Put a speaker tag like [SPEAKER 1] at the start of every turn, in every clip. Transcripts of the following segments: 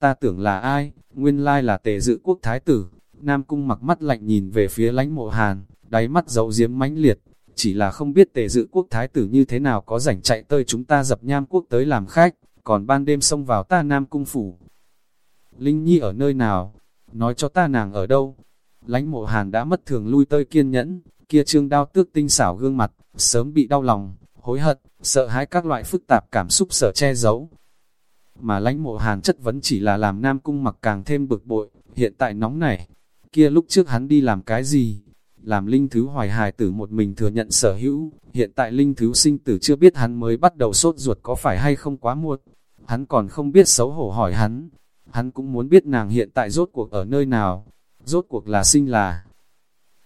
[SPEAKER 1] ta tưởng là ai, nguyên lai là tề dự quốc thái tử. Nam cung mặc mắt lạnh nhìn về phía lánh mộ hàn, đáy mắt dấu diếm mãnh liệt, chỉ là không biết tề dự quốc thái tử như thế nào có rảnh chạy tơi chúng ta dập nham quốc tới làm khách, còn ban đêm xông vào ta Nam cung phủ. Linh Nhi ở nơi nào? Nói cho ta nàng ở đâu? Lánh mộ hàn đã mất thường lui tơi kiên nhẫn, kia trương đao tước tinh xảo gương mặt, sớm bị đau lòng, hối hận, sợ hãi các loại phức tạp cảm xúc sở che giấu. Mà lãnh mộ hàn chất vấn chỉ là làm nam cung mặc càng thêm bực bội, hiện tại nóng này, kia lúc trước hắn đi làm cái gì? Làm linh thứ hoài hài tử một mình thừa nhận sở hữu, hiện tại linh thứ sinh tử chưa biết hắn mới bắt đầu sốt ruột có phải hay không quá muộn. Hắn còn không biết xấu hổ hỏi hắn, hắn cũng muốn biết nàng hiện tại rốt cuộc ở nơi nào, rốt cuộc là sinh là.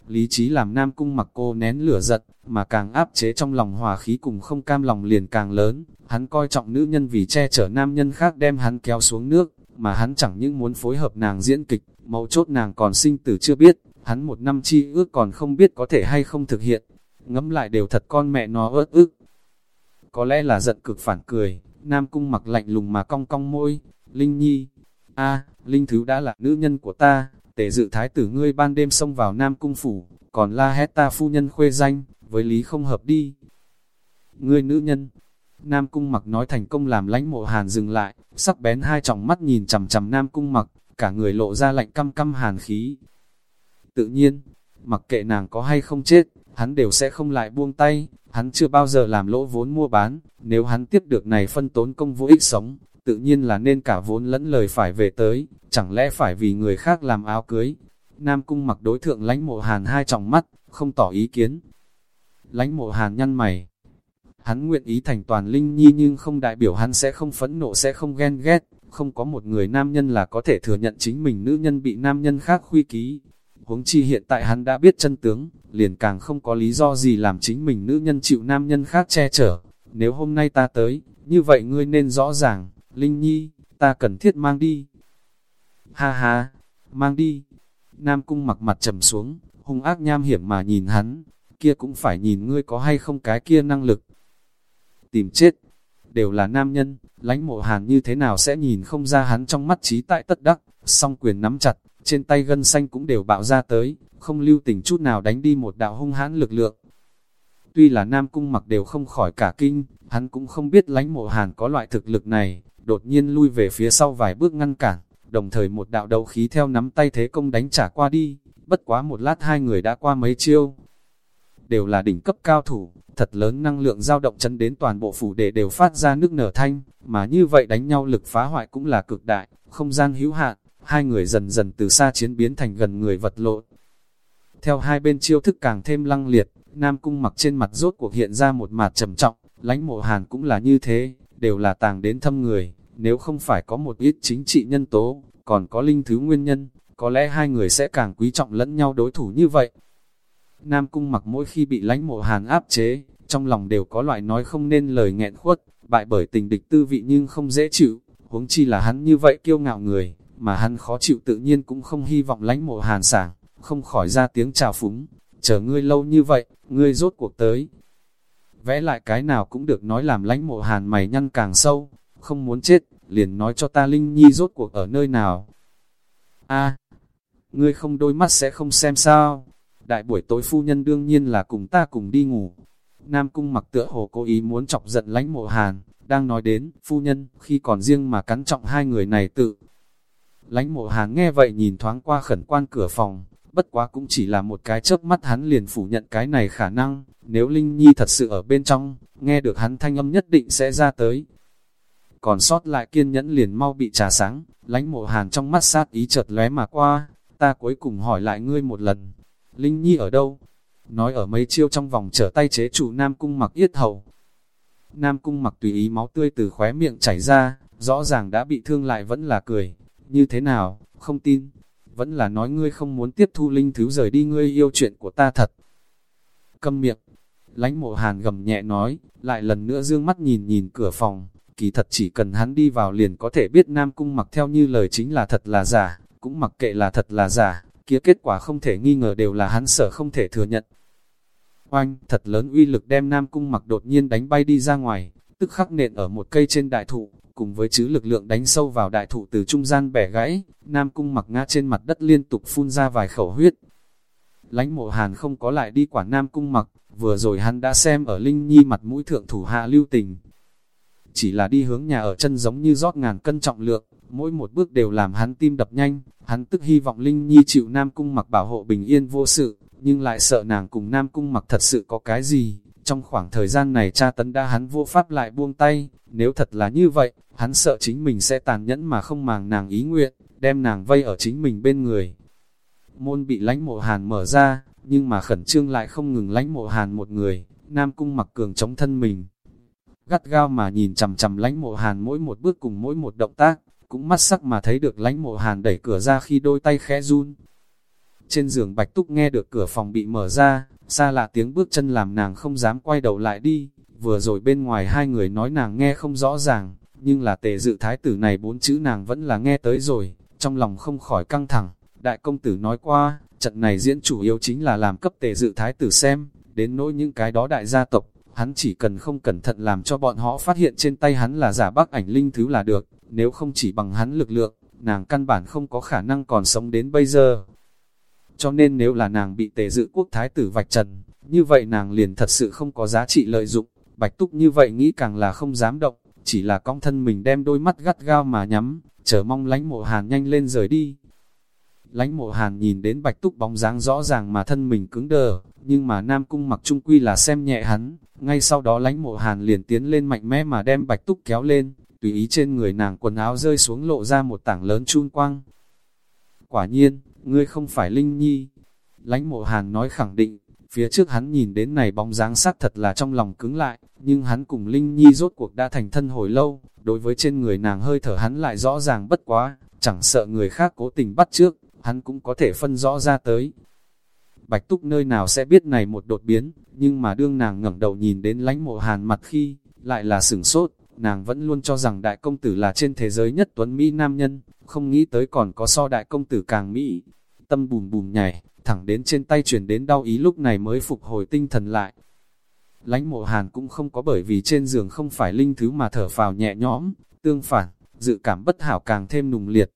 [SPEAKER 1] Lý trí làm nam cung mặc cô nén lửa giật, mà càng áp chế trong lòng hòa khí cùng không cam lòng liền càng lớn, hắn coi trọng nữ nhân vì che chở nam nhân khác đem hắn kéo xuống nước, mà hắn chẳng những muốn phối hợp nàng diễn kịch, mẫu chốt nàng còn sinh tử chưa biết, hắn một năm chi ước còn không biết có thể hay không thực hiện, ngẫm lại đều thật con mẹ nó ớt ức. Có lẽ là giận cực phản cười, nam cung mặc lạnh lùng mà cong cong môi, Linh Nhi, a Linh Thứ đã là nữ nhân của ta, tể dự thái tử ngươi ban đêm xông vào Nam Cung Phủ, còn la hét ta phu nhân khuê danh, với lý không hợp đi. Ngươi nữ nhân, Nam Cung mặc nói thành công làm lánh mộ hàn dừng lại, sắc bén hai tròng mắt nhìn chầm chầm Nam Cung mặc, cả người lộ ra lạnh căm căm hàn khí. Tự nhiên, mặc kệ nàng có hay không chết, hắn đều sẽ không lại buông tay, hắn chưa bao giờ làm lỗ vốn mua bán, nếu hắn tiếp được này phân tốn công vô ích sống, tự nhiên là nên cả vốn lẫn lời phải về tới, chẳng lẽ phải vì người khác làm áo cưới. Nam cung mặc đối thượng lánh mộ hàn hai tròng mắt, không tỏ ý kiến. Lánh mộ hàn nhăn mày. Hắn nguyện ý thành toàn linh nhi nhưng không đại biểu hắn sẽ không phẫn nộ sẽ không ghen ghét, không có một người nam nhân là có thể thừa nhận chính mình nữ nhân bị nam nhân khác khuy ký. Huống chi hiện tại hắn đã biết chân tướng, liền càng không có lý do gì làm chính mình nữ nhân chịu nam nhân khác che chở. Nếu hôm nay ta tới, như vậy ngươi nên rõ ràng, Linh Nhi, ta cần thiết mang đi. Ha ha, mang đi. Nam cung mặc mặt trầm xuống, hung ác nham hiểm mà nhìn hắn, kia cũng phải nhìn ngươi có hay không cái kia năng lực. Tìm chết, đều là nam nhân, lánh mộ hàn như thế nào sẽ nhìn không ra hắn trong mắt trí tại tất đắc, song quyền nắm chặt, trên tay gân xanh cũng đều bạo ra tới, không lưu tình chút nào đánh đi một đạo hung hãn lực lượng. Tuy là nam cung mặc đều không khỏi cả kinh, hắn cũng không biết lánh mộ hàn có loại thực lực này, đột nhiên lui về phía sau vài bước ngăn cản, đồng thời một đạo đấu khí theo nắm tay thế công đánh trả qua đi, bất quá một lát hai người đã qua mấy chiêu. Đều là đỉnh cấp cao thủ, thật lớn năng lượng dao động chân đến toàn bộ phủ để đều phát ra nước nở thanh, mà như vậy đánh nhau lực phá hoại cũng là cực đại, không gian hữu hạn, hai người dần dần từ xa chiến biến thành gần người vật lộn. Theo hai bên chiêu thức càng thêm lăng liệt, Nam Cung mặc trên mặt rốt cuộc hiện ra một mặt trầm trọng, Lãnh mộ hàn cũng là như thế, đều là tàng đến thâm người, nếu không phải có một ít chính trị nhân tố, còn có linh thứ nguyên nhân, có lẽ hai người sẽ càng quý trọng lẫn nhau đối thủ như vậy. Nam Cung mặc mỗi khi bị lánh mộ hàn áp chế, trong lòng đều có loại nói không nên lời nghẹn khuất, bại bởi tình địch tư vị nhưng không dễ chịu, huống chi là hắn như vậy kiêu ngạo người, mà hắn khó chịu tự nhiên cũng không hy vọng lánh mộ hàn sảng, không khỏi ra tiếng chào phúng, chờ ngươi lâu như vậy, ngươi rốt cuộc tới, vẽ lại cái nào cũng được nói làm lãnh mộ hàn mày nhăn càng sâu, không muốn chết, liền nói cho ta Linh Nhi rốt cuộc ở nơi nào. a ngươi không đôi mắt sẽ không xem sao, đại buổi tối phu nhân đương nhiên là cùng ta cùng đi ngủ. Nam cung mặc tựa hồ cố ý muốn chọc giận lãnh mộ hàn, đang nói đến, phu nhân, khi còn riêng mà cắn trọng hai người này tự. lãnh mộ hàn nghe vậy nhìn thoáng qua khẩn quan cửa phòng, bất quá cũng chỉ là một cái chớp mắt hắn liền phủ nhận cái này khả năng, nếu Linh Nhi thật sự ở bên trong, nghe được hắn thanh âm nhất định sẽ ra tới. Còn sót lại kiên nhẫn liền mau bị trà sáng, lánh mộ hàn trong mắt sát ý chợt lóe mà qua, ta cuối cùng hỏi lại ngươi một lần, Linh Nhi ở đâu? Nói ở mấy chiêu trong vòng trở tay chế chủ Nam Cung mặc yết hầu. Nam Cung mặc tùy ý máu tươi từ khóe miệng chảy ra, rõ ràng đã bị thương lại vẫn là cười, như thế nào, không tin, vẫn là nói ngươi không muốn tiếp thu linh thứ rời đi ngươi yêu chuyện của ta thật. Câm miệng, lánh mộ hàn gầm nhẹ nói, lại lần nữa dương mắt nhìn nhìn cửa phòng, kỳ thật chỉ cần hắn đi vào liền có thể biết Nam Cung mặc theo như lời chính là thật là giả, cũng mặc kệ là thật là giả, kia kết quả không thể nghi ngờ đều là hắn sở không thể thừa nhận. Oanh, thật lớn uy lực đem Nam Cung mặc đột nhiên đánh bay đi ra ngoài, tức khắc nện ở một cây trên đại thụ, cùng với chứ lực lượng đánh sâu vào đại thụ từ trung gian bẻ gãy, Nam Cung mặc ngã trên mặt đất liên tục phun ra vài khẩu huyết. Lánh mộ hàn không có lại đi quả Nam Cung mặc, vừa rồi hắn đã xem ở Linh Nhi mặt mũi thượng thủ hạ lưu tình. Chỉ là đi hướng nhà ở chân giống như rót ngàn cân trọng lượng, mỗi một bước đều làm hắn tim đập nhanh, hắn tức hy vọng Linh Nhi chịu Nam Cung mặc bảo hộ bình yên vô sự, nhưng lại sợ nàng cùng Nam Cung mặc thật sự có cái gì. Trong khoảng thời gian này cha tấn đã hắn vô pháp lại buông tay, nếu thật là như vậy, hắn sợ chính mình sẽ tàn nhẫn mà không màng nàng ý nguyện, đem nàng vây ở chính mình bên người. Môn bị lánh mộ hàn mở ra, nhưng mà khẩn trương lại không ngừng lánh mộ hàn một người, Nam Cung mặc cường chống thân mình. Gắt gao mà nhìn chầm chầm lánh mộ hàn mỗi một bước cùng mỗi một động tác, cũng mắt sắc mà thấy được lánh mộ hàn đẩy cửa ra khi đôi tay khẽ run. Trên giường bạch túc nghe được cửa phòng bị mở ra, xa lạ tiếng bước chân làm nàng không dám quay đầu lại đi, vừa rồi bên ngoài hai người nói nàng nghe không rõ ràng, nhưng là tề dự thái tử này bốn chữ nàng vẫn là nghe tới rồi, trong lòng không khỏi căng thẳng, đại công tử nói qua, trận này diễn chủ yếu chính là làm cấp tề dự thái tử xem, đến nỗi những cái đó đại gia tộc, hắn chỉ cần không cẩn thận làm cho bọn họ phát hiện trên tay hắn là giả bác ảnh linh thứ là được, nếu không chỉ bằng hắn lực lượng, nàng căn bản không có khả năng còn sống đến bây giờ. Cho nên nếu là nàng bị tề dự quốc thái tử vạch trần, như vậy nàng liền thật sự không có giá trị lợi dụng, bạch túc như vậy nghĩ càng là không dám động, chỉ là cong thân mình đem đôi mắt gắt gao mà nhắm, chờ mong lánh mộ hàn nhanh lên rời đi. Lánh mộ hàn nhìn đến bạch túc bóng dáng rõ ràng mà thân mình cứng đờ, nhưng mà Nam Cung mặc trung quy là xem nhẹ hắn, ngay sau đó lánh mộ hàn liền tiến lên mạnh mẽ mà đem bạch túc kéo lên, tùy ý trên người nàng quần áo rơi xuống lộ ra một tảng lớn chun quang. Quả nhiên, ngươi không phải Linh Nhi. Lánh mộ hàn nói khẳng định, phía trước hắn nhìn đến này bóng dáng sắc thật là trong lòng cứng lại, nhưng hắn cùng Linh Nhi rốt cuộc đã thành thân hồi lâu, đối với trên người nàng hơi thở hắn lại rõ ràng bất quá, chẳng sợ người khác cố tình bắt trước, hắn cũng có thể phân rõ ra tới. Bạch Túc nơi nào sẽ biết này một đột biến, nhưng mà đương nàng ngẩng đầu nhìn đến lánh mộ hàn mặt khi, lại là sửng sốt, nàng vẫn luôn cho rằng đại công tử là trên thế giới nhất tuấn Mỹ nam nhân, không nghĩ tới còn có so đại công tử càng Mỹ. Tâm bùm bùm nhảy, thẳng đến trên tay chuyển đến đau ý lúc này mới phục hồi tinh thần lại. Lánh mộ hàn cũng không có bởi vì trên giường không phải linh thứ mà thở phào nhẹ nhõm, tương phản, dự cảm bất hảo càng thêm nùng liệt.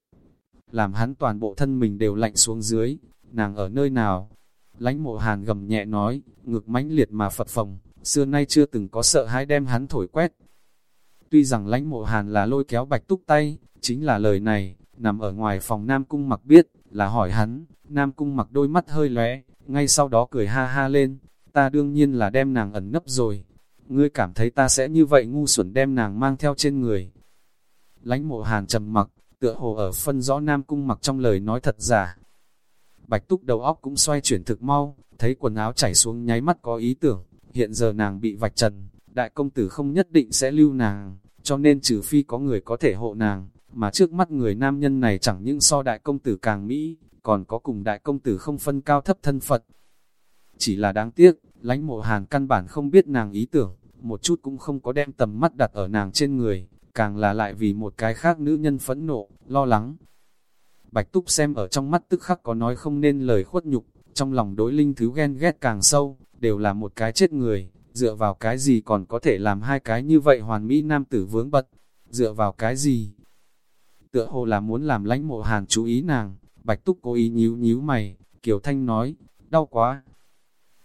[SPEAKER 1] Làm hắn toàn bộ thân mình đều lạnh xuống dưới, nàng ở nơi nào? Lánh mộ hàn gầm nhẹ nói, ngực mãnh liệt mà phật phồng, xưa nay chưa từng có sợ hãi đem hắn thổi quét, Tuy rằng lãnh mộ hàn là lôi kéo bạch túc tay, chính là lời này, nằm ở ngoài phòng Nam Cung mặc biết, là hỏi hắn, Nam Cung mặc đôi mắt hơi lóe, ngay sau đó cười ha ha lên, ta đương nhiên là đem nàng ẩn nấp rồi. Ngươi cảm thấy ta sẽ như vậy ngu xuẩn đem nàng mang theo trên người. Lánh mộ hàn trầm mặc, tựa hồ ở phân rõ Nam Cung mặc trong lời nói thật giả. Bạch túc đầu óc cũng xoay chuyển thực mau, thấy quần áo chảy xuống nháy mắt có ý tưởng, hiện giờ nàng bị vạch trần, đại công tử không nhất định sẽ lưu nàng, cho nên trừ phi có người có thể hộ nàng, mà trước mắt người nam nhân này chẳng những so đại công tử càng mỹ, còn có cùng đại công tử không phân cao thấp thân Phật. Chỉ là đáng tiếc, lãnh mộ hàn căn bản không biết nàng ý tưởng, một chút cũng không có đem tầm mắt đặt ở nàng trên người, càng là lại vì một cái khác nữ nhân phẫn nộ, lo lắng. Bạch Túc xem ở trong mắt tức khắc có nói không nên lời khuất nhục, trong lòng đối linh thứ ghen ghét càng sâu, đều là một cái chết người, dựa vào cái gì còn có thể làm hai cái như vậy hoàn mỹ nam tử vướng bật, dựa vào cái gì? Tựa hồ là muốn làm lãnh mộ hàn chú ý nàng, bạch túc cố ý nhíu nhíu mày, Kiều Thanh nói, đau quá.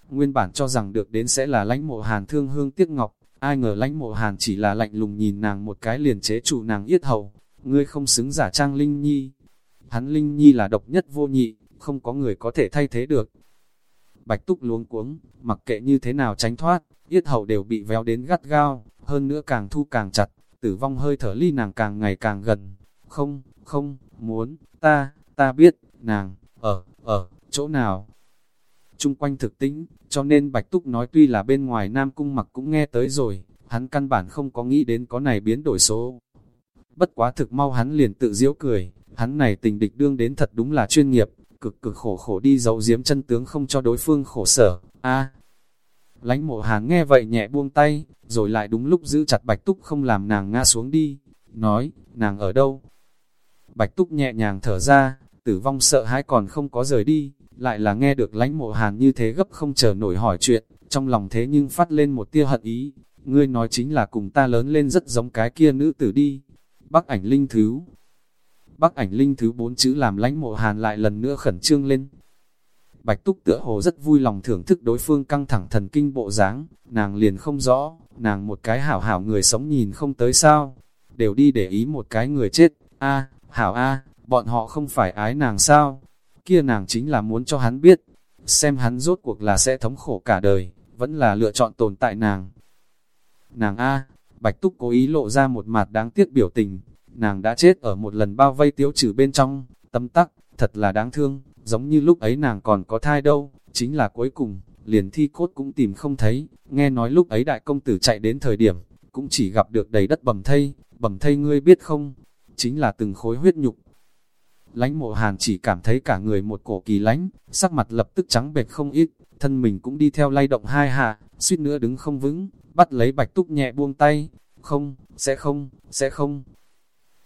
[SPEAKER 1] Nguyên bản cho rằng được đến sẽ là lãnh mộ hàn thương hương tiếc ngọc, ai ngờ lãnh mộ hàn chỉ là lạnh lùng nhìn nàng một cái liền chế trụ nàng yết hầu, ngươi không xứng giả trang Linh Nhi. Hắn Linh Nhi là độc nhất vô nhị, không có người có thể thay thế được. Bạch túc luống cuống, mặc kệ như thế nào tránh thoát, yết hầu đều bị véo đến gắt gao, hơn nữa càng thu càng chặt, tử vong hơi thở ly nàng càng ngày càng gần. Không, không, muốn, ta, ta biết, nàng, ở, ở, chỗ nào. Trung quanh thực tĩnh, cho nên Bạch Túc nói tuy là bên ngoài Nam Cung mặc cũng nghe tới rồi, hắn căn bản không có nghĩ đến có này biến đổi số. Bất quá thực mau hắn liền tự diễu cười, hắn này tình địch đương đến thật đúng là chuyên nghiệp, cực cực khổ khổ đi giấu giếm chân tướng không cho đối phương khổ sở. a Lánh mộ hàn nghe vậy nhẹ buông tay, rồi lại đúng lúc giữ chặt bạch túc không làm nàng ngã xuống đi. Nói, nàng ở đâu? Bạch túc nhẹ nhàng thở ra, tử vong sợ hãi còn không có rời đi, lại là nghe được lánh mộ hàn như thế gấp không chờ nổi hỏi chuyện, trong lòng thế nhưng phát lên một tia hận ý. Ngươi nói chính là cùng ta lớn lên rất giống cái kia nữ tử đi. Bắc ảnh linh thứ. Bắc ảnh linh thứ bốn chữ làm lánh mộ hàn lại lần nữa khẩn trương lên. Bạch Túc tựa hồ rất vui lòng thưởng thức đối phương căng thẳng thần kinh bộ dáng, nàng liền không rõ, nàng một cái hảo hảo người sống nhìn không tới sao, đều đi để ý một cái người chết, a hảo a bọn họ không phải ái nàng sao, kia nàng chính là muốn cho hắn biết, xem hắn rốt cuộc là sẽ thống khổ cả đời, vẫn là lựa chọn tồn tại nàng. Nàng a Bạch Túc cố ý lộ ra một mặt đáng tiếc biểu tình, nàng đã chết ở một lần bao vây tiếu trừ bên trong, tâm tắc, thật là đáng thương, giống như lúc ấy nàng còn có thai đâu, chính là cuối cùng, liền thi cốt cũng tìm không thấy, nghe nói lúc ấy đại công tử chạy đến thời điểm, cũng chỉ gặp được đầy đất bầm thây, bầm thây ngươi biết không, chính là từng khối huyết nhục. Lánh mộ hàn chỉ cảm thấy cả người một cổ kỳ lánh, sắc mặt lập tức trắng bệch không ít, thân mình cũng đi theo lay động hai hạ, suýt nữa đứng không vững, bắt lấy bạch túc nhẹ buông tay, không, sẽ không, sẽ không.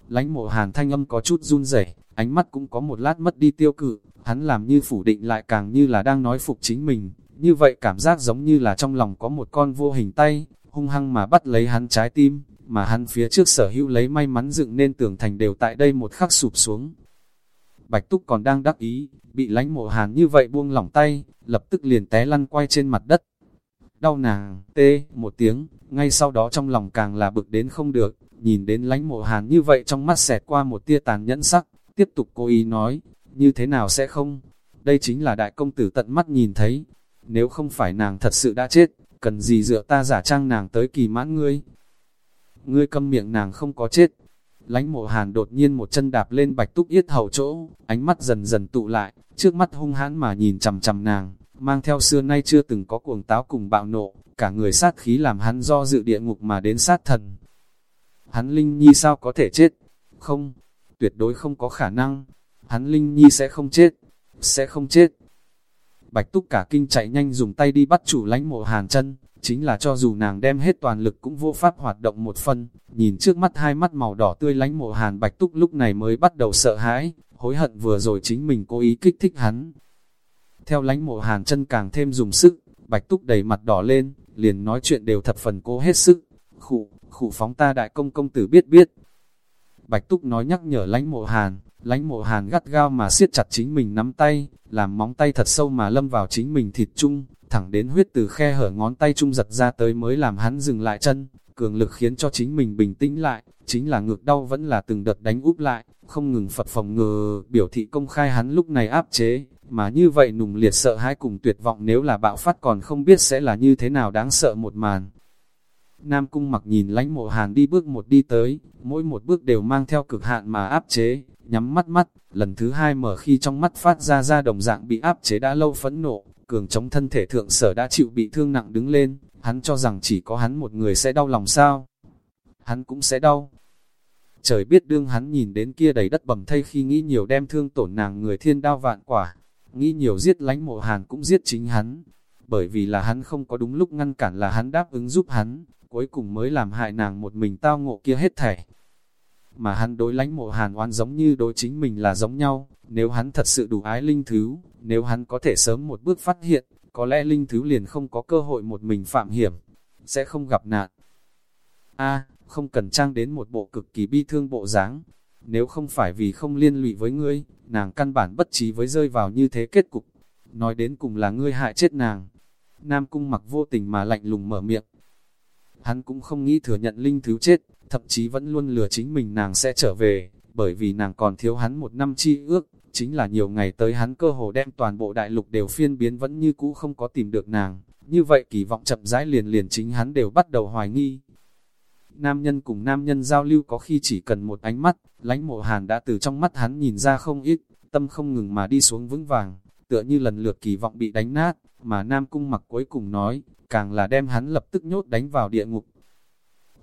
[SPEAKER 1] Lánh mộ hàn thanh âm có chút run rẩy ánh mắt cũng có một lát mất đi tiêu cự, hắn làm như phủ định lại càng như là đang nói phục chính mình, như vậy cảm giác giống như là trong lòng có một con vô hình tay, hung hăng mà bắt lấy hắn trái tim, mà hắn phía trước sở hữu lấy may mắn dựng nên tường thành đều tại đây một khắc sụp xuống. Bạch Túc còn đang đắc ý, bị lánh mộ hàn như vậy buông lỏng tay, lập tức liền té lăn quay trên mặt đất. Đau nàng, tê, một tiếng, ngay sau đó trong lòng càng là bực đến không được, nhìn đến lánh mộ hàn như vậy trong mắt xẹt qua một tia tàn nhẫn sắc, tiếp tục cố ý nói, như thế nào sẽ không? Đây chính là đại công tử tận mắt nhìn thấy. Nếu không phải nàng thật sự đã chết, cần gì dựa ta giả trang nàng tới kỳ mãn ngươi? Ngươi câm miệng nàng không có chết. Lánh mộ hàn đột nhiên một chân đạp lên bạch túc yết hầu chỗ, ánh mắt dần dần tụ lại, trước mắt hung hãn mà nhìn chằm chằm nàng, mang theo xưa nay chưa từng có cuồng táo cùng bạo nộ, cả người sát khí làm hắn do dự địa ngục mà đến sát thần. Hắn linh nhi sao có thể chết? Không, tuyệt đối không có khả năng, hắn Linh Nhi sẽ không chết, sẽ không chết. Bạch Túc cả kinh chạy nhanh dùng tay đi bắt chủ lãnh mộ hàn chân, chính là cho dù nàng đem hết toàn lực cũng vô pháp hoạt động một phần, nhìn trước mắt hai mắt màu đỏ tươi lánh mộ hàn Bạch Túc lúc này mới bắt đầu sợ hãi, hối hận vừa rồi chính mình cố ý kích thích hắn. Theo lánh mộ hàn chân càng thêm dùng sức, Bạch Túc đầy mặt đỏ lên, liền nói chuyện đều thập phần cố hết sức, khụ, khụ phóng ta đại công công tử biết biết, Bạch Túc nói nhắc nhở lánh mộ hàn, lánh mộ hàn gắt gao mà siết chặt chính mình nắm tay, làm móng tay thật sâu mà lâm vào chính mình thịt chung, thẳng đến huyết từ khe hở ngón tay chung giật ra tới mới làm hắn dừng lại chân, cường lực khiến cho chính mình bình tĩnh lại, chính là ngược đau vẫn là từng đợt đánh úp lại, không ngừng phật phòng ngờ biểu thị công khai hắn lúc này áp chế, mà như vậy nùng liệt sợ hãi cùng tuyệt vọng nếu là bạo phát còn không biết sẽ là như thế nào đáng sợ một màn. Nam Cung mặc nhìn lánh mộ hàn đi bước một đi tới, mỗi một bước đều mang theo cực hạn mà áp chế, nhắm mắt mắt, lần thứ hai mở khi trong mắt phát ra ra đồng dạng bị áp chế đã lâu phẫn nộ, cường chống thân thể thượng sở đã chịu bị thương nặng đứng lên, hắn cho rằng chỉ có hắn một người sẽ đau lòng sao. Hắn cũng sẽ đau. Trời biết đương hắn nhìn đến kia đầy đất bầm thây khi nghĩ nhiều đem thương tổn nàng người thiên đao vạn quả, nghĩ nhiều giết lánh mộ hàn cũng giết chính hắn, bởi vì là hắn không có đúng lúc ngăn cản là hắn đáp ứng giúp hắn, cuối cùng mới làm hại nàng một mình tao ngộ kia hết thảy. Mà hắn đối lánh mộ hàn oan giống như đối chính mình là giống nhau, nếu hắn thật sự đủ ái linh thứ, nếu hắn có thể sớm một bước phát hiện, có lẽ linh thứ liền không có cơ hội một mình phạm hiểm, sẽ không gặp nạn. A, không cần trang đến một bộ cực kỳ bi thương bộ dáng. Nếu không phải vì không liên lụy với ngươi, nàng căn bản bất trí với rơi vào như thế kết cục. Nói đến cùng là ngươi hại chết nàng. Nam cung mặc vô tình mà lạnh lùng mở miệng, hắn cũng không nghĩ thừa nhận linh thứ chết, thậm chí vẫn luôn lừa chính mình nàng sẽ trở về, bởi vì nàng còn thiếu hắn một năm chi ước, chính là nhiều ngày tới hắn cơ hồ đem toàn bộ đại lục đều phiên biến vẫn như cũ không có tìm được nàng, như vậy kỳ vọng chậm rãi liền liền chính hắn đều bắt đầu hoài nghi. Nam nhân cùng nam nhân giao lưu có khi chỉ cần một ánh mắt, lánh mộ hàn đã từ trong mắt hắn nhìn ra không ít, tâm không ngừng mà đi xuống vững vàng, tựa như lần lượt kỳ vọng bị đánh nát, mà Nam Cung mặc cuối cùng nói, càng là đem hắn lập tức nhốt đánh vào địa ngục.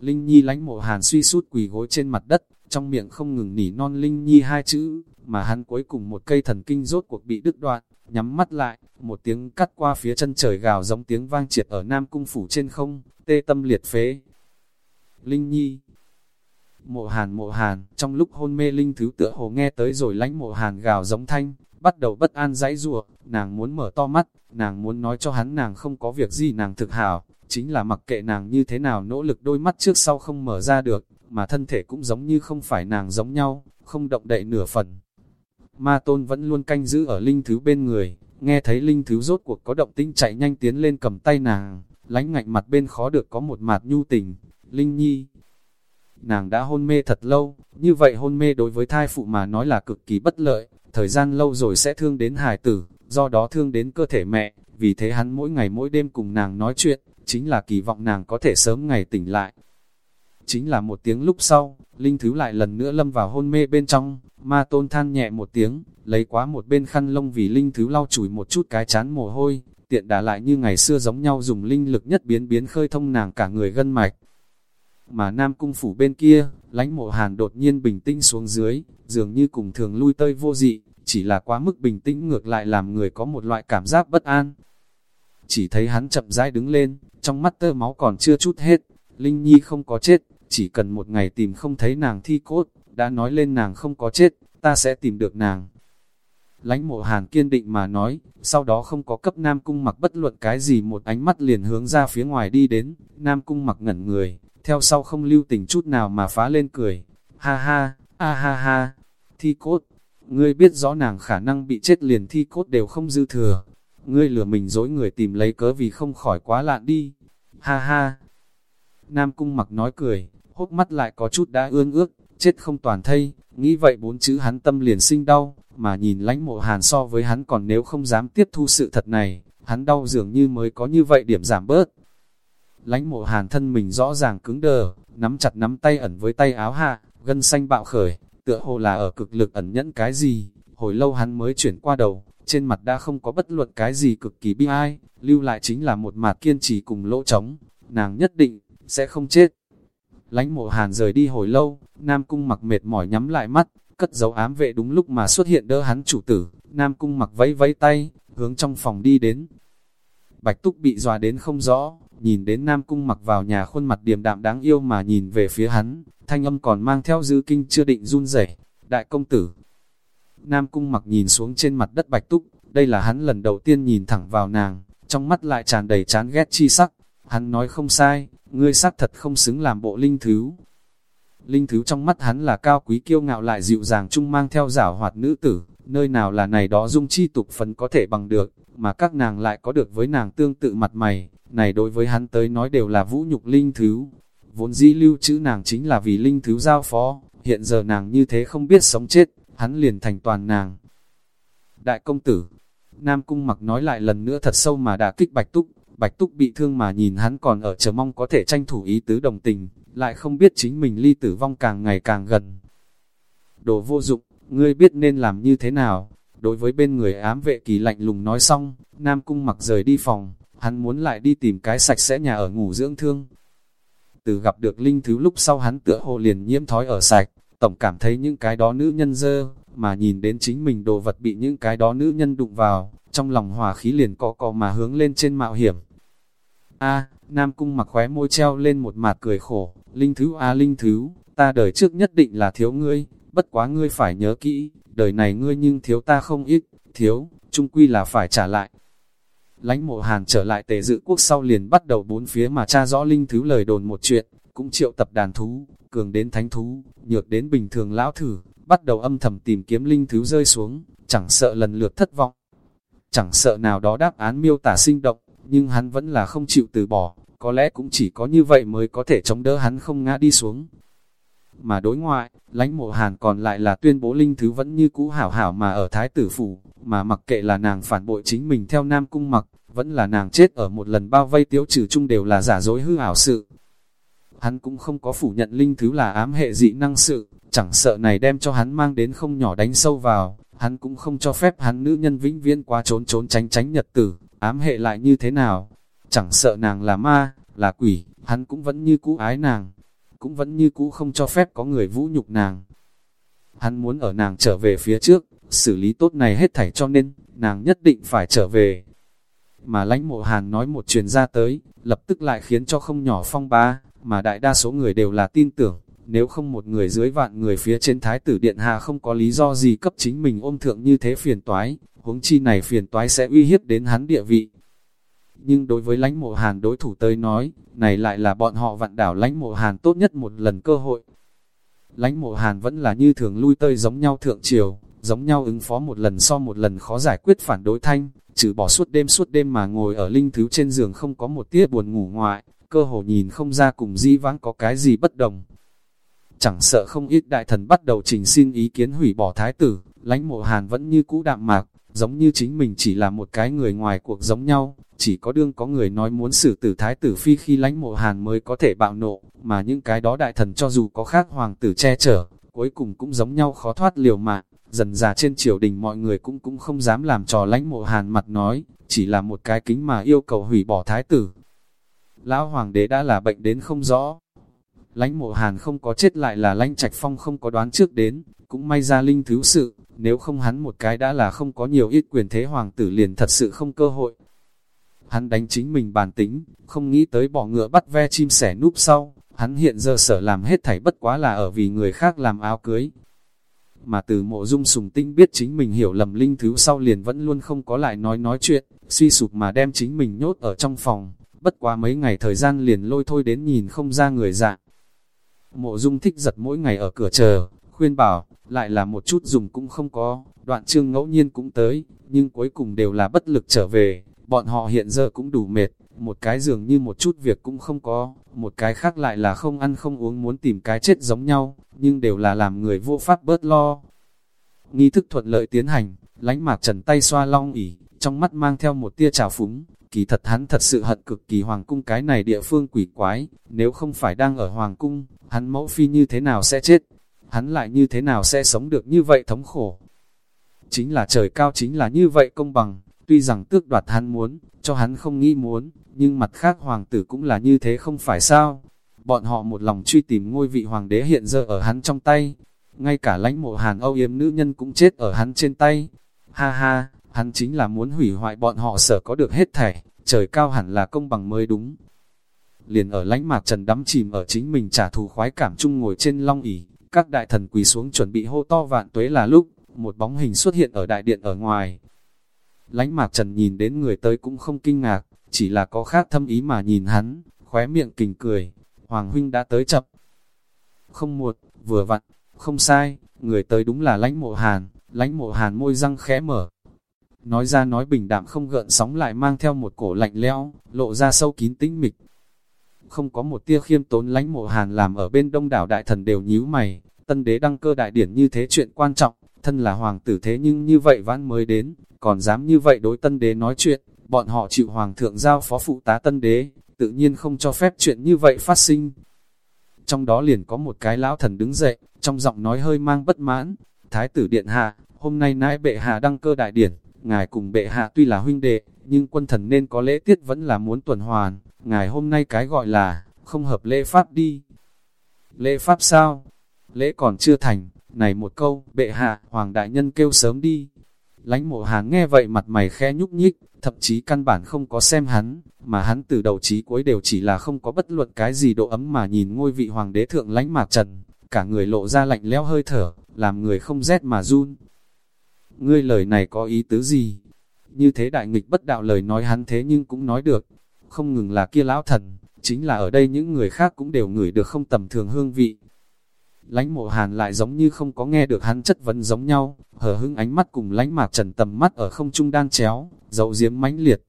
[SPEAKER 1] Linh Nhi lánh mộ hàn suy sút quỳ gối trên mặt đất, trong miệng không ngừng nỉ non Linh Nhi hai chữ, mà hắn cuối cùng một cây thần kinh rốt cuộc bị đứt đoạn, nhắm mắt lại, một tiếng cắt qua phía chân trời gào giống tiếng vang triệt ở Nam Cung phủ trên không, tê tâm liệt phế. Linh Nhi Mộ hàn mộ hàn, trong lúc hôn mê Linh Thứ tựa hồ nghe tới rồi lánh mộ hàn gào giống thanh, bắt đầu bất an dãy rủa nàng muốn mở to mắt, nàng muốn nói cho hắn nàng không có việc gì nàng thực hảo, chính là mặc kệ nàng như thế nào nỗ lực đôi mắt trước sau không mở ra được, mà thân thể cũng giống như không phải nàng giống nhau, không động đậy nửa phần. Ma tôn vẫn luôn canh giữ ở linh thứ bên người, nghe thấy linh thứ rốt cuộc có động tinh chạy nhanh tiến lên cầm tay nàng, lánh ngạnh mặt bên khó được có một mạt nhu tình, linh nhi. Nàng đã hôn mê thật lâu, như vậy hôn mê đối với thai phụ mà nói là cực kỳ bất lợi, thời gian lâu rồi sẽ thương đến hài tử, do đó thương đến cơ thể mẹ, vì thế hắn mỗi ngày mỗi đêm cùng nàng nói chuyện, chính là kỳ vọng nàng có thể sớm ngày tỉnh lại. Chính là một tiếng lúc sau, Linh Thứ lại lần nữa lâm vào hôn mê bên trong, ma tôn than nhẹ một tiếng, lấy quá một bên khăn lông vì Linh Thứ lau chùi một chút cái chán mồ hôi, tiện đã lại như ngày xưa giống nhau dùng linh lực nhất biến biến khơi thông nàng cả người gân mạch. Mà Nam Cung Phủ bên kia, lãnh mộ hàn đột nhiên bình tĩnh xuống dưới, dường như cùng thường lui tơi vô dị, chỉ là quá mức bình tĩnh ngược lại làm người có một loại cảm giác bất an. Chỉ thấy hắn chậm rãi đứng lên, trong mắt tơ máu còn chưa chút hết, Linh Nhi không có chết, chỉ cần một ngày tìm không thấy nàng thi cốt, đã nói lên nàng không có chết, ta sẽ tìm được nàng. Lánh mộ hàn kiên định mà nói, sau đó không có cấp Nam Cung mặc bất luận cái gì một ánh mắt liền hướng ra phía ngoài đi đến, Nam Cung mặc ngẩn người, theo sau không lưu tình chút nào mà phá lên cười, ha ha, a ha ha, thi cốt, ngươi biết rõ nàng khả năng bị chết liền thi cốt đều không dư thừa, ngươi lừa mình dối người tìm lấy cớ vì không khỏi quá lạn đi, ha ha. Nam Cung mặc nói cười, hốt mắt lại có chút đã ương ước, chết không toàn thây, nghĩ vậy bốn chữ hắn tâm liền sinh đau, mà nhìn lãnh mộ hàn so với hắn còn nếu không dám tiếp thu sự thật này, hắn đau dường như mới có như vậy điểm giảm bớt. Lãnh mộ hàn thân mình rõ ràng cứng đờ, nắm chặt nắm tay ẩn với tay áo hạ, gân xanh bạo khởi, tựa hồ là ở cực lực ẩn nhẫn cái gì, hồi lâu hắn mới chuyển qua đầu, trên mặt đã không có bất luận cái gì cực kỳ bi ai, lưu lại chính là một mặt kiên trì cùng lỗ trống, nàng nhất định, sẽ không chết. Lánh mộ hàn rời đi hồi lâu, Nam Cung mặc mệt mỏi nhắm lại mắt, cất dấu ám vệ đúng lúc mà xuất hiện đỡ hắn chủ tử, Nam Cung mặc vẫy vẫy tay, hướng trong phòng đi đến. Bạch Túc bị dọa đến không rõ, nhìn đến Nam Cung mặc vào nhà khuôn mặt điềm đạm đáng yêu mà nhìn về phía hắn, thanh âm còn mang theo dư kinh chưa định run rẩy đại công tử. Nam Cung mặc nhìn xuống trên mặt đất Bạch Túc, đây là hắn lần đầu tiên nhìn thẳng vào nàng, trong mắt lại tràn đầy chán ghét chi sắc, hắn nói không sai, ngươi xác thật không xứng làm bộ linh thứ. Linh thứ trong mắt hắn là cao quý kiêu ngạo lại dịu dàng chung mang theo giảo hoạt nữ tử, nơi nào là này đó dung chi tục phần có thể bằng được, mà các nàng lại có được với nàng tương tự mặt mày, này đối với hắn tới nói đều là vũ nhục linh thứ. Vốn dĩ lưu chữ nàng chính là vì linh thứ giao phó, hiện giờ nàng như thế không biết sống chết, hắn liền thành toàn nàng. Đại công tử, Nam Cung mặc nói lại lần nữa thật sâu mà đã kích Bạch Túc, Bạch Túc bị thương mà nhìn hắn còn ở chờ mong có thể tranh thủ ý tứ đồng tình, lại không biết chính mình ly tử vong càng ngày càng gần. Đồ vô dụng, ngươi biết nên làm như thế nào? Đối với bên người ám vệ kỳ lạnh lùng nói xong, Nam Cung mặc rời đi phòng, hắn muốn lại đi tìm cái sạch sẽ nhà ở ngủ dưỡng thương. Từ gặp được linh thứ lúc sau hắn tựa hồ liền nhiễm thói ở sạch, tổng cảm thấy những cái đó nữ nhân dơ, mà nhìn đến chính mình đồ vật bị những cái đó nữ nhân đụng vào, trong lòng hòa khí liền cọ cọ mà hướng lên trên mạo hiểm. A, Nam Cung mặc khóe môi treo lên một mặt cười khổ, Linh Thứ A Linh Thứ, ta đời trước nhất định là thiếu ngươi, bất quá ngươi phải nhớ kỹ, đời này ngươi nhưng thiếu ta không ít, thiếu, trung quy là phải trả lại. Lánh mộ hàn trở lại tề dự quốc sau liền bắt đầu bốn phía mà tra rõ Linh Thứ lời đồn một chuyện, cũng triệu tập đàn thú, cường đến thánh thú, nhược đến bình thường lão thử, bắt đầu âm thầm tìm kiếm Linh Thứ rơi xuống, chẳng sợ lần lượt thất vọng chẳng sợ nào đó đáp án miêu tả sinh động, nhưng hắn vẫn là không chịu từ bỏ, có lẽ cũng chỉ có như vậy mới có thể chống đỡ hắn không ngã đi xuống. Mà đối ngoại, lãnh mộ hàn còn lại là tuyên bố linh thứ vẫn như cũ hảo hảo mà ở thái tử phủ, mà mặc kệ là nàng phản bội chính mình theo nam cung mặc, vẫn là nàng chết ở một lần bao vây tiếu trừ chung đều là giả dối hư ảo sự. Hắn cũng không có phủ nhận linh thứ là ám hệ dị năng sự, chẳng sợ này đem cho hắn mang đến không nhỏ đánh sâu vào, hắn cũng không cho phép hắn nữ nhân vĩnh viễn qua trốn trốn tránh tránh nhật tử, ám hệ lại như thế nào. Chẳng sợ nàng là ma, là quỷ, hắn cũng vẫn như cũ ái nàng, cũng vẫn như cũ không cho phép có người vũ nhục nàng. Hắn muốn ở nàng trở về phía trước, xử lý tốt này hết thảy cho nên, nàng nhất định phải trở về. Mà lãnh mộ hàn nói một truyền ra tới, lập tức lại khiến cho không nhỏ phong ba, mà đại đa số người đều là tin tưởng. Nếu không một người dưới vạn người phía trên thái tử điện hạ không có lý do gì cấp chính mình ôm thượng như thế phiền toái, huống chi này phiền toái sẽ uy hiếp đến hắn địa vị. Nhưng đối với lãnh mộ hàn đối thủ tới nói, này lại là bọn họ vạn đảo lãnh mộ hàn tốt nhất một lần cơ hội. lãnh mộ hàn vẫn là như thường lui tơi giống nhau thượng triều, giống nhau ứng phó một lần so một lần khó giải quyết phản đối thanh, trừ bỏ suốt đêm suốt đêm mà ngồi ở linh thứ trên giường không có một tia buồn ngủ ngoại, cơ hồ nhìn không ra cùng di vãng có cái gì bất đồng. Chẳng sợ không ít đại thần bắt đầu trình xin ý kiến hủy bỏ thái tử, lãnh mộ hàn vẫn như cũ đạm mạc, giống như chính mình chỉ là một cái người ngoài cuộc giống nhau, chỉ có đương có người nói muốn xử tử thái tử phi khi lãnh mộ hàn mới có thể bạo nộ, mà những cái đó đại thần cho dù có khác hoàng tử che chở, cuối cùng cũng giống nhau khó thoát liều mạng, dần già trên triều đình mọi người cũng cũng không dám làm trò lãnh mộ hàn mặt nói, chỉ là một cái kính mà yêu cầu hủy bỏ thái tử. Lão hoàng đế đã là bệnh đến không rõ. Lãnh mộ hàn không có chết lại là lãnh trạch phong không có đoán trước đến, cũng may ra linh thứ sự, nếu không hắn một cái đã là không có nhiều ít quyền thế hoàng tử liền thật sự không cơ hội. Hắn đánh chính mình bản tính, không nghĩ tới bỏ ngựa bắt ve chim sẻ núp sau, hắn hiện giờ sở làm hết thảy bất quá là ở vì người khác làm áo cưới. Mà từ mộ dung sùng tinh biết chính mình hiểu lầm linh thứ sau liền vẫn luôn không có lại nói nói chuyện, suy sụp mà đem chính mình nhốt ở trong phòng, bất quá mấy ngày thời gian liền lôi thôi đến nhìn không ra người dạng. Mộ dung thích giật mỗi ngày ở cửa chờ, khuyên bảo, lại là một chút dùng cũng không có, đoạn chương ngẫu nhiên cũng tới, nhưng cuối cùng đều là bất lực trở về, bọn họ hiện giờ cũng đủ mệt, một cái dường như một chút việc cũng không có, một cái khác lại là không ăn không uống muốn tìm cái chết giống nhau, nhưng đều là làm người vô pháp bớt lo. Nghi thức thuận lợi tiến hành, lánh mạc trần tay xoa long ỉ, trong mắt mang theo một tia trào phúng, kỳ thật hắn thật sự hận cực kỳ hoàng cung cái này địa phương quỷ quái, nếu không phải đang ở hoàng cung, hắn mẫu phi như thế nào sẽ chết, hắn lại như thế nào sẽ sống được như vậy thống khổ. Chính là trời cao chính là như vậy công bằng, tuy rằng tước đoạt hắn muốn, cho hắn không nghĩ muốn, nhưng mặt khác hoàng tử cũng là như thế không phải sao. Bọn họ một lòng truy tìm ngôi vị hoàng đế hiện giờ ở hắn trong tay, ngay cả lãnh mộ hàn âu yếm nữ nhân cũng chết ở hắn trên tay. Ha ha, hắn chính là muốn hủy hoại bọn họ sở có được hết thảy, trời cao hẳn là công bằng mới đúng. Liền ở lãnh mạc trần đắm chìm ở chính mình trả thù khoái cảm chung ngồi trên long ỉ, các đại thần quỳ xuống chuẩn bị hô to vạn tuế là lúc, một bóng hình xuất hiện ở đại điện ở ngoài. Lánh mạc trần nhìn đến người tới cũng không kinh ngạc, chỉ là có khác thâm ý mà nhìn hắn, khóe miệng kình cười, Hoàng huynh đã tới chậm. Không muộn, vừa vặn, không sai, người tới đúng là lãnh mộ hàn, lãnh mộ hàn môi răng khẽ mở. Nói ra nói bình đạm không gợn sóng lại mang theo một cổ lạnh lẽo, lộ ra sâu kín tĩnh mịch. Không có một tia khiêm tốn lãnh mộ hàn làm ở bên đông đảo đại thần đều nhíu mày, tân đế đăng cơ đại điển như thế chuyện quan trọng, thân là hoàng tử thế nhưng như vậy vãn mới đến, còn dám như vậy đối tân đế nói chuyện, bọn họ chịu hoàng thượng giao phó phụ tá tân đế, tự nhiên không cho phép chuyện như vậy phát sinh. Trong đó liền có một cái lão thần đứng dậy, trong giọng nói hơi mang bất mãn, thái tử điện hạ, hôm nay nãi bệ hạ đăng cơ đại điển, ngài cùng bệ hạ tuy là huynh đệ, nhưng quân thần nên có lễ tiết vẫn là muốn tuần hoàn, ngài hôm nay cái gọi là, không hợp lễ pháp đi. Lễ pháp sao? Lễ còn chưa thành, này một câu, bệ hạ, hoàng đại nhân kêu sớm đi. Lánh mộ hàn nghe vậy mặt mày khe nhúc nhích, thậm chí căn bản không có xem hắn, mà hắn từ đầu chí cuối đều chỉ là không có bất luận cái gì độ ấm mà nhìn ngôi vị hoàng đế thượng lánh mạc trần, cả người lộ ra lạnh lẽo hơi thở, làm người không rét mà run. Ngươi lời này có ý tứ gì? Như thế đại nghịch bất đạo lời nói hắn thế nhưng cũng nói được, không ngừng là kia lão thần, chính là ở đây những người khác cũng đều ngửi được không tầm thường hương vị, lãnh mộ hàn lại giống như không có nghe được hắn chất vấn giống nhau, hờ hững ánh mắt cùng lãnh mạc trần tầm mắt ở không trung đang chéo, dấu diếm mãnh liệt.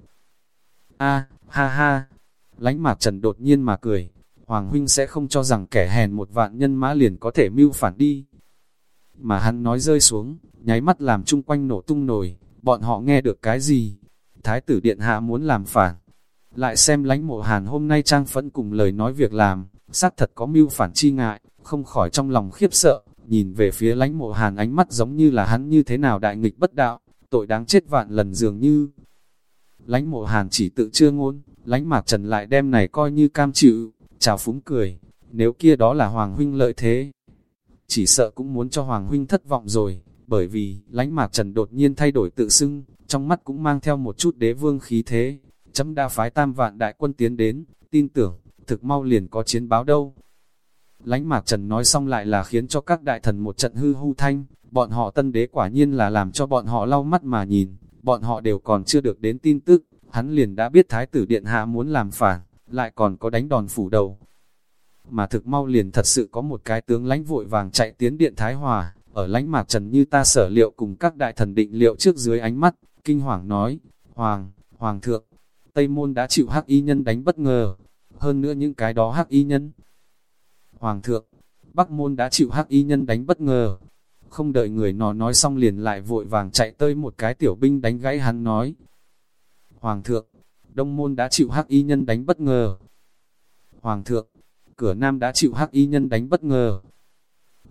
[SPEAKER 1] A, ha ha, lãnh mạc trần đột nhiên mà cười, Hoàng huynh sẽ không cho rằng kẻ hèn một vạn nhân mã liền có thể mưu phản đi. Mà hắn nói rơi xuống, nháy mắt làm chung quanh nổ tung nổi, bọn họ nghe được cái gì? Thái tử điện hạ muốn làm phản. Lại xem lãnh mộ hàn hôm nay trang phẫn cùng lời nói việc làm, xác thật có mưu phản chi ngại, không khỏi trong lòng khiếp sợ, nhìn về phía lánh mộ hàn ánh mắt giống như là hắn như thế nào đại nghịch bất đạo, tội đáng chết vạn lần dường như. Lánh mộ hàn chỉ tự chưa ngôn, lánh mạc trần lại đem này coi như cam chịu, chào phúng cười, nếu kia đó là Hoàng Huynh lợi thế. Chỉ sợ cũng muốn cho Hoàng Huynh thất vọng rồi, bởi vì lánh mạc trần đột nhiên thay đổi tự xưng, trong mắt cũng mang theo một chút đế vương khí thế, chấm đa phái tam vạn đại quân tiến đến, tin tưởng, thực mau liền có chiến báo đâu. Lánh Mạc Trần nói xong lại là khiến cho các đại thần một trận hư hư thanh, bọn họ tân đế quả nhiên là làm cho bọn họ lau mắt mà nhìn, bọn họ đều còn chưa được đến tin tức, hắn liền đã biết Thái tử Điện Hạ muốn làm phản, lại còn có đánh đòn phủ đầu. mà thực mau liền thật sự có một cái tướng lãnh vội vàng chạy tiến điện Thái Hòa, ở lãnh mạc trần như ta sở liệu cùng các đại thần định liệu trước dưới ánh mắt, kinh hoàng nói, Hoàng, Hoàng thượng, Tây Môn đã chịu hắc y nhân đánh bất ngờ, hơn nữa những cái đó hắc y nhân. Hoàng thượng, Bắc Môn đã chịu hắc y nhân đánh bất ngờ, không đợi người nó nói xong liền lại vội vàng chạy tới một cái tiểu binh đánh gãy hắn nói. Hoàng thượng, Đông Môn đã chịu hắc y nhân đánh bất ngờ. Hoàng thượng, cửa Nam đã chịu hắc y nhân đánh bất ngờ.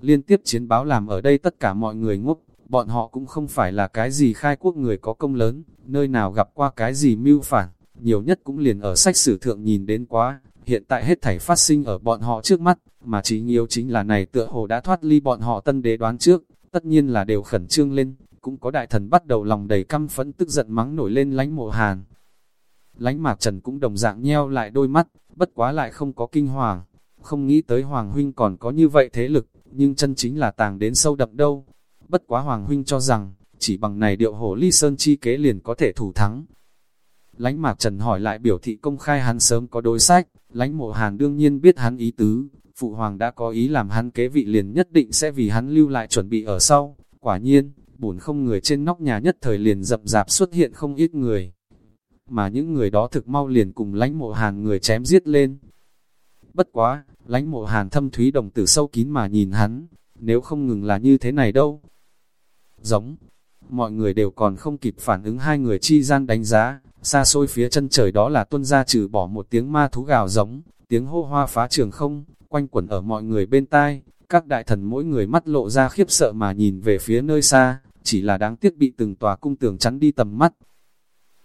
[SPEAKER 1] Liên tiếp chiến báo làm ở đây tất cả mọi người ngốc, bọn họ cũng không phải là cái gì khai quốc người có công lớn, nơi nào gặp qua cái gì mưu phản, nhiều nhất cũng liền ở sách sử thượng nhìn đến quá, hiện tại hết thảy phát sinh ở bọn họ trước mắt, mà chỉ nhiều chính là này tựa hồ đã thoát ly bọn họ tân đế đoán trước, tất nhiên là đều khẩn trương lên, cũng có đại thần bắt đầu lòng đầy căm phẫn tức giận mắng nổi lên lánh mộ hàn. Lánh mạc trần cũng đồng dạng nheo lại đôi mắt, bất quá lại không có kinh hoàng, không nghĩ tới Hoàng Huynh còn có như vậy thế lực, nhưng chân chính là tàng đến sâu đậm đâu. Bất quá Hoàng Huynh cho rằng, chỉ bằng này điệu hổ ly sơn chi kế liền có thể thủ thắng. Lánh mạc trần hỏi lại biểu thị công khai hắn sớm có đối sách, lánh mộ hàn đương nhiên biết hắn ý tứ, phụ hoàng đã có ý làm hắn kế vị liền nhất định sẽ vì hắn lưu lại chuẩn bị ở sau, quả nhiên, bổn không người trên nóc nhà nhất thời liền dập rạp xuất hiện không ít người. Mà những người đó thực mau liền cùng lánh mộ hàn người chém giết lên. Bất quá, lánh mộ hàn thâm thúy đồng tử sâu kín mà nhìn hắn, nếu không ngừng là như thế này đâu. Giống, mọi người đều còn không kịp phản ứng hai người chi gian đánh giá, xa xôi phía chân trời đó là tuân ra trừ bỏ một tiếng ma thú gào giống, tiếng hô hoa phá trường không, quanh quẩn ở mọi người bên tai, các đại thần mỗi người mắt lộ ra khiếp sợ mà nhìn về phía nơi xa, chỉ là đáng tiếc bị từng tòa cung tường chắn đi tầm mắt.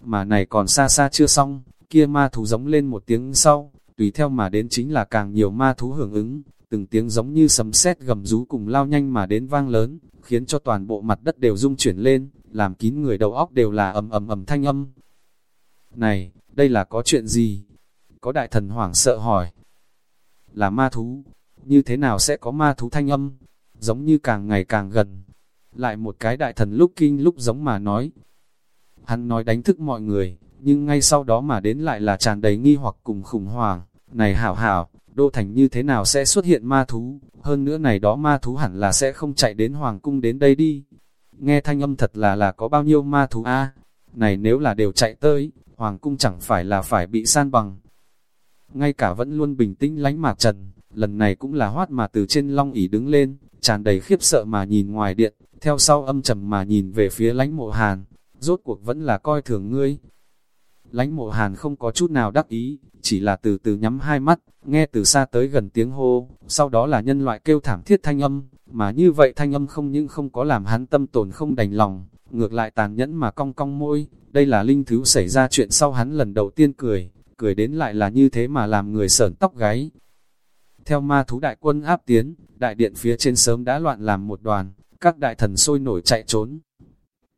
[SPEAKER 1] Mà này còn xa xa chưa xong, kia ma thú giống lên một tiếng sau, tùy theo mà đến chính là càng nhiều ma thú hưởng ứng, từng tiếng giống như sấm sét gầm rú cùng lao nhanh mà đến vang lớn, khiến cho toàn bộ mặt đất đều rung chuyển lên, làm kín người đầu óc đều là ầm ầm ầm thanh âm. Này, đây là có chuyện gì? Có đại thần hoảng sợ hỏi. Là ma thú, như thế nào sẽ có ma thú thanh âm? Giống như càng ngày càng gần. Lại một cái đại thần lúc kinh lúc giống mà nói. Hắn nói đánh thức mọi người, nhưng ngay sau đó mà đến lại là tràn đầy nghi hoặc cùng khủng hoảng. Này hảo hảo, đô thành như thế nào sẽ xuất hiện ma thú, hơn nữa này đó ma thú hẳn là sẽ không chạy đến hoàng cung đến đây đi. Nghe thanh âm thật là là có bao nhiêu ma thú a Này nếu là đều chạy tới, hoàng cung chẳng phải là phải bị san bằng. Ngay cả vẫn luôn bình tĩnh lánh mạc trần, lần này cũng là hoát mà từ trên long ỉ đứng lên, tràn đầy khiếp sợ mà nhìn ngoài điện, theo sau âm trầm mà nhìn về phía lánh mộ hàn, rốt cuộc vẫn là coi thường ngươi. Lánh mộ hàn không có chút nào đắc ý, chỉ là từ từ nhắm hai mắt, nghe từ xa tới gần tiếng hô, sau đó là nhân loại kêu thảm thiết thanh âm, mà như vậy thanh âm không những không có làm hắn tâm tồn không đành lòng, ngược lại tàn nhẫn mà cong cong môi, đây là linh thứ xảy ra chuyện sau hắn lần đầu tiên cười, cười đến lại là như thế mà làm người sởn tóc gáy. Theo ma thú đại quân áp tiến, đại điện phía trên sớm đã loạn làm một đoàn, các đại thần sôi nổi chạy trốn.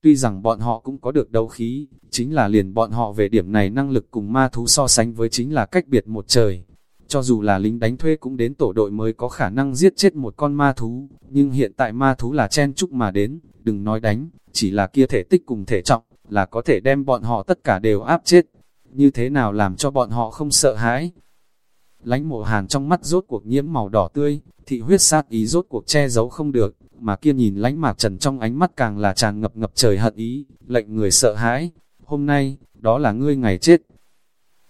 [SPEAKER 1] Tuy rằng bọn họ cũng có được đấu khí, chính là liền bọn họ về điểm này năng lực cùng ma thú so sánh với chính là cách biệt một trời. Cho dù là lính đánh thuê cũng đến tổ đội mới có khả năng giết chết một con ma thú, nhưng hiện tại ma thú là chen chúc mà đến, đừng nói đánh, chỉ là kia thể tích cùng thể trọng, là có thể đem bọn họ tất cả đều áp chết. Như thế nào làm cho bọn họ không sợ hãi? Lánh mộ hàn trong mắt rốt cuộc nhiễm màu đỏ tươi, thị huyết sát ý rốt cuộc che giấu không được, mà kia nhìn lánh mạc trần trong ánh mắt càng là tràn ngập ngập trời hận ý, lệnh người sợ hãi. Hôm nay, đó là ngươi ngày chết.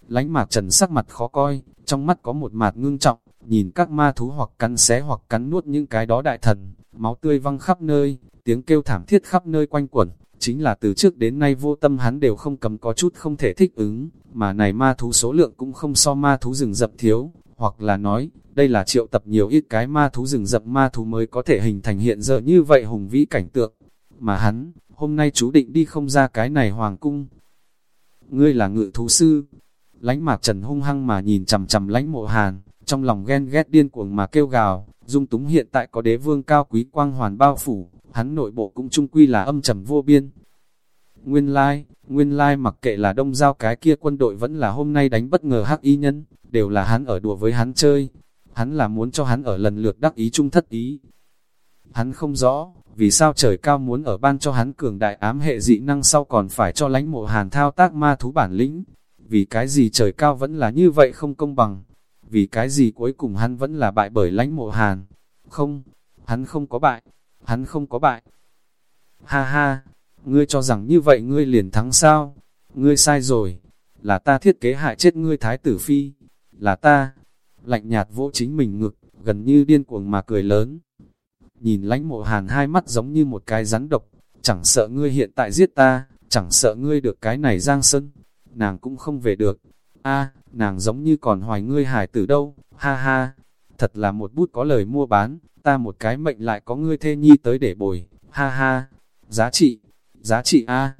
[SPEAKER 1] Lánh mạc trần sắc mặt khó coi, trong mắt có một mạt ngưng trọng, nhìn các ma thú hoặc cắn xé hoặc cắn nuốt những cái đó đại thần, máu tươi văng khắp nơi, tiếng kêu thảm thiết khắp nơi quanh quẩn, chính là từ trước đến nay vô tâm hắn đều không cầm có chút không thể thích ứng, mà này ma thú số lượng cũng không so ma thú rừng rậm thiếu, hoặc là nói, đây là triệu tập nhiều ít cái ma thú rừng rậm ma thú mới có thể hình thành hiện giờ như vậy hùng vĩ cảnh tượng, mà hắn, hôm nay chú định đi không ra cái này hoàng cung. Ngươi là ngự thú sư, lánh mạc trần hung hăng mà nhìn chầm chầm lánh mộ hàn, trong lòng ghen ghét điên cuồng mà kêu gào, dung túng hiện tại có đế vương cao quý quang hoàn bao phủ, hắn nội bộ cũng trung quy là âm trầm vô biên. Nguyên lai, nguyên lai mặc kệ là đông giao cái kia quân đội vẫn là hôm nay đánh bất ngờ hắc y nhân, đều là hắn ở đùa với hắn chơi. Hắn là muốn cho hắn ở lần lượt đắc ý trung thất ý. Hắn không rõ, vì sao trời cao muốn ở ban cho hắn cường đại ám hệ dị năng sau còn phải cho lánh mộ hàn thao tác ma thú bản lĩnh. Vì cái gì trời cao vẫn là như vậy không công bằng. vì cái gì cuối cùng hắn vẫn là bại bởi lãnh mộ hàn. Không, hắn không có bại, hắn không có bại. Ha ha, ngươi cho rằng như vậy ngươi liền thắng sao? Ngươi sai rồi, là ta thiết kế hại chết ngươi thái tử phi, là ta. Lạnh nhạt vỗ chính mình ngực, gần như điên cuồng mà cười lớn. Nhìn lãnh mộ hàn hai mắt giống như một cái rắn độc, chẳng sợ ngươi hiện tại giết ta, chẳng sợ ngươi được cái này giang sân, nàng cũng không về được. a nàng giống như còn hoài ngươi hải tử đâu, ha ha, thật là một bút có lời mua bán, ta một cái mệnh lại có ngươi thê nhi tới để bồi, ha ha, giá trị, giá trị a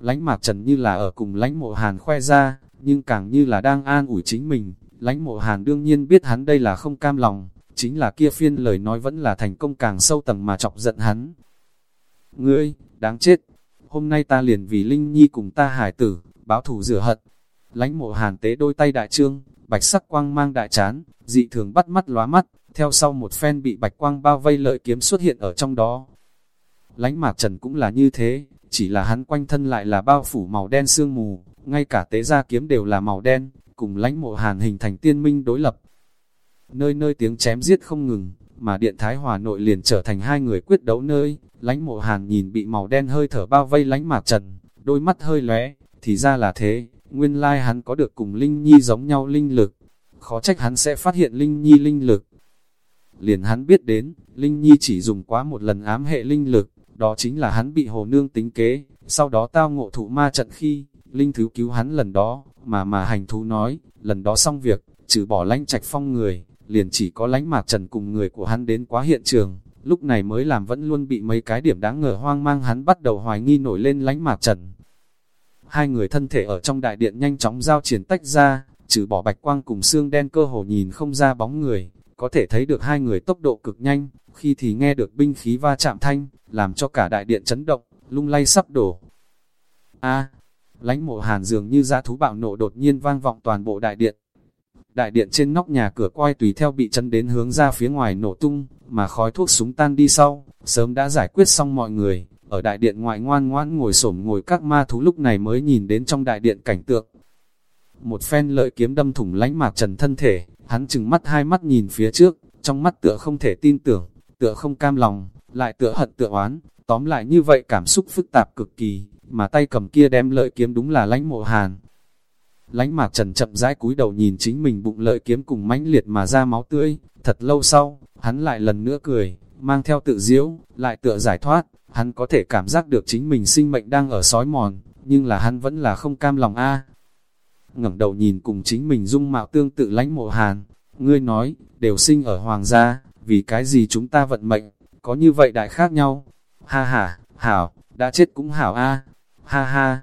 [SPEAKER 1] Lánh mạc trần như là ở cùng lánh mộ hàn khoe ra, nhưng càng như là đang an ủi chính mình, lánh mộ hàn đương nhiên biết hắn đây là không cam lòng, chính là kia phiên lời nói vẫn là thành công càng sâu tầng mà chọc giận hắn. Ngươi, đáng chết, hôm nay ta liền vì Linh Nhi cùng ta hải tử, báo thù rửa hận. Lánh mộ hàn tế đôi tay đại trương, bạch sắc quang mang đại chán, dị thường bắt mắt lóa mắt, theo sau một phen bị bạch quang bao vây lợi kiếm xuất hiện ở trong đó. Lánh mạc trần cũng là như thế, chỉ là hắn quanh thân lại là bao phủ màu đen sương mù, ngay cả tế gia kiếm đều là màu đen, cùng lánh mộ hàn hình thành tiên minh đối lập. Nơi nơi tiếng chém giết không ngừng, mà điện thái hòa nội liền trở thành hai người quyết đấu nơi, lánh mộ hàn nhìn bị màu đen hơi thở bao vây lánh mạc trần, đôi mắt hơi lóe, thì ra là thế, nguyên lai hắn có được cùng Linh Nhi giống nhau linh lực, khó trách hắn sẽ phát hiện Linh Nhi linh lực. Liền hắn biết đến, Linh Nhi chỉ dùng quá một lần ám hệ linh lực, đó chính là hắn bị hồ nương tính kế, sau đó tao ngộ thụ ma trận khi, Linh Thứ cứu hắn lần đó, mà mà hành thú nói, lần đó xong việc, trừ bỏ lánh trạch phong người, liền chỉ có lánh mạc trần cùng người của hắn đến quá hiện trường, lúc này mới làm vẫn luôn bị mấy cái điểm đáng ngờ hoang mang hắn bắt đầu hoài nghi nổi lên lánh mạc trần. Hai người thân thể ở trong đại điện nhanh chóng giao triển tách ra, trừ bỏ bạch quang cùng xương đen cơ hồ nhìn không ra bóng người, có thể thấy được hai người tốc độ cực nhanh, khi thì nghe được binh khí va chạm thanh, làm cho cả đại điện chấn động, lung lay sắp đổ. A, lánh mộ hàn dường như ra thú bạo nộ đột nhiên vang vọng toàn bộ đại điện. Đại điện trên nóc nhà cửa quay tùy theo bị chấn đến hướng ra phía ngoài nổ tung, mà khói thuốc súng tan đi sau, sớm đã giải quyết xong mọi người, ở đại điện ngoại ngoan ngoan ngồi xổm ngồi các ma thú lúc này mới nhìn đến trong đại điện cảnh tượng. Một phen lợi kiếm đâm thủng lánh mạc trần thân thể, hắn chừng mắt hai mắt nhìn phía trước, trong mắt tựa không thể tin tưởng, tựa không cam lòng, lại tựa hận tựa oán, tóm lại như vậy cảm xúc phức tạp cực kỳ, mà tay cầm kia đem lợi kiếm đúng là lãnh mộ hàn. Lánh mạc trần chậm rãi cúi đầu nhìn chính mình bụng lợi kiếm cùng mãnh liệt mà ra máu tươi, thật lâu sau, hắn lại lần nữa cười, mang theo tự diễu, lại tựa giải thoát, hắn có thể cảm giác được chính mình sinh mệnh đang ở sói mòn, nhưng là hắn vẫn là không cam lòng a ngẩng đầu nhìn cùng chính mình dung mạo tương tự lánh mộ hàn, ngươi nói, đều sinh ở hoàng gia, vì cái gì chúng ta vận mệnh, có như vậy đại khác nhau. Ha ha, hảo, đã chết cũng hảo a. Ha ha.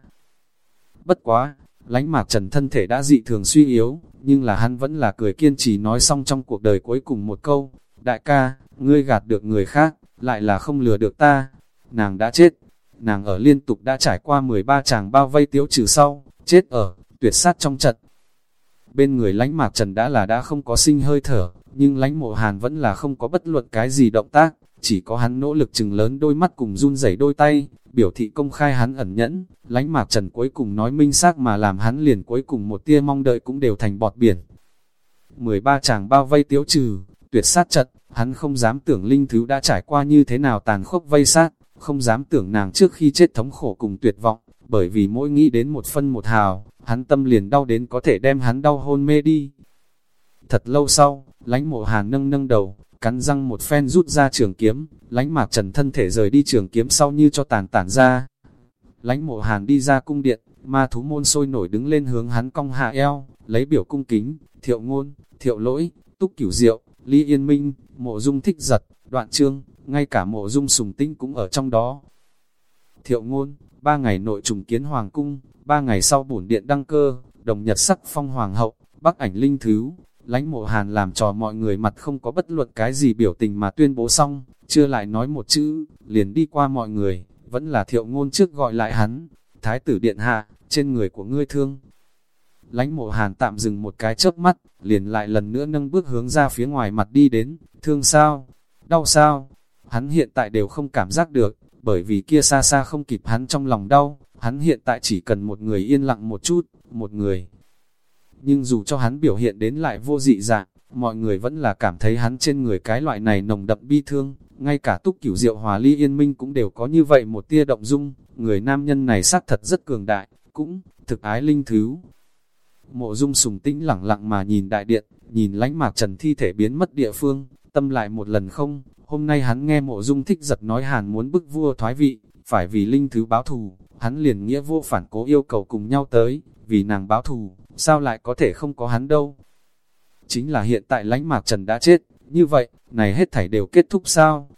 [SPEAKER 1] Bất quá, lánh mạc trần thân thể đã dị thường suy yếu, nhưng là hắn vẫn là cười kiên trì nói xong trong cuộc đời cuối cùng một câu, đại ca, ngươi gạt được người khác, lại là không lừa được ta, nàng đã chết, nàng ở liên tục đã trải qua 13 chàng bao vây tiếu trừ sau, chết ở, tuyệt sát trong trận. Bên người lánh mạc trần đã là đã không có sinh hơi thở, nhưng lánh mộ hàn vẫn là không có bất luận cái gì động tác, chỉ có hắn nỗ lực chừng lớn đôi mắt cùng run rẩy đôi tay, biểu thị công khai hắn ẩn nhẫn, lánh mạc trần cuối cùng nói minh xác mà làm hắn liền cuối cùng một tia mong đợi cũng đều thành bọt biển. 13 chàng bao vây tiếu trừ, tuyệt sát trận, hắn không dám tưởng linh thứ đã trải qua như thế nào tàn khốc vây sát, không dám tưởng nàng trước khi chết thống khổ cùng tuyệt vọng, bởi vì mỗi nghĩ đến một phân một hào, hắn tâm liền đau đến có thể đem hắn đau hôn mê đi. Thật lâu sau, lánh mộ hàn nâng nâng đầu, cắn răng một phen rút ra trường kiếm, lánh mạc trần thân thể rời đi trường kiếm sau như cho tàn tản ra. Lánh mộ hàn đi ra cung điện, ma thú môn sôi nổi đứng lên hướng hắn cong hạ eo, lấy biểu cung kính, thiệu ngôn, thiệu lỗi, túc cửu diệu, ly yên minh, mộ dung thích giật, đoạn trương, ngay cả mộ dung sùng tinh cũng ở trong đó. Thiệu ngôn, ba ngày nội trùng kiến hoàng cung, ba ngày sau bổn điện đăng cơ, đồng nhật sắc phong hoàng hậu, bắc ảnh linh thứ, lãnh mộ hàn làm trò mọi người mặt không có bất luận cái gì biểu tình mà tuyên bố xong, chưa lại nói một chữ, liền đi qua mọi người, vẫn là thiệu ngôn trước gọi lại hắn, thái tử điện hạ, trên người của ngươi thương. Lãnh mộ hàn tạm dừng một cái chớp mắt, liền lại lần nữa nâng bước hướng ra phía ngoài mặt đi đến, thương sao, đau sao, hắn hiện tại đều không cảm giác được, bởi vì kia xa xa không kịp hắn trong lòng đau, hắn hiện tại chỉ cần một người yên lặng một chút, một người nhưng dù cho hắn biểu hiện đến lại vô dị dạng, mọi người vẫn là cảm thấy hắn trên người cái loại này nồng đậm bi thương, ngay cả túc cửu diệu hòa ly yên minh cũng đều có như vậy một tia động dung, người nam nhân này xác thật rất cường đại, cũng thực ái linh thứ. Mộ dung sùng tĩnh lặng lặng mà nhìn đại điện, nhìn lánh mạc trần thi thể biến mất địa phương, tâm lại một lần không, hôm nay hắn nghe mộ dung thích giật nói hàn muốn bức vua thoái vị, phải vì linh thứ báo thù, hắn liền nghĩa vô phản cố yêu cầu cùng nhau tới, vì nàng báo thù, sao lại có thể không có hắn đâu. Chính là hiện tại lánh mạc trần đã chết, như vậy, này hết thảy đều kết thúc sao?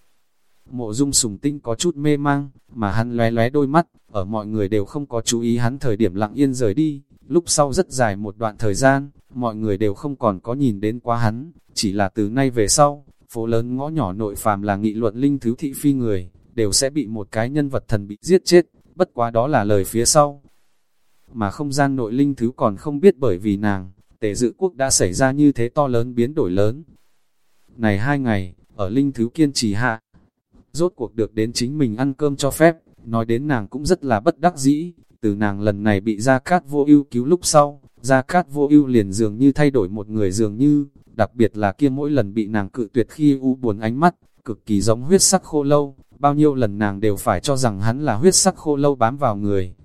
[SPEAKER 1] Mộ dung sùng tinh có chút mê mang, mà hắn lóe lóe đôi mắt, ở mọi người đều không có chú ý hắn thời điểm lặng yên rời đi, lúc sau rất dài một đoạn thời gian, mọi người đều không còn có nhìn đến qua hắn, chỉ là từ nay về sau, phố lớn ngõ nhỏ nội phàm là nghị luận linh thứ thị phi người, đều sẽ bị một cái nhân vật thần bị giết chết, bất quá đó là lời phía sau. Mà không gian nội linh thứ còn không biết bởi vì nàng, tề dự quốc đã xảy ra như thế to lớn biến đổi lớn. Này hai ngày, ở linh thứ kiên trì hạ, rốt cuộc được đến chính mình ăn cơm cho phép, nói đến nàng cũng rất là bất đắc dĩ, từ nàng lần này bị ra Cát vô ưu cứu lúc sau, Gia Cát vô ưu liền dường như thay đổi một người dường như, đặc biệt là kia mỗi lần bị nàng cự tuyệt khi u buồn ánh mắt, cực kỳ giống huyết sắc khô lâu, bao nhiêu lần nàng đều phải cho rằng hắn là huyết sắc khô lâu bám vào người.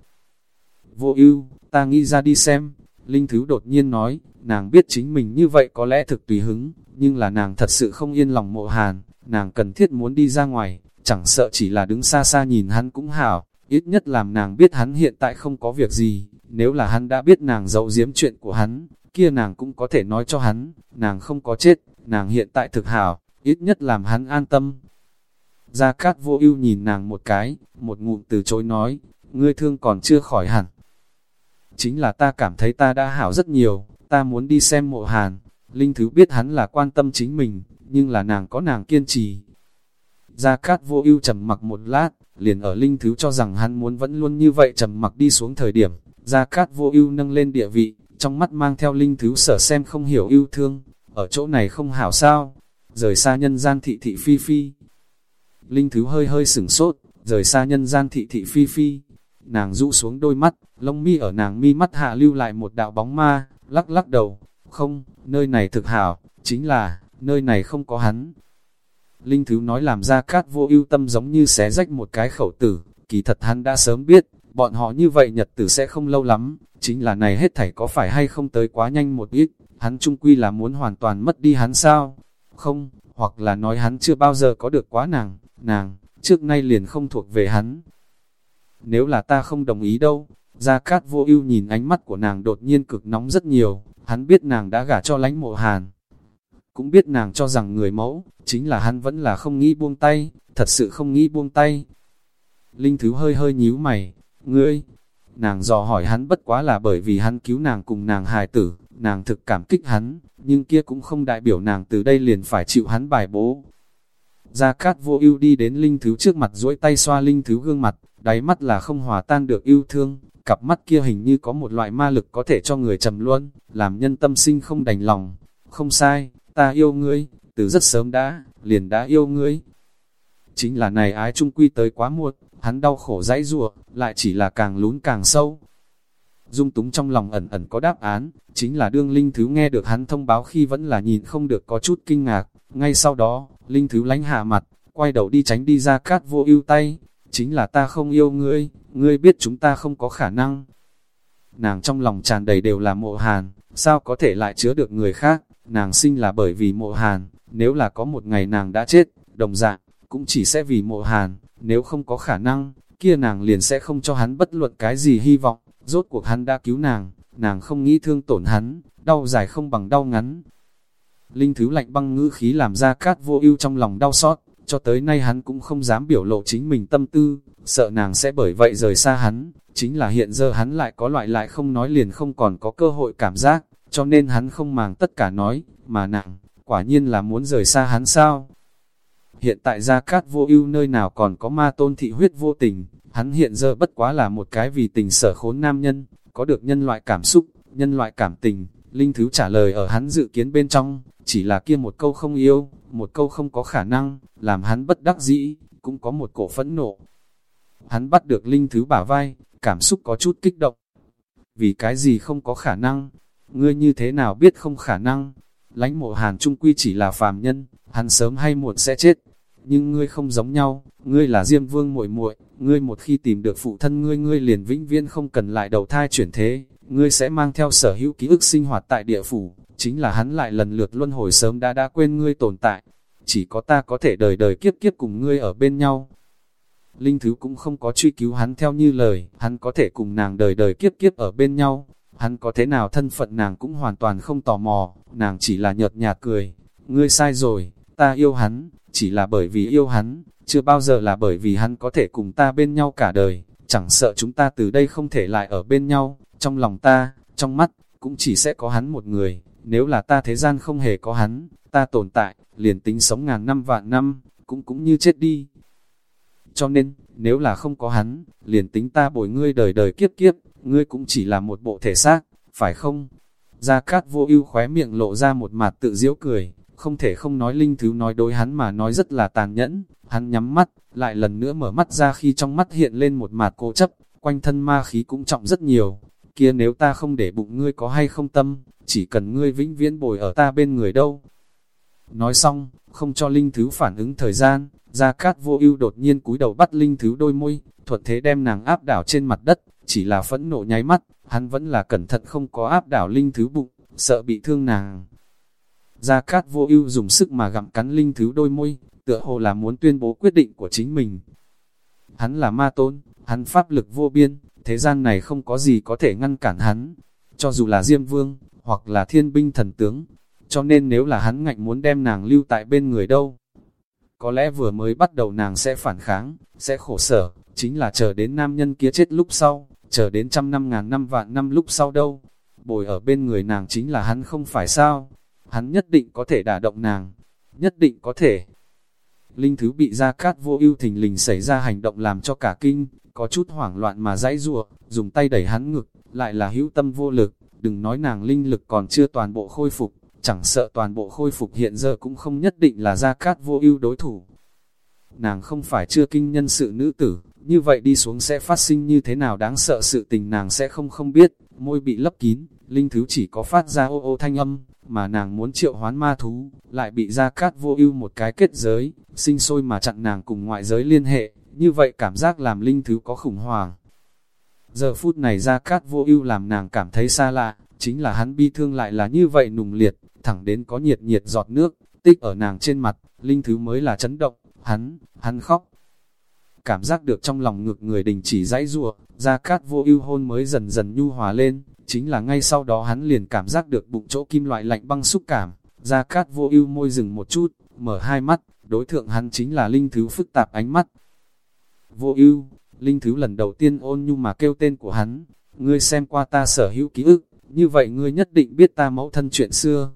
[SPEAKER 1] Vô ưu, ta nghĩ ra đi xem, Linh Thứ đột nhiên nói, nàng biết chính mình như vậy có lẽ thực tùy hứng, nhưng là nàng thật sự không yên lòng mộ hàn, nàng cần thiết muốn đi ra ngoài, chẳng sợ chỉ là đứng xa xa nhìn hắn cũng hảo, ít nhất làm nàng biết hắn hiện tại không có việc gì, nếu là hắn đã biết nàng giấu giếm chuyện của hắn, kia nàng cũng có thể nói cho hắn, nàng không có chết, nàng hiện tại thực hảo, ít nhất làm hắn an tâm. Gia Cát vô ưu nhìn nàng một cái, một ngụm từ chối nói, ngươi thương còn chưa khỏi hẳn. Chính là ta cảm thấy ta đã hảo rất nhiều, ta muốn đi xem mộ hàn. Linh Thứ biết hắn là quan tâm chính mình, nhưng là nàng có nàng kiên trì. Gia Cát vô ưu trầm mặc một lát, liền ở Linh Thứ cho rằng hắn muốn vẫn luôn như vậy trầm mặc đi xuống thời điểm. Gia Cát vô ưu nâng lên địa vị, trong mắt mang theo Linh Thứ sở xem không hiểu yêu thương, ở chỗ này không hảo sao, rời xa nhân gian thị thị phi phi. Linh Thứ hơi hơi sửng sốt, rời xa nhân gian thị thị phi phi. Nàng rũ xuống đôi mắt, lông mi ở nàng mi mắt hạ lưu lại một đạo bóng ma, lắc lắc đầu, không, nơi này thực hảo, chính là, nơi này không có hắn. Linh Thứ nói làm ra cát vô ưu tâm giống như xé rách một cái khẩu tử, kỳ thật hắn đã sớm biết, bọn họ như vậy nhật tử sẽ không lâu lắm, chính là này hết thảy có phải hay không tới quá nhanh một ít, hắn trung quy là muốn hoàn toàn mất đi hắn sao? Không, hoặc là nói hắn chưa bao giờ có được quá nàng, nàng, trước nay liền không thuộc về hắn. Nếu là ta không đồng ý đâu, Gia Cát vô ưu nhìn ánh mắt của nàng đột nhiên cực nóng rất nhiều, hắn biết nàng đã gả cho lánh mộ hàn. Cũng biết nàng cho rằng người mẫu, chính là hắn vẫn là không nghĩ buông tay, thật sự không nghĩ buông tay. Linh Thứ hơi hơi nhíu mày, ngươi, nàng dò hỏi hắn bất quá là bởi vì hắn cứu nàng cùng nàng hài tử, nàng thực cảm kích hắn, nhưng kia cũng không đại biểu nàng từ đây liền phải chịu hắn bài bố. Gia Cát vô ưu đi đến Linh Thứ trước mặt duỗi tay xoa Linh Thứ gương mặt, đáy mắt là không hòa tan được yêu thương, cặp mắt kia hình như có một loại ma lực có thể cho người trầm luôn, làm nhân tâm sinh không đành lòng. Không sai, ta yêu ngươi, từ rất sớm đã, liền đã yêu ngươi. Chính là này ái trung quy tới quá muộn, hắn đau khổ dãy rủa lại chỉ là càng lún càng sâu. Dung túng trong lòng ẩn ẩn có đáp án, chính là đương Linh Thứ nghe được hắn thông báo khi vẫn là nhìn không được có chút kinh ngạc. Ngay sau đó, Linh Thứ lánh hạ mặt, quay đầu đi tránh đi ra cát vô ưu tay, chính là ta không yêu ngươi, ngươi biết chúng ta không có khả năng. Nàng trong lòng tràn đầy đều là mộ hàn, sao có thể lại chứa được người khác, nàng sinh là bởi vì mộ hàn, nếu là có một ngày nàng đã chết, đồng dạng, cũng chỉ sẽ vì mộ hàn, nếu không có khả năng, kia nàng liền sẽ không cho hắn bất luận cái gì hy vọng, rốt cuộc hắn đã cứu nàng, nàng không nghĩ thương tổn hắn, đau dài không bằng đau ngắn. Linh thứ lạnh băng ngữ khí làm ra cát vô ưu trong lòng đau xót, cho tới nay hắn cũng không dám biểu lộ chính mình tâm tư, sợ nàng sẽ bởi vậy rời xa hắn, chính là hiện giờ hắn lại có loại lại không nói liền không còn có cơ hội cảm giác, cho nên hắn không màng tất cả nói, mà nàng quả nhiên là muốn rời xa hắn sao. Hiện tại Gia Cát vô ưu nơi nào còn có ma tôn thị huyết vô tình, hắn hiện giờ bất quá là một cái vì tình sở khốn nam nhân, có được nhân loại cảm xúc, nhân loại cảm tình, Linh Thứ trả lời ở hắn dự kiến bên trong, chỉ là kia một câu không yêu, một câu không có khả năng, làm hắn bất đắc dĩ, cũng có một cổ phẫn nộ. Hắn bắt được Linh Thứ bả vai, cảm xúc có chút kích động. Vì cái gì không có khả năng? ngươi như thế nào biết không khả năng? lãnh mộ hàn trung quy chỉ là phàm nhân, hắn sớm hay muộn sẽ chết. Nhưng ngươi không giống nhau, ngươi là Diêm Vương muội muội, ngươi một khi tìm được phụ thân ngươi ngươi liền vĩnh viễn không cần lại đầu thai chuyển thế, ngươi sẽ mang theo sở hữu ký ức sinh hoạt tại địa phủ, chính là hắn lại lần lượt luân hồi sớm đã đã quên ngươi tồn tại. Chỉ có ta có thể đời đời kiếp kiếp cùng ngươi ở bên nhau. Linh Thứ cũng không có truy cứu hắn theo như lời, hắn có thể cùng nàng đời đời kiếp kiếp ở bên nhau. Hắn có thế nào thân phận nàng cũng hoàn toàn không tò mò, nàng chỉ là nhợt nhạt cười. Ngươi sai rồi, ta yêu hắn, chỉ là bởi vì yêu hắn, chưa bao giờ là bởi vì hắn có thể cùng ta bên nhau cả đời, chẳng sợ chúng ta từ đây không thể lại ở bên nhau, trong lòng ta, trong mắt, cũng chỉ sẽ có hắn một người, nếu là ta thế gian không hề có hắn, ta tồn tại, liền tính sống ngàn năm vạn năm, cũng cũng như chết đi. Cho nên, nếu là không có hắn, liền tính ta bồi ngươi đời đời kiếp kiếp, ngươi cũng chỉ là một bộ thể xác, phải không? Gia Cát vô ưu khóe miệng lộ ra một mặt tự diễu cười, không thể không nói linh thứ nói đối hắn mà nói rất là tàn nhẫn, hắn nhắm mắt, lại lần nữa mở mắt ra khi trong mắt hiện lên một mặt cố chấp, quanh thân ma khí cũng trọng rất nhiều, kia nếu ta không để bụng ngươi có hay không tâm, chỉ cần ngươi vĩnh viễn bồi ở ta bên người đâu. Nói xong, không cho linh thứ phản ứng thời gian, Gia Cát vô ưu đột nhiên cúi đầu bắt linh thứ đôi môi, thuận thế đem nàng áp đảo trên mặt đất, chỉ là phẫn nộ nháy mắt, hắn vẫn là cẩn thận không có áp đảo linh thứ bụng, sợ bị thương nàng. Gia Cát vô ưu dùng sức mà gặm cắn linh thứ đôi môi, tựa hồ là muốn tuyên bố quyết định của chính mình. Hắn là ma tôn, hắn pháp lực vô biên, thế gian này không có gì có thể ngăn cản hắn, cho dù là Diêm Vương, hoặc là thiên binh thần tướng, cho nên nếu là hắn ngạnh muốn đem nàng lưu tại bên người đâu. Có lẽ vừa mới bắt đầu nàng sẽ phản kháng, sẽ khổ sở, chính là chờ đến nam nhân kia chết lúc sau, chờ đến trăm năm ngàn năm vạn năm lúc sau đâu. Bồi ở bên người nàng chính là hắn không phải sao, hắn nhất định có thể đả động nàng, nhất định có thể. Linh Thứ bị Gia Cát vô ưu thình lình xảy ra hành động làm cho cả kinh, có chút hoảng loạn mà dãy rùa, dùng tay đẩy hắn ngực, lại là hữu tâm vô lực, đừng nói nàng linh lực còn chưa toàn bộ khôi phục, chẳng sợ toàn bộ khôi phục hiện giờ cũng không nhất định là Gia Cát vô ưu đối thủ. Nàng không phải chưa kinh nhân sự nữ tử, như vậy đi xuống sẽ phát sinh như thế nào đáng sợ sự tình nàng sẽ không không biết, môi bị lấp kín, linh thứ chỉ có phát ra ô ô thanh âm, mà nàng muốn triệu hoán ma thú, lại bị Gia Cát vô ưu một cái kết giới, sinh sôi mà chặn nàng cùng ngoại giới liên hệ, như vậy cảm giác làm linh thứ có khủng hoảng. Giờ phút này Gia Cát vô ưu làm nàng cảm thấy xa lạ, chính là hắn bi thương lại là như vậy nùng liệt, thẳng đến có nhiệt nhiệt giọt nước, tích ở nàng trên mặt, linh thứ mới là chấn động, hắn, hắn khóc. Cảm giác được trong lòng ngược người đình chỉ dãy rùa, Gia Cát vô ưu hôn mới dần dần nhu hòa lên, chính là ngay sau đó hắn liền cảm giác được bụng chỗ kim loại lạnh băng xúc cảm, Gia Cát vô ưu môi dừng một chút, mở hai mắt, đối thượng hắn chính là linh thứ phức tạp ánh mắt. Vô ưu, linh thứ lần đầu tiên ôn nhu mà kêu tên của hắn, ngươi xem qua ta sở hữu ký ức, như vậy ngươi nhất định biết ta mẫu thân chuyện xưa.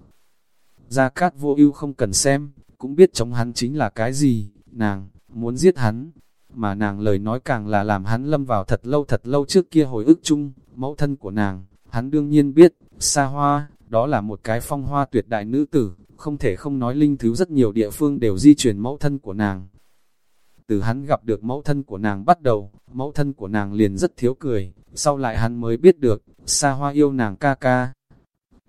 [SPEAKER 1] Gia Cát vô ưu không cần xem, cũng biết chống hắn chính là cái gì, nàng, muốn giết hắn, mà nàng lời nói càng là làm hắn lâm vào thật lâu thật lâu trước kia hồi ức chung, mẫu thân của nàng, hắn đương nhiên biết, xa hoa, đó là một cái phong hoa tuyệt đại nữ tử, không thể không nói linh thứ rất nhiều địa phương đều di chuyển mẫu thân của nàng. Từ hắn gặp được mẫu thân của nàng bắt đầu, mẫu thân của nàng liền rất thiếu cười, sau lại hắn mới biết được, xa hoa yêu nàng ca ca.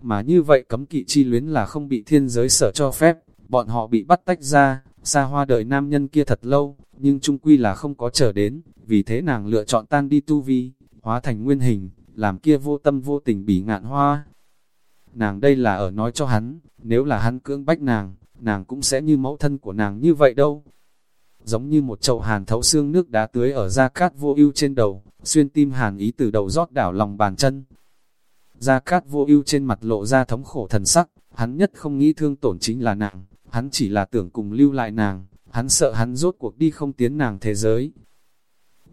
[SPEAKER 1] Mà như vậy cấm kỵ chi luyến là không bị thiên giới sở cho phép, bọn họ bị bắt tách ra, xa hoa đợi nam nhân kia thật lâu, nhưng trung quy là không có chờ đến, vì thế nàng lựa chọn tan đi tu vi, hóa thành nguyên hình, làm kia vô tâm vô tình bỉ ngạn hoa. Nàng đây là ở nói cho hắn, nếu là hắn cưỡng bách nàng, nàng cũng sẽ như mẫu thân của nàng như vậy đâu. Giống như một chậu hàn thấu xương nước đá tưới ở da cát vô ưu trên đầu, xuyên tim hàn ý từ đầu rót đảo lòng bàn chân. Gia Cát vô ưu trên mặt lộ ra thống khổ thần sắc, hắn nhất không nghĩ thương tổn chính là nàng, hắn chỉ là tưởng cùng lưu lại nàng, hắn sợ hắn rốt cuộc đi không tiến nàng thế giới.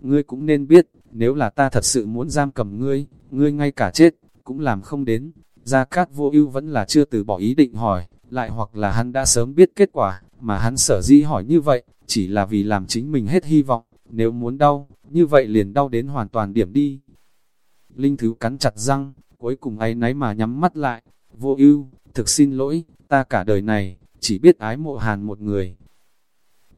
[SPEAKER 1] Ngươi cũng nên biết, nếu là ta thật sự muốn giam cầm ngươi, ngươi ngay cả chết, cũng làm không đến. Gia Cát vô ưu vẫn là chưa từ bỏ ý định hỏi, lại hoặc là hắn đã sớm biết kết quả, mà hắn sở dĩ hỏi như vậy, chỉ là vì làm chính mình hết hy vọng, nếu muốn đau, như vậy liền đau đến hoàn toàn điểm đi. Linh Thứ cắn chặt răng, cuối cùng ấy náy mà nhắm mắt lại, vô ưu, thực xin lỗi, ta cả đời này, chỉ biết ái mộ hàn một người.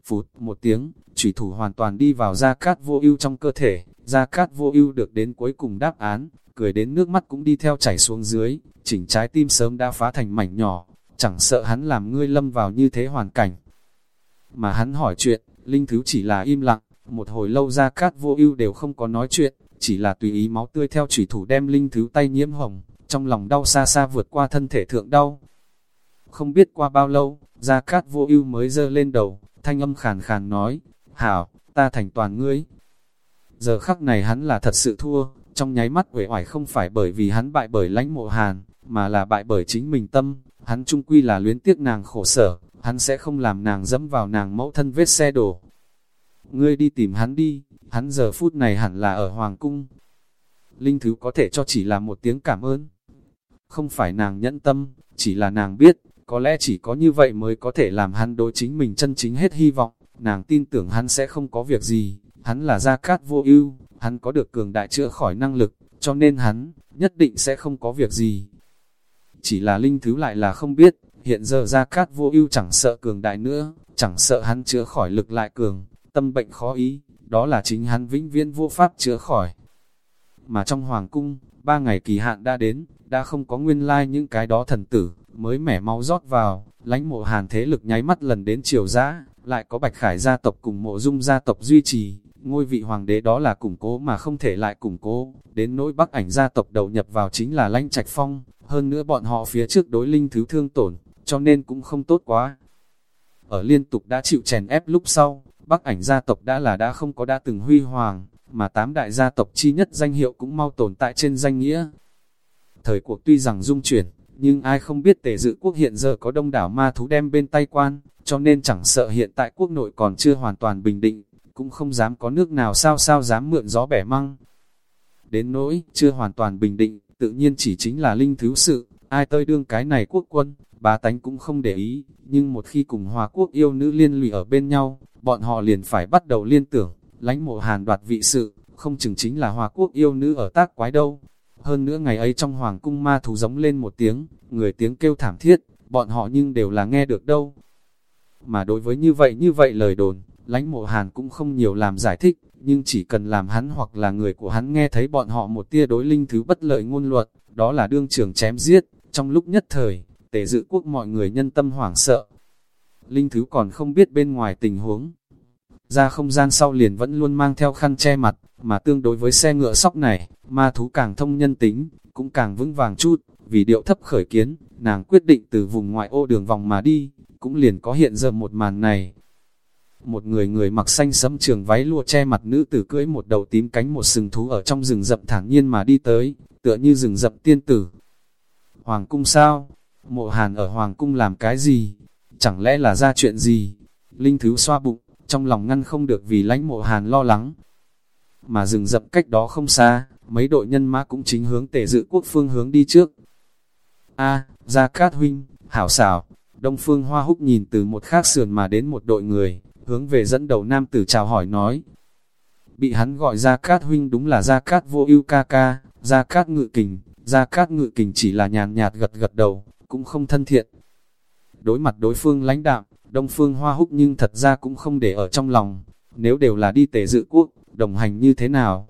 [SPEAKER 1] Phút một tiếng, chủy thủ hoàn toàn đi vào gia cát vô ưu trong cơ thể, gia cát vô ưu được đến cuối cùng đáp án, cười đến nước mắt cũng đi theo chảy xuống dưới, chỉnh trái tim sớm đã phá thành mảnh nhỏ, chẳng sợ hắn làm ngươi lâm vào như thế hoàn cảnh. Mà hắn hỏi chuyện, Linh Thứ chỉ là im lặng, một hồi lâu gia cát vô ưu đều không có nói chuyện, chỉ là tùy ý máu tươi theo chủy thủ đem Linh Thứ tay nhiễm hồng, trong lòng đau xa xa vượt qua thân thể thượng đau. Không biết qua bao lâu, Gia Cát vô ưu mới dơ lên đầu, thanh âm khàn khàn nói, Hảo, ta thành toàn ngươi. Giờ khắc này hắn là thật sự thua, trong nháy mắt uể oải không phải bởi vì hắn bại bởi lãnh mộ hàn, mà là bại bởi chính mình tâm, hắn trung quy là luyến tiếc nàng khổ sở, hắn sẽ không làm nàng dẫm vào nàng mẫu thân vết xe đổ. Ngươi đi tìm hắn đi, hắn giờ phút này hẳn là ở Hoàng Cung. Linh Thứ có thể cho chỉ là một tiếng cảm ơn. Không phải nàng nhẫn tâm, chỉ là nàng biết, có lẽ chỉ có như vậy mới có thể làm hắn đối chính mình chân chính hết hy vọng, nàng tin tưởng hắn sẽ không có việc gì, hắn là gia cát vô ưu, hắn có được cường đại chữa khỏi năng lực, cho nên hắn, nhất định sẽ không có việc gì. Chỉ là linh thứ lại là không biết, hiện giờ gia cát vô ưu chẳng sợ cường đại nữa, chẳng sợ hắn chữa khỏi lực lại cường, tâm bệnh khó ý, đó là chính hắn vĩnh viễn vô pháp chữa khỏi. Mà trong hoàng cung, ba ngày kỳ hạn đã đến, đã không có nguyên lai like những cái đó thần tử, mới mẻ máu rót vào, lãnh mộ hàn thế lực nháy mắt lần đến triều giã, lại có bạch khải gia tộc cùng mộ dung gia tộc duy trì, ngôi vị hoàng đế đó là củng cố mà không thể lại củng cố, đến nỗi bắc ảnh gia tộc đầu nhập vào chính là lãnh trạch phong, hơn nữa bọn họ phía trước đối linh thứ thương tổn, cho nên cũng không tốt quá. Ở liên tục đã chịu chèn ép lúc sau, bắc ảnh gia tộc đã là đã không có đã từng huy hoàng, mà tám đại gia tộc chi nhất danh hiệu cũng mau tồn tại trên danh nghĩa. Thời cuộc tuy rằng dung chuyển, nhưng ai không biết tề dự quốc hiện giờ có đông đảo ma thú đem bên tay quan, cho nên chẳng sợ hiện tại quốc nội còn chưa hoàn toàn bình định, cũng không dám có nước nào sao sao dám mượn gió bẻ măng. Đến nỗi, chưa hoàn toàn bình định, tự nhiên chỉ chính là linh thứ sự, ai tơi đương cái này quốc quân, bà tánh cũng không để ý, nhưng một khi cùng hòa quốc yêu nữ liên lụy ở bên nhau, bọn họ liền phải bắt đầu liên tưởng, lánh mộ hàn đoạt vị sự, không chừng chính là hòa quốc yêu nữ ở tác quái đâu. Hơn nữa ngày ấy trong hoàng cung ma thú giống lên một tiếng, người tiếng kêu thảm thiết, bọn họ nhưng đều là nghe được đâu. Mà đối với như vậy như vậy lời đồn, lãnh mộ hàn cũng không nhiều làm giải thích, nhưng chỉ cần làm hắn hoặc là người của hắn nghe thấy bọn họ một tia đối linh thứ bất lợi ngôn luật, đó là đương trường chém giết, trong lúc nhất thời, tề dự quốc mọi người nhân tâm hoảng sợ. Linh thứ còn không biết bên ngoài tình huống. Ra không gian sau liền vẫn luôn mang theo khăn che mặt, mà tương đối với xe ngựa sóc này, ma thú càng thông nhân tính, cũng càng vững vàng chút, vì điệu thấp khởi kiến, nàng quyết định từ vùng ngoại ô đường vòng mà đi, cũng liền có hiện giờ một màn này. Một người người mặc xanh sẫm trường váy lụa che mặt nữ tử cưỡi một đầu tím cánh một sừng thú ở trong rừng rậm thản nhiên mà đi tới, tựa như rừng rậm tiên tử. Hoàng cung sao? Mộ hàn ở Hoàng cung làm cái gì? Chẳng lẽ là ra chuyện gì? Linh thứ xoa bụng, trong lòng ngăn không được vì lãnh mộ hàn lo lắng. Mà rừng rậm cách đó không xa, mấy đội nhân mã cũng chính hướng tề dự quốc phương hướng đi trước. A, Gia Cát Huynh, Hảo xảo, Đông Phương Hoa Húc nhìn từ một khác sườn mà đến một đội người, hướng về dẫn đầu nam tử chào hỏi nói. Bị hắn gọi Gia Cát Huynh đúng là Gia Cát vô ưu ca ca, Gia Cát ngự kình, Gia Cát ngự kình chỉ là nhàn nhạt gật gật đầu, cũng không thân thiện. Đối mặt đối phương lãnh đạm, Đông Phương Hoa Húc nhưng thật ra cũng không để ở trong lòng, nếu đều là đi tề dự quốc, đồng hành như thế nào?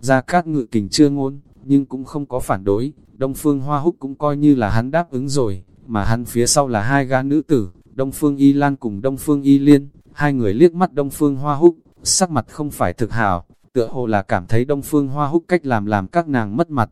[SPEAKER 1] Gia Cát ngự kình chưa ngôn, nhưng cũng không có phản đối, Đông Phương Hoa Húc cũng coi như là hắn đáp ứng rồi, mà hắn phía sau là hai gã nữ tử, Đông Phương Y Lan cùng Đông Phương Y Liên, hai người liếc mắt Đông Phương Hoa Húc, sắc mặt không phải thực hảo, tựa hồ là cảm thấy Đông Phương Hoa Húc cách làm làm các nàng mất mặt.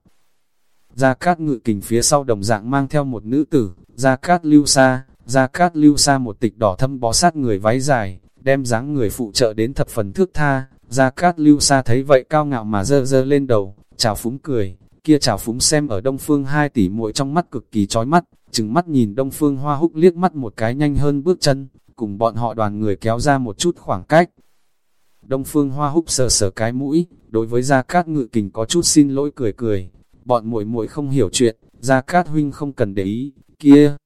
[SPEAKER 1] Gia Cát ngự kình phía sau đồng dạng mang theo một nữ tử, Gia Cát lưu sa, Gia Cát lưu sa một tịch đỏ thâm bó sát người váy dài, đem dáng người phụ trợ đến thập phần thước tha, Gia Cát lưu sa thấy vậy cao ngạo mà dơ dơ lên đầu, chào phúng cười, kia chào phúng xem ở Đông Phương hai tỷ muội trong mắt cực kỳ chói mắt, chừng mắt nhìn Đông Phương Hoa Húc liếc mắt một cái nhanh hơn bước chân, cùng bọn họ đoàn người kéo ra một chút khoảng cách. Đông Phương Hoa Húc sờ sờ cái mũi, đối với Gia Cát Ngự Kình có chút xin lỗi cười cười, bọn muội muội không hiểu chuyện, Gia Cát huynh không cần để ý, kia,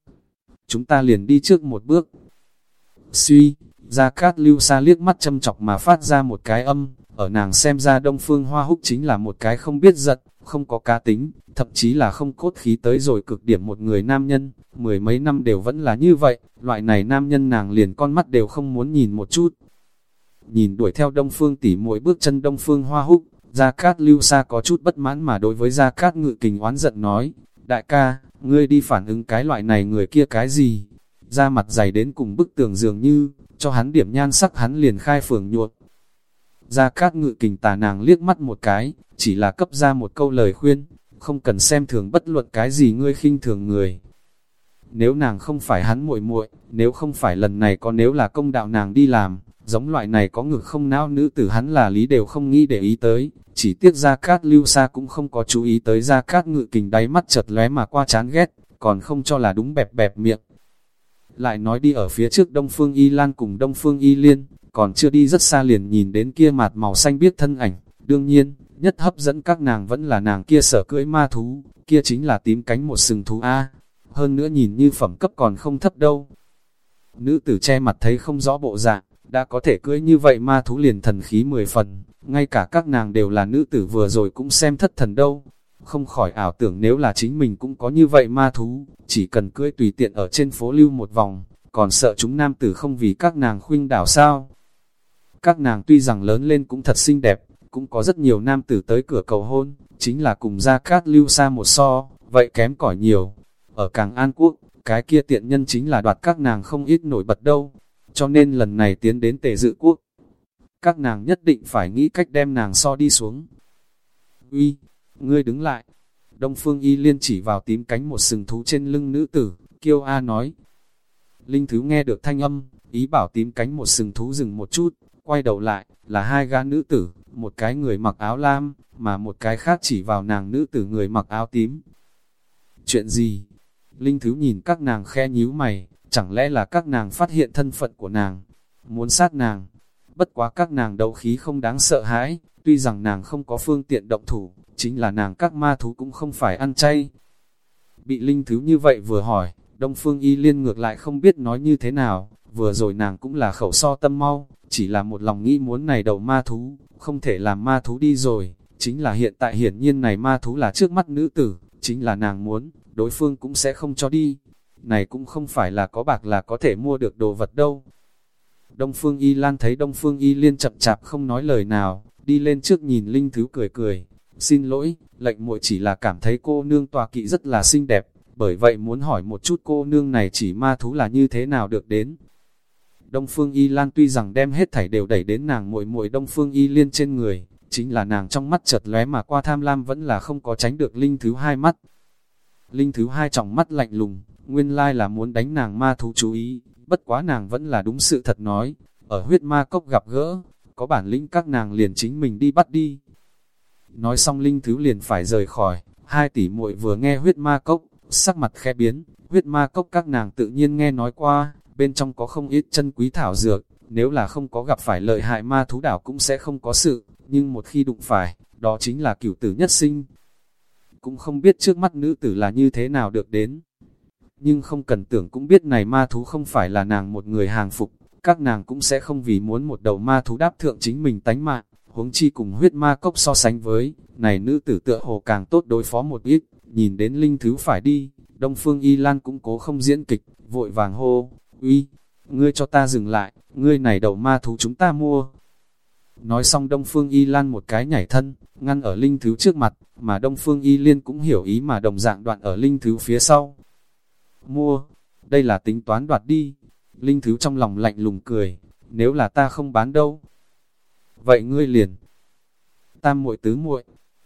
[SPEAKER 1] chúng ta liền đi trước một bước. Suy, Gia Cát lưu sa liếc mắt châm chọc mà phát ra một cái âm, ở nàng xem ra Đông Phương Hoa Húc chính là một cái không biết giận, không có cá tính, thậm chí là không cốt khí tới rồi cực điểm một người nam nhân, mười mấy năm đều vẫn là như vậy, loại này nam nhân nàng liền con mắt đều không muốn nhìn một chút. Nhìn đuổi theo Đông Phương tỉ mỗi bước chân Đông Phương Hoa Húc, Gia Cát Lưu Sa có chút bất mãn mà đối với Gia Cát Ngự Kình oán giận nói, đại ca, ngươi đi phản ứng cái loại này người kia cái gì? Ra mặt dày đến cùng bức tường dường như, cho hắn điểm nhan sắc hắn liền khai phường nhuột. Gia Cát Ngự Kình tà nàng liếc mắt một cái, chỉ là cấp ra một câu lời khuyên, không cần xem thường bất luận cái gì ngươi khinh thường người. Nếu nàng không phải hắn muội muội, nếu không phải lần này có nếu là công đạo nàng đi làm, giống loại này có ngực không não nữ tử hắn là lý đều không nghĩ để ý tới, chỉ tiếc Gia Cát Lưu Sa cũng không có chú ý tới Gia Cát Ngự Kình đáy mắt chật lóe mà qua chán ghét, còn không cho là đúng bẹp bẹp miệng. Lại nói đi ở phía trước Đông Phương Y Lan cùng Đông Phương Y Liên, còn chưa đi rất xa liền nhìn đến kia mặt màu xanh biết thân ảnh, đương nhiên, nhất hấp dẫn các nàng vẫn là nàng kia sở cưỡi ma thú, kia chính là tím cánh một sừng thú A, hơn nữa nhìn như phẩm cấp còn không thấp đâu. Nữ tử che mặt thấy không rõ bộ dạng, đã có thể cưỡi như vậy ma thú liền thần khí mười phần, ngay cả các nàng đều là nữ tử vừa rồi cũng xem thất thần đâu. Không khỏi ảo tưởng nếu là chính mình cũng có như vậy ma thú, chỉ cần cưỡi tùy tiện ở trên phố lưu một vòng, còn sợ chúng nam tử không vì các nàng khuynh đảo sao. Các nàng tuy rằng lớn lên cũng thật xinh đẹp, cũng có rất nhiều nam tử tới cửa cầu hôn, chính là cùng ra cát lưu xa một so, vậy kém cỏi nhiều. Ở Càng An Quốc, cái kia tiện nhân chính là đoạt các nàng không ít nổi bật đâu, cho nên lần này tiến đến tề dự quốc. Các nàng nhất định phải nghĩ cách đem nàng so đi xuống. Uy, ngươi đứng lại. Đông Phương Y Liên chỉ vào tím cánh một sừng thú trên lưng nữ tử, kiêu A nói. Linh Thứ nghe được thanh âm, ý bảo tím cánh một sừng thú dừng một chút, quay đầu lại, là hai gã nữ tử, một cái người mặc áo lam, mà một cái khác chỉ vào nàng nữ tử người mặc áo tím. Chuyện gì? Linh Thứ nhìn các nàng khe nhíu mày, chẳng lẽ là các nàng phát hiện thân phận của nàng, muốn sát nàng. Bất quá các nàng đấu khí không đáng sợ hãi, tuy rằng nàng không có phương tiện động thủ, chính là nàng các ma thú cũng không phải ăn chay. Bị Linh Thứ như vậy vừa hỏi, Đông Phương Y Liên ngược lại không biết nói như thế nào, vừa rồi nàng cũng là khẩu so tâm mau, chỉ là một lòng nghĩ muốn này đầu ma thú, không thể làm ma thú đi rồi, chính là hiện tại hiển nhiên này ma thú là trước mắt nữ tử, chính là nàng muốn, đối phương cũng sẽ không cho đi. Này cũng không phải là có bạc là có thể mua được đồ vật đâu. Đông Phương Y Lan thấy Đông Phương Y Liên chậm chạp không nói lời nào, đi lên trước nhìn Linh Thứ cười cười. Xin lỗi, lệnh muội chỉ là cảm thấy cô nương tòa kỵ rất là xinh đẹp, bởi vậy muốn hỏi một chút cô nương này chỉ ma thú là như thế nào được đến. Đông Phương Y Lan tuy rằng đem hết thảy đều đẩy đến nàng muội muội Đông Phương Y Liên trên người, chính là nàng trong mắt chợt lóe mà qua tham lam vẫn là không có tránh được Linh thứ hai mắt. Linh thứ hai trọng mắt lạnh lùng, nguyên lai là muốn đánh nàng ma thú chú ý, bất quá nàng vẫn là đúng sự thật nói, ở huyết ma cốc gặp gỡ, có bản lĩnh các nàng liền chính mình đi bắt đi. Nói xong Linh thứ liền phải rời khỏi, hai tỷ muội vừa nghe huyết ma cốc, sắc mặt khẽ biến, huyết ma cốc các nàng tự nhiên nghe nói qua, bên trong có không ít chân quý thảo dược, nếu là không có gặp phải lợi hại ma thú đảo cũng sẽ không có sự, nhưng một khi đụng phải, đó chính là cửu tử nhất sinh. Cũng không biết trước mắt nữ tử là như thế nào được đến. Nhưng không cần tưởng cũng biết này ma thú không phải là nàng một người hàng phục, các nàng cũng sẽ không vì muốn một đầu ma thú đáp thượng chính mình tánh mạng, huống chi cùng huyết ma cốc so sánh với, này nữ tử tựa hồ càng tốt đối phó một ít, nhìn đến linh thứ phải đi, Đông Phương Y Lan cũng cố không diễn kịch, vội vàng hô, uy, ngươi cho ta dừng lại, ngươi này đầu ma thú chúng ta mua. Nói xong Đông Phương Y Lan một cái nhảy thân, ngăn ở linh thứ trước mặt, mà Đông Phương Y Liên cũng hiểu ý mà đồng dạng đoạn ở linh thứ phía sau. Mua, đây là tính toán đoạt đi. Linh thứ trong lòng lạnh lùng cười, nếu là ta không bán đâu. Vậy ngươi liền. Tam muội tứ muội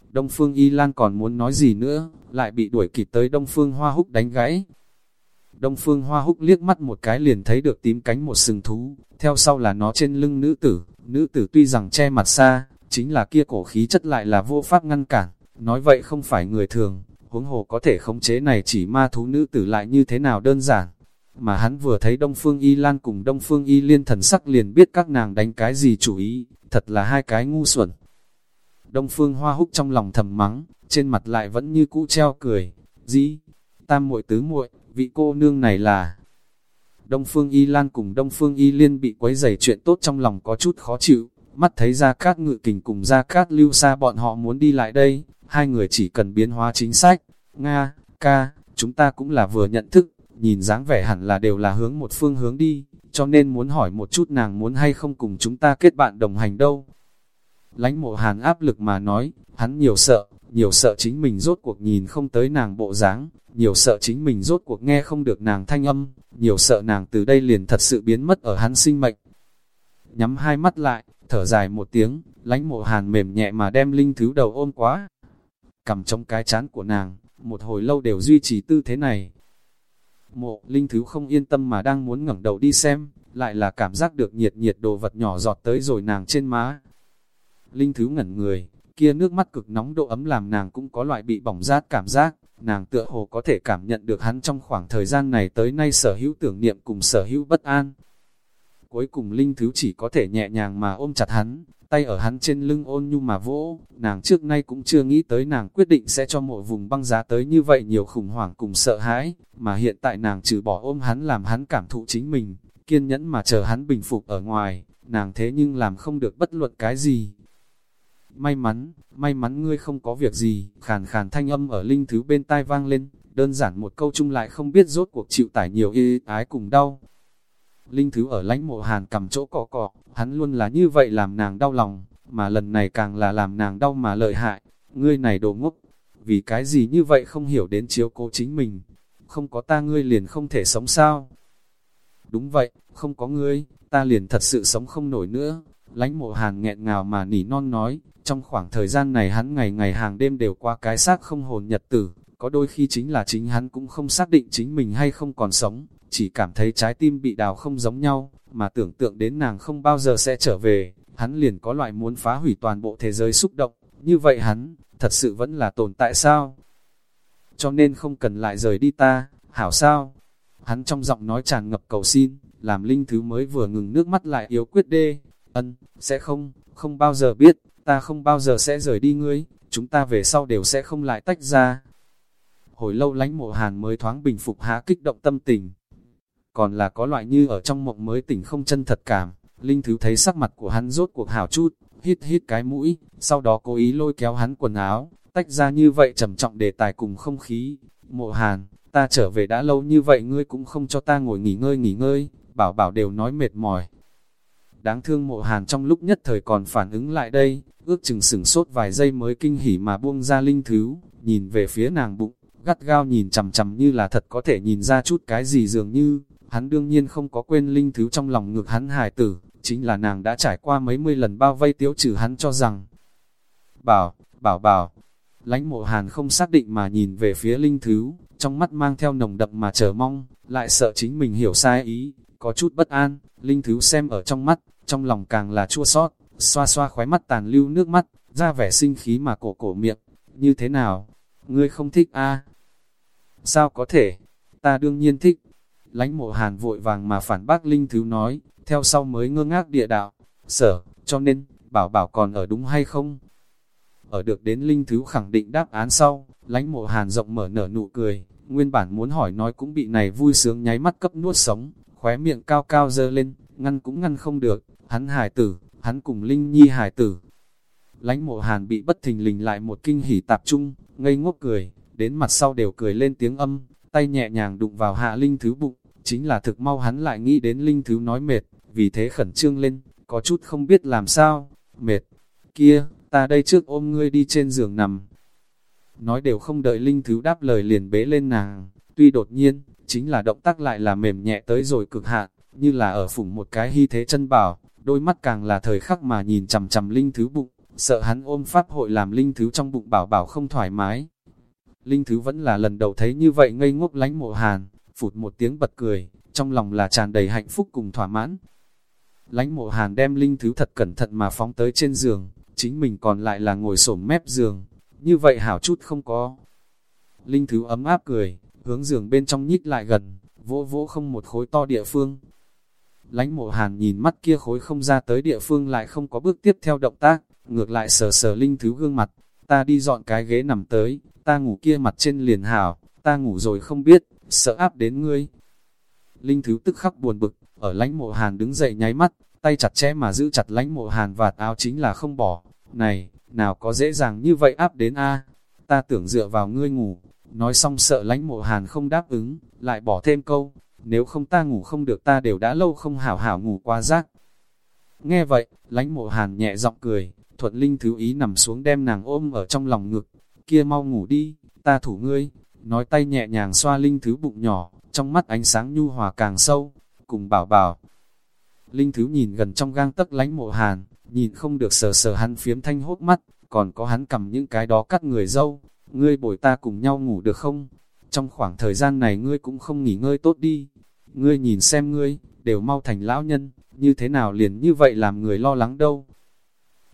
[SPEAKER 1] Đông Phương Y Lan còn muốn nói gì nữa, lại bị đuổi kịp tới Đông Phương Hoa Húc đánh gãy. Đông Phương Hoa Húc liếc mắt một cái liền thấy được tím cánh một sừng thú, theo sau là nó trên lưng nữ tử, nữ tử tuy rằng che mặt xa, chính là kia cổ khí chất lại là vô pháp ngăn cản, nói vậy không phải người thường, huống hồ có thể khống chế này chỉ ma thú nữ tử lại như thế nào đơn giản. Mà hắn vừa thấy Đông Phương Y Lan cùng Đông Phương Y Liên thần sắc liền biết các nàng đánh cái gì chủ ý, thật là hai cái ngu xuẩn. Đông Phương Hoa Húc trong lòng thầm mắng, trên mặt lại vẫn như cũ treo cười. Dĩ, tam muội tứ muội, vị cô nương này là... Đông Phương Y Lan cùng Đông Phương Y Liên bị quấy rầy chuyện tốt trong lòng có chút khó chịu, mắt thấy ra cát ngự kình cùng ra cát lưu xa bọn họ muốn đi lại đây, hai người chỉ cần biến hóa chính sách. Nga, ca, chúng ta cũng là vừa nhận thức, nhìn dáng vẻ hẳn là đều là hướng một phương hướng đi, cho nên muốn hỏi một chút nàng muốn hay không cùng chúng ta kết bạn đồng hành đâu. Lánh mộ hàn áp lực mà nói, hắn nhiều sợ, nhiều sợ chính mình rốt cuộc nhìn không tới nàng bộ dáng, nhiều sợ chính mình rốt cuộc nghe không được nàng thanh âm, nhiều sợ nàng từ đây liền thật sự biến mất ở hắn sinh mệnh. Nhắm hai mắt lại, thở dài một tiếng, lánh mộ hàn mềm nhẹ mà đem linh thứ đầu ôm quá. Cầm trong cái chán của nàng, một hồi lâu đều duy trì tư thế này. Mộ, linh thứ không yên tâm mà đang muốn ngẩng đầu đi xem, lại là cảm giác được nhiệt nhiệt đồ vật nhỏ giọt tới rồi nàng trên má. Linh thứ ngẩn người, kia nước mắt cực nóng độ ấm làm nàng cũng có loại bị bỏng rát cảm giác, nàng tựa hồ có thể cảm nhận được hắn trong khoảng thời gian này tới nay sở hữu tưởng niệm cùng sở hữu bất an. Cuối cùng Linh Thứ chỉ có thể nhẹ nhàng mà ôm chặt hắn, tay ở hắn trên lưng ôn nhu mà vỗ, nàng trước nay cũng chưa nghĩ tới nàng quyết định sẽ cho mộ vùng băng giá tới như vậy nhiều khủng hoảng cùng sợ hãi, mà hiện tại nàng trừ bỏ ôm hắn làm hắn cảm thụ chính mình, kiên nhẫn mà chờ hắn bình phục ở ngoài, nàng thế nhưng làm không được bất luận cái gì. May mắn, may mắn ngươi không có việc gì, khàn khàn thanh âm ở linh thứ bên tai vang lên, đơn giản một câu chung lại không biết rốt cuộc chịu tải nhiều y ái cùng đau. Linh thứ ở lãnh mộ hàn cầm chỗ cọ cọ, hắn luôn là như vậy làm nàng đau lòng, mà lần này càng là làm nàng đau mà lợi hại, ngươi này đồ ngốc, vì cái gì như vậy không hiểu đến chiếu cố chính mình, không có ta ngươi liền không thể sống sao. Đúng vậy, không có ngươi, ta liền thật sự sống không nổi nữa. Lánh mộ hàn nghẹn ngào mà nỉ non nói, trong khoảng thời gian này hắn ngày ngày hàng đêm đều qua cái xác không hồn nhật tử, có đôi khi chính là chính hắn cũng không xác định chính mình hay không còn sống, chỉ cảm thấy trái tim bị đào không giống nhau, mà tưởng tượng đến nàng không bao giờ sẽ trở về, hắn liền có loại muốn phá hủy toàn bộ thế giới xúc động, như vậy hắn, thật sự vẫn là tồn tại sao? Cho nên không cần lại rời đi ta, hảo sao? Hắn trong giọng nói tràn ngập cầu xin, làm linh thứ mới vừa ngừng nước mắt lại yếu quyết đê. Ân, sẽ không, không bao giờ biết, ta không bao giờ sẽ rời đi ngươi, chúng ta về sau đều sẽ không lại tách ra. Hồi lâu lánh mộ hàn mới thoáng bình phục há kích động tâm tình. Còn là có loại như ở trong mộng mới tỉnh không chân thật cảm, linh thứ thấy sắc mặt của hắn rốt cuộc hảo chút, hít hít cái mũi, sau đó cố ý lôi kéo hắn quần áo, tách ra như vậy trầm trọng đề tài cùng không khí. Mộ hàn, ta trở về đã lâu như vậy ngươi cũng không cho ta ngồi nghỉ ngơi nghỉ ngơi, bảo bảo đều nói mệt mỏi. Đáng thương mộ hàn trong lúc nhất thời còn phản ứng lại đây, ước chừng sửng sốt vài giây mới kinh hỉ mà buông ra linh thứ, nhìn về phía nàng bụng, gắt gao nhìn chằm chằm như là thật có thể nhìn ra chút cái gì dường như, hắn đương nhiên không có quên linh thứ trong lòng ngược hắn hài tử, chính là nàng đã trải qua mấy mươi lần bao vây tiếu trừ hắn cho rằng. Bảo, bảo bảo, lãnh mộ hàn không xác định mà nhìn về phía linh thứ, trong mắt mang theo nồng đậm mà chờ mong, lại sợ chính mình hiểu sai ý, có chút bất an, linh thứ xem ở trong mắt, trong lòng càng là chua sót, xoa xoa khóe mắt tàn lưu nước mắt, ra vẻ sinh khí mà cổ cổ miệng, như thế nào, ngươi không thích a Sao có thể, ta đương nhiên thích, lãnh mộ hàn vội vàng mà phản bác linh thứ nói, theo sau mới ngơ ngác địa đạo, sở, cho nên, bảo bảo còn ở đúng hay không? Ở được đến linh thứ khẳng định đáp án sau, lãnh mộ hàn rộng mở nở nụ cười, nguyên bản muốn hỏi nói cũng bị này vui sướng nháy mắt cấp nuốt sống, khóe miệng cao cao dơ lên, ngăn cũng ngăn không được, hắn hải tử, hắn cùng Linh Nhi hải tử. Lánh mộ hàn bị bất thình lình lại một kinh hỉ tạp trung, ngây ngốc cười, đến mặt sau đều cười lên tiếng âm, tay nhẹ nhàng đụng vào hạ Linh Thứ bụng, chính là thực mau hắn lại nghĩ đến Linh Thứ nói mệt, vì thế khẩn trương lên, có chút không biết làm sao, mệt, kia, ta đây trước ôm ngươi đi trên giường nằm. Nói đều không đợi Linh Thứ đáp lời liền bế lên nàng, tuy đột nhiên, chính là động tác lại là mềm nhẹ tới rồi cực hạn, như là ở phủng một cái hy thế chân bảo, đôi mắt càng là thời khắc mà nhìn chằm chằm Linh Thứ bụng, sợ hắn ôm pháp hội làm Linh Thứ trong bụng bảo bảo không thoải mái. Linh Thứ vẫn là lần đầu thấy như vậy ngây ngốc lánh mộ hàn, phụt một tiếng bật cười, trong lòng là tràn đầy hạnh phúc cùng thỏa mãn. Lánh mộ hàn đem Linh Thứ thật cẩn thận mà phóng tới trên giường, chính mình còn lại là ngồi sổm mép giường, như vậy hảo chút không có. Linh Thứ ấm áp cười, hướng giường bên trong nhích lại gần, vỗ vỗ không một khối to địa phương. Lánh mộ hàn nhìn mắt kia khối không ra tới địa phương lại không có bước tiếp theo động tác, ngược lại sờ sờ linh thứ gương mặt, ta đi dọn cái ghế nằm tới, ta ngủ kia mặt trên liền hảo, ta ngủ rồi không biết, sợ áp đến ngươi. Linh thứ tức khắc buồn bực, ở lãnh mộ hàn đứng dậy nháy mắt, tay chặt chẽ mà giữ chặt lãnh mộ hàn vạt áo chính là không bỏ. Này, nào có dễ dàng như vậy áp đến a ta tưởng dựa vào ngươi ngủ, Nói xong sợ lãnh mộ hàn không đáp ứng, lại bỏ thêm câu, nếu không ta ngủ không được ta đều đã lâu không hảo hảo ngủ qua rác. Nghe vậy, lãnh mộ hàn nhẹ giọng cười, thuận linh thứ ý nằm xuống đem nàng ôm ở trong lòng ngực, kia mau ngủ đi, ta thủ ngươi, nói tay nhẹ nhàng xoa linh thứ bụng nhỏ, trong mắt ánh sáng nhu hòa càng sâu, cùng bảo bảo. Linh thứ nhìn gần trong gang tấc lánh mộ hàn, nhìn không được sờ sờ hắn phiếm thanh hốt mắt, còn có hắn cầm những cái đó cắt người dâu, ngươi bồi ta cùng nhau ngủ được không? Trong khoảng thời gian này ngươi cũng không nghỉ ngơi tốt đi, ngươi nhìn xem ngươi, đều mau thành lão nhân, như thế nào liền như vậy làm người lo lắng đâu.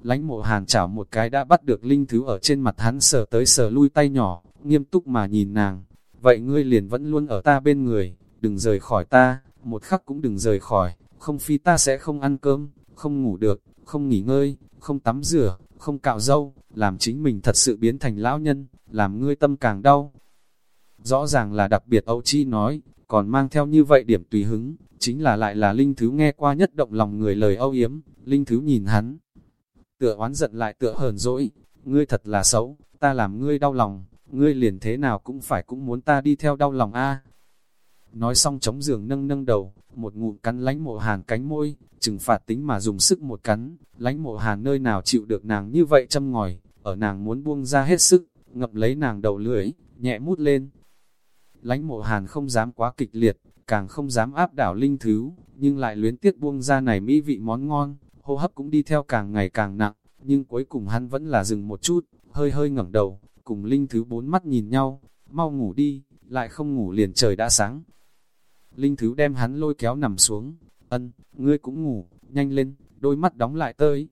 [SPEAKER 1] Lánh mộ hàn chảo một cái đã bắt được linh thứ ở trên mặt hắn sờ tới sờ lui tay nhỏ, nghiêm túc mà nhìn nàng, vậy ngươi liền vẫn luôn ở ta bên người, đừng rời khỏi ta, một khắc cũng đừng rời khỏi, không phi ta sẽ không ăn cơm, không ngủ được, không nghỉ ngơi, không tắm rửa, không cạo râu, làm chính mình thật sự biến thành lão nhân, làm ngươi tâm càng đau. Rõ ràng là đặc biệt Âu Chi nói, còn mang theo như vậy điểm tùy hứng, chính là lại là Linh Thứ nghe qua nhất động lòng người lời âu yếm, Linh Thứ nhìn hắn. Tựa oán giận lại tựa hờn dỗi, ngươi thật là xấu, ta làm ngươi đau lòng, ngươi liền thế nào cũng phải cũng muốn ta đi theo đau lòng a. Nói xong chống giường nâng nâng đầu, một ngụm cắn lánh mộ hàn cánh môi, trừng phạt tính mà dùng sức một cắn, lánh mộ hàn nơi nào chịu được nàng như vậy châm ngòi, ở nàng muốn buông ra hết sức, ngập lấy nàng đầu lưỡi, nhẹ mút lên. Lánh mộ hàn không dám quá kịch liệt, càng không dám áp đảo linh thứ, nhưng lại luyến tiếc buông ra này mỹ vị món ngon, hô hấp cũng đi theo càng ngày càng nặng, nhưng cuối cùng hắn vẫn là dừng một chút, hơi hơi ngẩng đầu, cùng linh thứ bốn mắt nhìn nhau, mau ngủ đi, lại không ngủ liền trời đã sáng. Linh thứ đem hắn lôi kéo nằm xuống, ân, ngươi cũng ngủ, nhanh lên, đôi mắt đóng lại tới.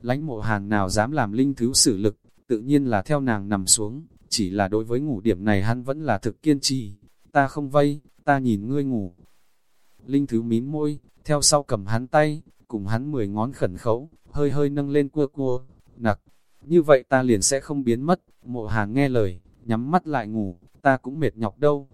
[SPEAKER 1] Lánh mộ hàn nào dám làm linh thứ xử lực, tự nhiên là theo nàng nằm xuống, chỉ là đối với ngủ điểm này hắn vẫn là thực kiên trì. Ta không vây, ta nhìn ngươi ngủ. Linh thứ mím môi, theo sau cầm hắn tay, cùng hắn mười ngón khẩn khấu, hơi hơi nâng lên cua cua, nặc. Như vậy ta liền sẽ không biến mất, mộ hàn nghe lời, nhắm mắt lại ngủ, ta cũng mệt nhọc đâu.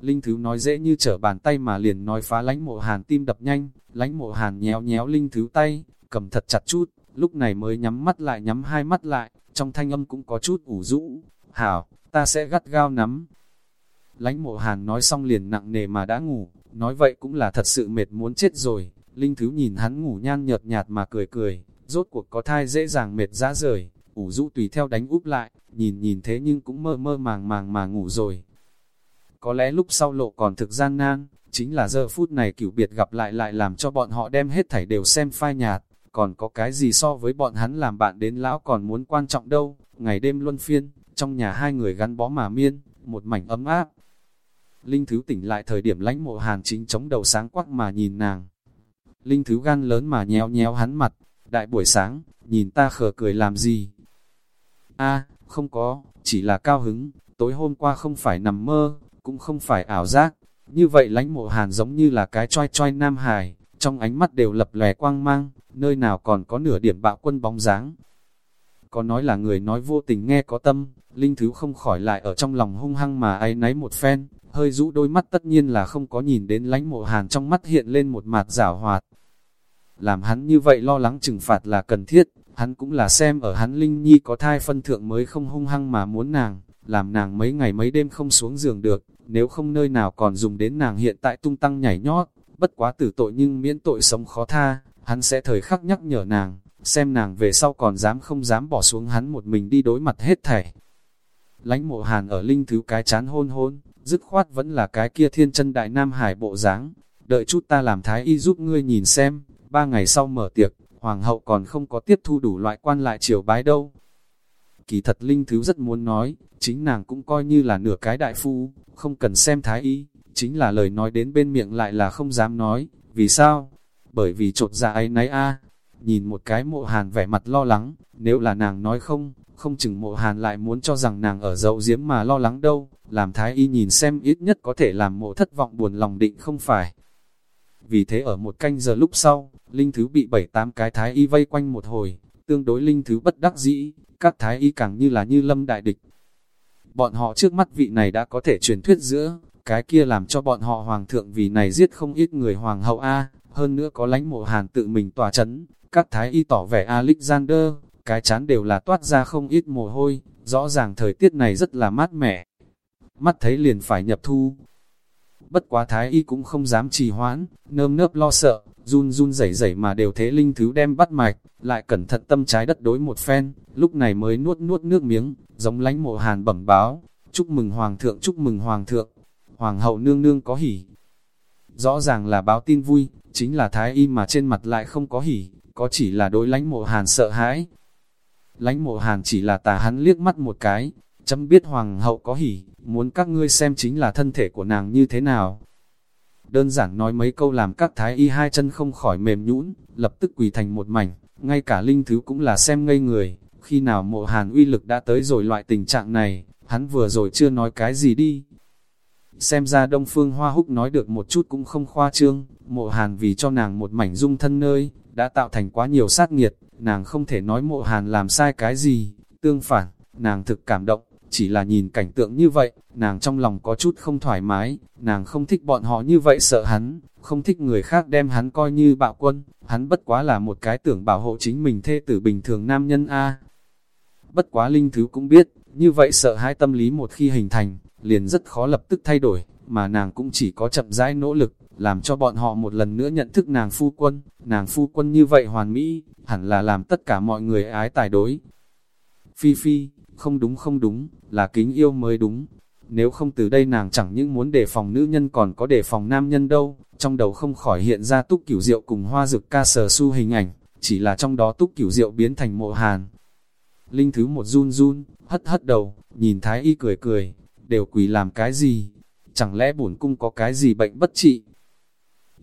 [SPEAKER 1] Linh Thứ nói dễ như trở bàn tay mà liền nói phá lánh mộ hàn tim đập nhanh, lánh mộ hàn nhéo nhéo Linh Thứ tay, cầm thật chặt chút, lúc này mới nhắm mắt lại nhắm hai mắt lại, trong thanh âm cũng có chút ủ rũ. Hảo, ta sẽ gắt gao nắm. Lánh mộ hàn nói xong liền nặng nề mà đã ngủ, nói vậy cũng là thật sự mệt muốn chết rồi. Linh Thứ nhìn hắn ngủ nhan nhợt nhạt mà cười cười, rốt cuộc có thai dễ dàng mệt ra rời, ủ rũ tùy theo đánh úp lại, nhìn nhìn thế nhưng cũng mơ mơ màng màng mà ngủ rồi. Có lẽ lúc sau lộ còn thực gian nan, chính là giờ phút này cửu biệt gặp lại lại làm cho bọn họ đem hết thảy đều xem phai nhạt, còn có cái gì so với bọn hắn làm bạn đến lão còn muốn quan trọng đâu, ngày đêm luân phiên, trong nhà hai người gắn bó mà miên, một mảnh ấm áp. Linh Thứ tỉnh lại thời điểm lãnh mộ hàn chính chống đầu sáng quắc mà nhìn nàng. Linh Thứ gan lớn mà nhéo nhéo hắn mặt, đại buổi sáng, nhìn ta khờ cười làm gì? A không có, chỉ là cao hứng, tối hôm qua không phải nằm mơ, cũng không phải ảo giác. Như vậy lãnh mộ hàn giống như là cái choi choi nam hài, trong ánh mắt đều lập lòe quang mang, nơi nào còn có nửa điểm bạo quân bóng dáng. Có nói là người nói vô tình nghe có tâm, linh thứ không khỏi lại ở trong lòng hung hăng mà ấy náy một phen, hơi rũ đôi mắt tất nhiên là không có nhìn đến lãnh mộ hàn trong mắt hiện lên một mặt rảo hoạt. Làm hắn như vậy lo lắng trừng phạt là cần thiết, hắn cũng là xem ở hắn Linh Nhi có thai phân thượng mới không hung hăng mà muốn nàng, làm nàng mấy ngày mấy đêm không xuống giường được, nếu không nơi nào còn dùng đến nàng hiện tại tung tăng nhảy nhót, bất quá tử tội nhưng miễn tội sống khó tha, hắn sẽ thời khắc nhắc nhở nàng, xem nàng về sau còn dám không dám bỏ xuống hắn một mình đi đối mặt hết thảy. Lánh mộ hàn ở linh thứ cái chán hôn hôn, dứt khoát vẫn là cái kia thiên chân đại nam hải bộ dáng đợi chút ta làm thái y giúp ngươi nhìn xem, ba ngày sau mở tiệc, hoàng hậu còn không có tiếp thu đủ loại quan lại triều bái đâu. Kỳ thật Linh Thứ rất muốn nói, chính nàng cũng coi như là nửa cái đại phu, không cần xem thái y, chính là lời nói đến bên miệng lại là không dám nói, vì sao? Bởi vì trột dạ ấy nấy a nhìn một cái mộ hàn vẻ mặt lo lắng, nếu là nàng nói không, không chừng mộ hàn lại muốn cho rằng nàng ở dậu diếm mà lo lắng đâu, làm thái y nhìn xem ít nhất có thể làm mộ thất vọng buồn lòng định không phải. Vì thế ở một canh giờ lúc sau, Linh Thứ bị bảy tám cái thái y vây quanh một hồi, tương đối Linh Thứ bất đắc dĩ, các thái y càng như là như lâm đại địch. Bọn họ trước mắt vị này đã có thể truyền thuyết giữa, cái kia làm cho bọn họ hoàng thượng vì này giết không ít người hoàng hậu A, hơn nữa có lãnh mộ hàn tự mình tỏa chấn, các thái y tỏ vẻ Alexander, cái chán đều là toát ra không ít mồ hôi, rõ ràng thời tiết này rất là mát mẻ. Mắt thấy liền phải nhập thu. Bất quá thái y cũng không dám trì hoãn, nơm nớp lo sợ, run run rẩy rẩy mà đều thế linh thứ đem bắt mạch, lại cẩn thận tâm trái đất đối một phen, lúc này mới nuốt nuốt nước miếng, giống lánh mộ hàn bẩm báo, chúc mừng hoàng thượng chúc mừng hoàng thượng, hoàng hậu nương nương có hỉ. Rõ ràng là báo tin vui, chính là thái y mà trên mặt lại không có hỉ, có chỉ là đối lánh mộ hàn sợ hãi. Lánh mộ hàn chỉ là tà hắn liếc mắt một cái, chấm biết hoàng hậu có hỉ, muốn các ngươi xem chính là thân thể của nàng như thế nào. Đơn giản nói mấy câu làm các thái y hai chân không khỏi mềm nhũn, lập tức quỳ thành một mảnh, ngay cả linh thứ cũng là xem ngây người, khi nào mộ hàn uy lực đã tới rồi loại tình trạng này, hắn vừa rồi chưa nói cái gì đi. Xem ra Đông Phương Hoa Húc nói được một chút cũng không khoa trương, mộ hàn vì cho nàng một mảnh dung thân nơi, đã tạo thành quá nhiều sát nghiệt, nàng không thể nói mộ hàn làm sai cái gì, tương phản, nàng thực cảm động, chỉ là nhìn cảnh tượng như vậy, nàng trong lòng có chút không thoải mái, nàng không thích bọn họ như vậy sợ hắn, không thích người khác đem hắn coi như bạo quân, hắn bất quá là một cái tưởng bảo hộ chính mình thê tử bình thường nam nhân A. Bất quá linh thứ cũng biết, như vậy sợ hai tâm lý một khi hình thành, liền rất khó lập tức thay đổi, mà nàng cũng chỉ có chậm rãi nỗ lực, làm cho bọn họ một lần nữa nhận thức nàng phu quân, nàng phu quân như vậy hoàn mỹ, hẳn là làm tất cả mọi người ái tài đối. Phi Phi, không đúng không đúng, là kính yêu mới đúng. Nếu không từ đây nàng chẳng những muốn đề phòng nữ nhân còn có đề phòng nam nhân đâu, trong đầu không khỏi hiện ra túc cửu rượu cùng hoa dược ca sờ su hình ảnh, chỉ là trong đó túc cửu rượu biến thành mộ hàn. Linh thứ một run run, hất hất đầu, nhìn thái y cười cười, đều quỳ làm cái gì? Chẳng lẽ bổn cung có cái gì bệnh bất trị?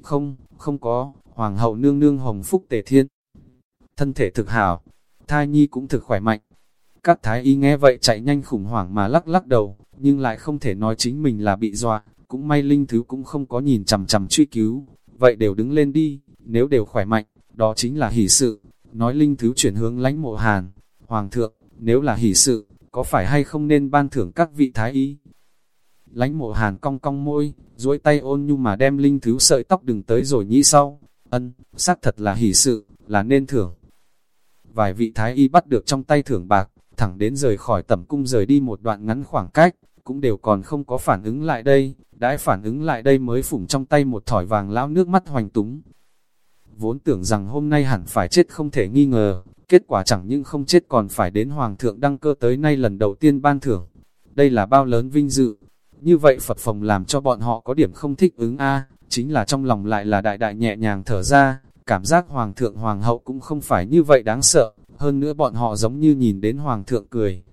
[SPEAKER 1] Không, không có, hoàng hậu nương nương hồng phúc tề thiên. Thân thể thực hảo, thai nhi cũng thực khỏe mạnh, các thái y nghe vậy chạy nhanh khủng hoảng mà lắc lắc đầu, nhưng lại không thể nói chính mình là bị dọa, cũng may linh thứ cũng không có nhìn chằm chằm truy cứu, vậy đều đứng lên đi, nếu đều khỏe mạnh, đó chính là hỷ sự, nói linh thứ chuyển hướng lãnh mộ hàn, hoàng thượng, nếu là hỷ sự, có phải hay không nên ban thưởng các vị thái y? Lánh mộ hàn cong cong môi, duỗi tay ôn nhu mà đem linh thứ sợi tóc đừng tới rồi nhĩ sau, ân, xác thật là hỷ sự, là nên thưởng. Vài vị thái y bắt được trong tay thưởng bạc, thẳng đến rời khỏi tẩm cung rời đi một đoạn ngắn khoảng cách, cũng đều còn không có phản ứng lại đây, đãi phản ứng lại đây mới phủng trong tay một thỏi vàng lão nước mắt hoành túng. Vốn tưởng rằng hôm nay hẳn phải chết không thể nghi ngờ, kết quả chẳng những không chết còn phải đến Hoàng thượng đăng cơ tới nay lần đầu tiên ban thưởng. Đây là bao lớn vinh dự. Như vậy Phật phòng làm cho bọn họ có điểm không thích ứng a chính là trong lòng lại là đại đại nhẹ nhàng thở ra, cảm giác Hoàng thượng Hoàng hậu cũng không phải như vậy đáng sợ, hơn nữa bọn họ giống như nhìn đến hoàng thượng cười.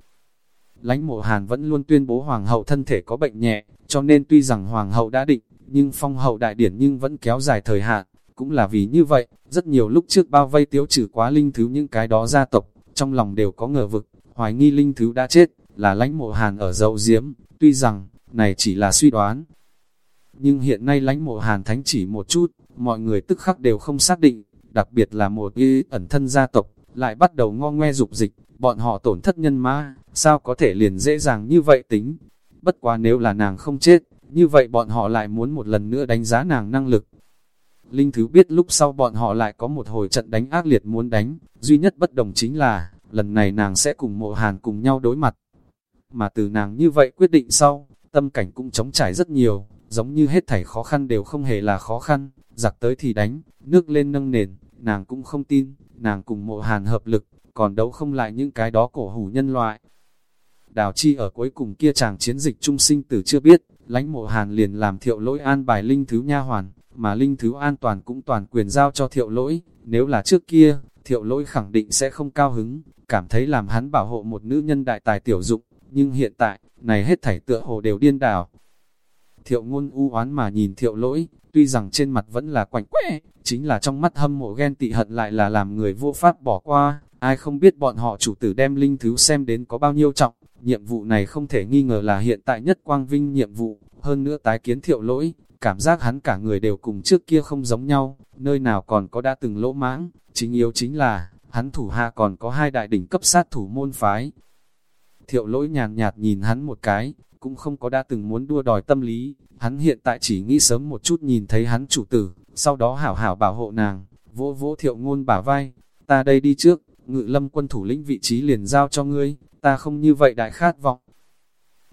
[SPEAKER 1] Lánh mộ hàn vẫn luôn tuyên bố hoàng hậu thân thể có bệnh nhẹ, cho nên tuy rằng hoàng hậu đã định, nhưng phong hậu đại điển nhưng vẫn kéo dài thời hạn. Cũng là vì như vậy, rất nhiều lúc trước bao vây tiếu trừ quá linh thứ những cái đó gia tộc, trong lòng đều có ngờ vực, hoài nghi linh thứ đã chết, là lãnh mộ hàn ở dậu diếm, tuy rằng, này chỉ là suy đoán. Nhưng hiện nay lãnh mộ hàn thánh chỉ một chút, mọi người tức khắc đều không xác định, đặc biệt là một y ẩn thân gia tộc, lại bắt đầu ngo ngoe dục dịch, bọn họ tổn thất nhân ma, sao có thể liền dễ dàng như vậy tính. Bất quá nếu là nàng không chết, như vậy bọn họ lại muốn một lần nữa đánh giá nàng năng lực. Linh Thứ biết lúc sau bọn họ lại có một hồi trận đánh ác liệt muốn đánh, duy nhất bất đồng chính là, lần này nàng sẽ cùng mộ hàn cùng nhau đối mặt. Mà từ nàng như vậy quyết định sau, tâm cảnh cũng chống trải rất nhiều, giống như hết thảy khó khăn đều không hề là khó khăn, giặc tới thì đánh, nước lên nâng nền, nàng cũng không tin, nàng cùng mộ hàn hợp lực, còn đấu không lại những cái đó cổ hủ nhân loại. Đào chi ở cuối cùng kia chàng chiến dịch trung sinh tử chưa biết, lãnh mộ hàn liền làm thiệu lỗi an bài linh thứ nha hoàn, mà linh thứ an toàn cũng toàn quyền giao cho thiệu lỗi, nếu là trước kia, thiệu lỗi khẳng định sẽ không cao hứng, cảm thấy làm hắn bảo hộ một nữ nhân đại tài tiểu dụng, nhưng hiện tại, này hết thảy tựa hồ đều điên đảo. Thiệu ngôn u oán mà nhìn thiệu lỗi, tuy rằng trên mặt vẫn là quạnh quẽ, chính là trong mắt hâm mộ ghen tị hận lại là làm người vô pháp bỏ qua, ai không biết bọn họ chủ tử đem linh thứ xem đến có bao nhiêu trọng, nhiệm vụ này không thể nghi ngờ là hiện tại nhất quang vinh nhiệm vụ, hơn nữa tái kiến thiệu lỗi, cảm giác hắn cả người đều cùng trước kia không giống nhau, nơi nào còn có đã từng lỗ mãng, chính yếu chính là, hắn thủ hạ còn có hai đại đỉnh cấp sát thủ môn phái. Thiệu lỗi nhàn nhạt nhìn hắn một cái, cũng không có đã từng muốn đua đòi tâm lý, hắn hiện tại chỉ nghĩ sớm một chút nhìn thấy hắn chủ tử, sau đó hảo hảo bảo hộ nàng, vỗ vỗ thiệu ngôn bả vai, ta đây đi trước, ngự lâm quân thủ lĩnh vị trí liền giao cho ngươi, ta không như vậy đại khát vọng.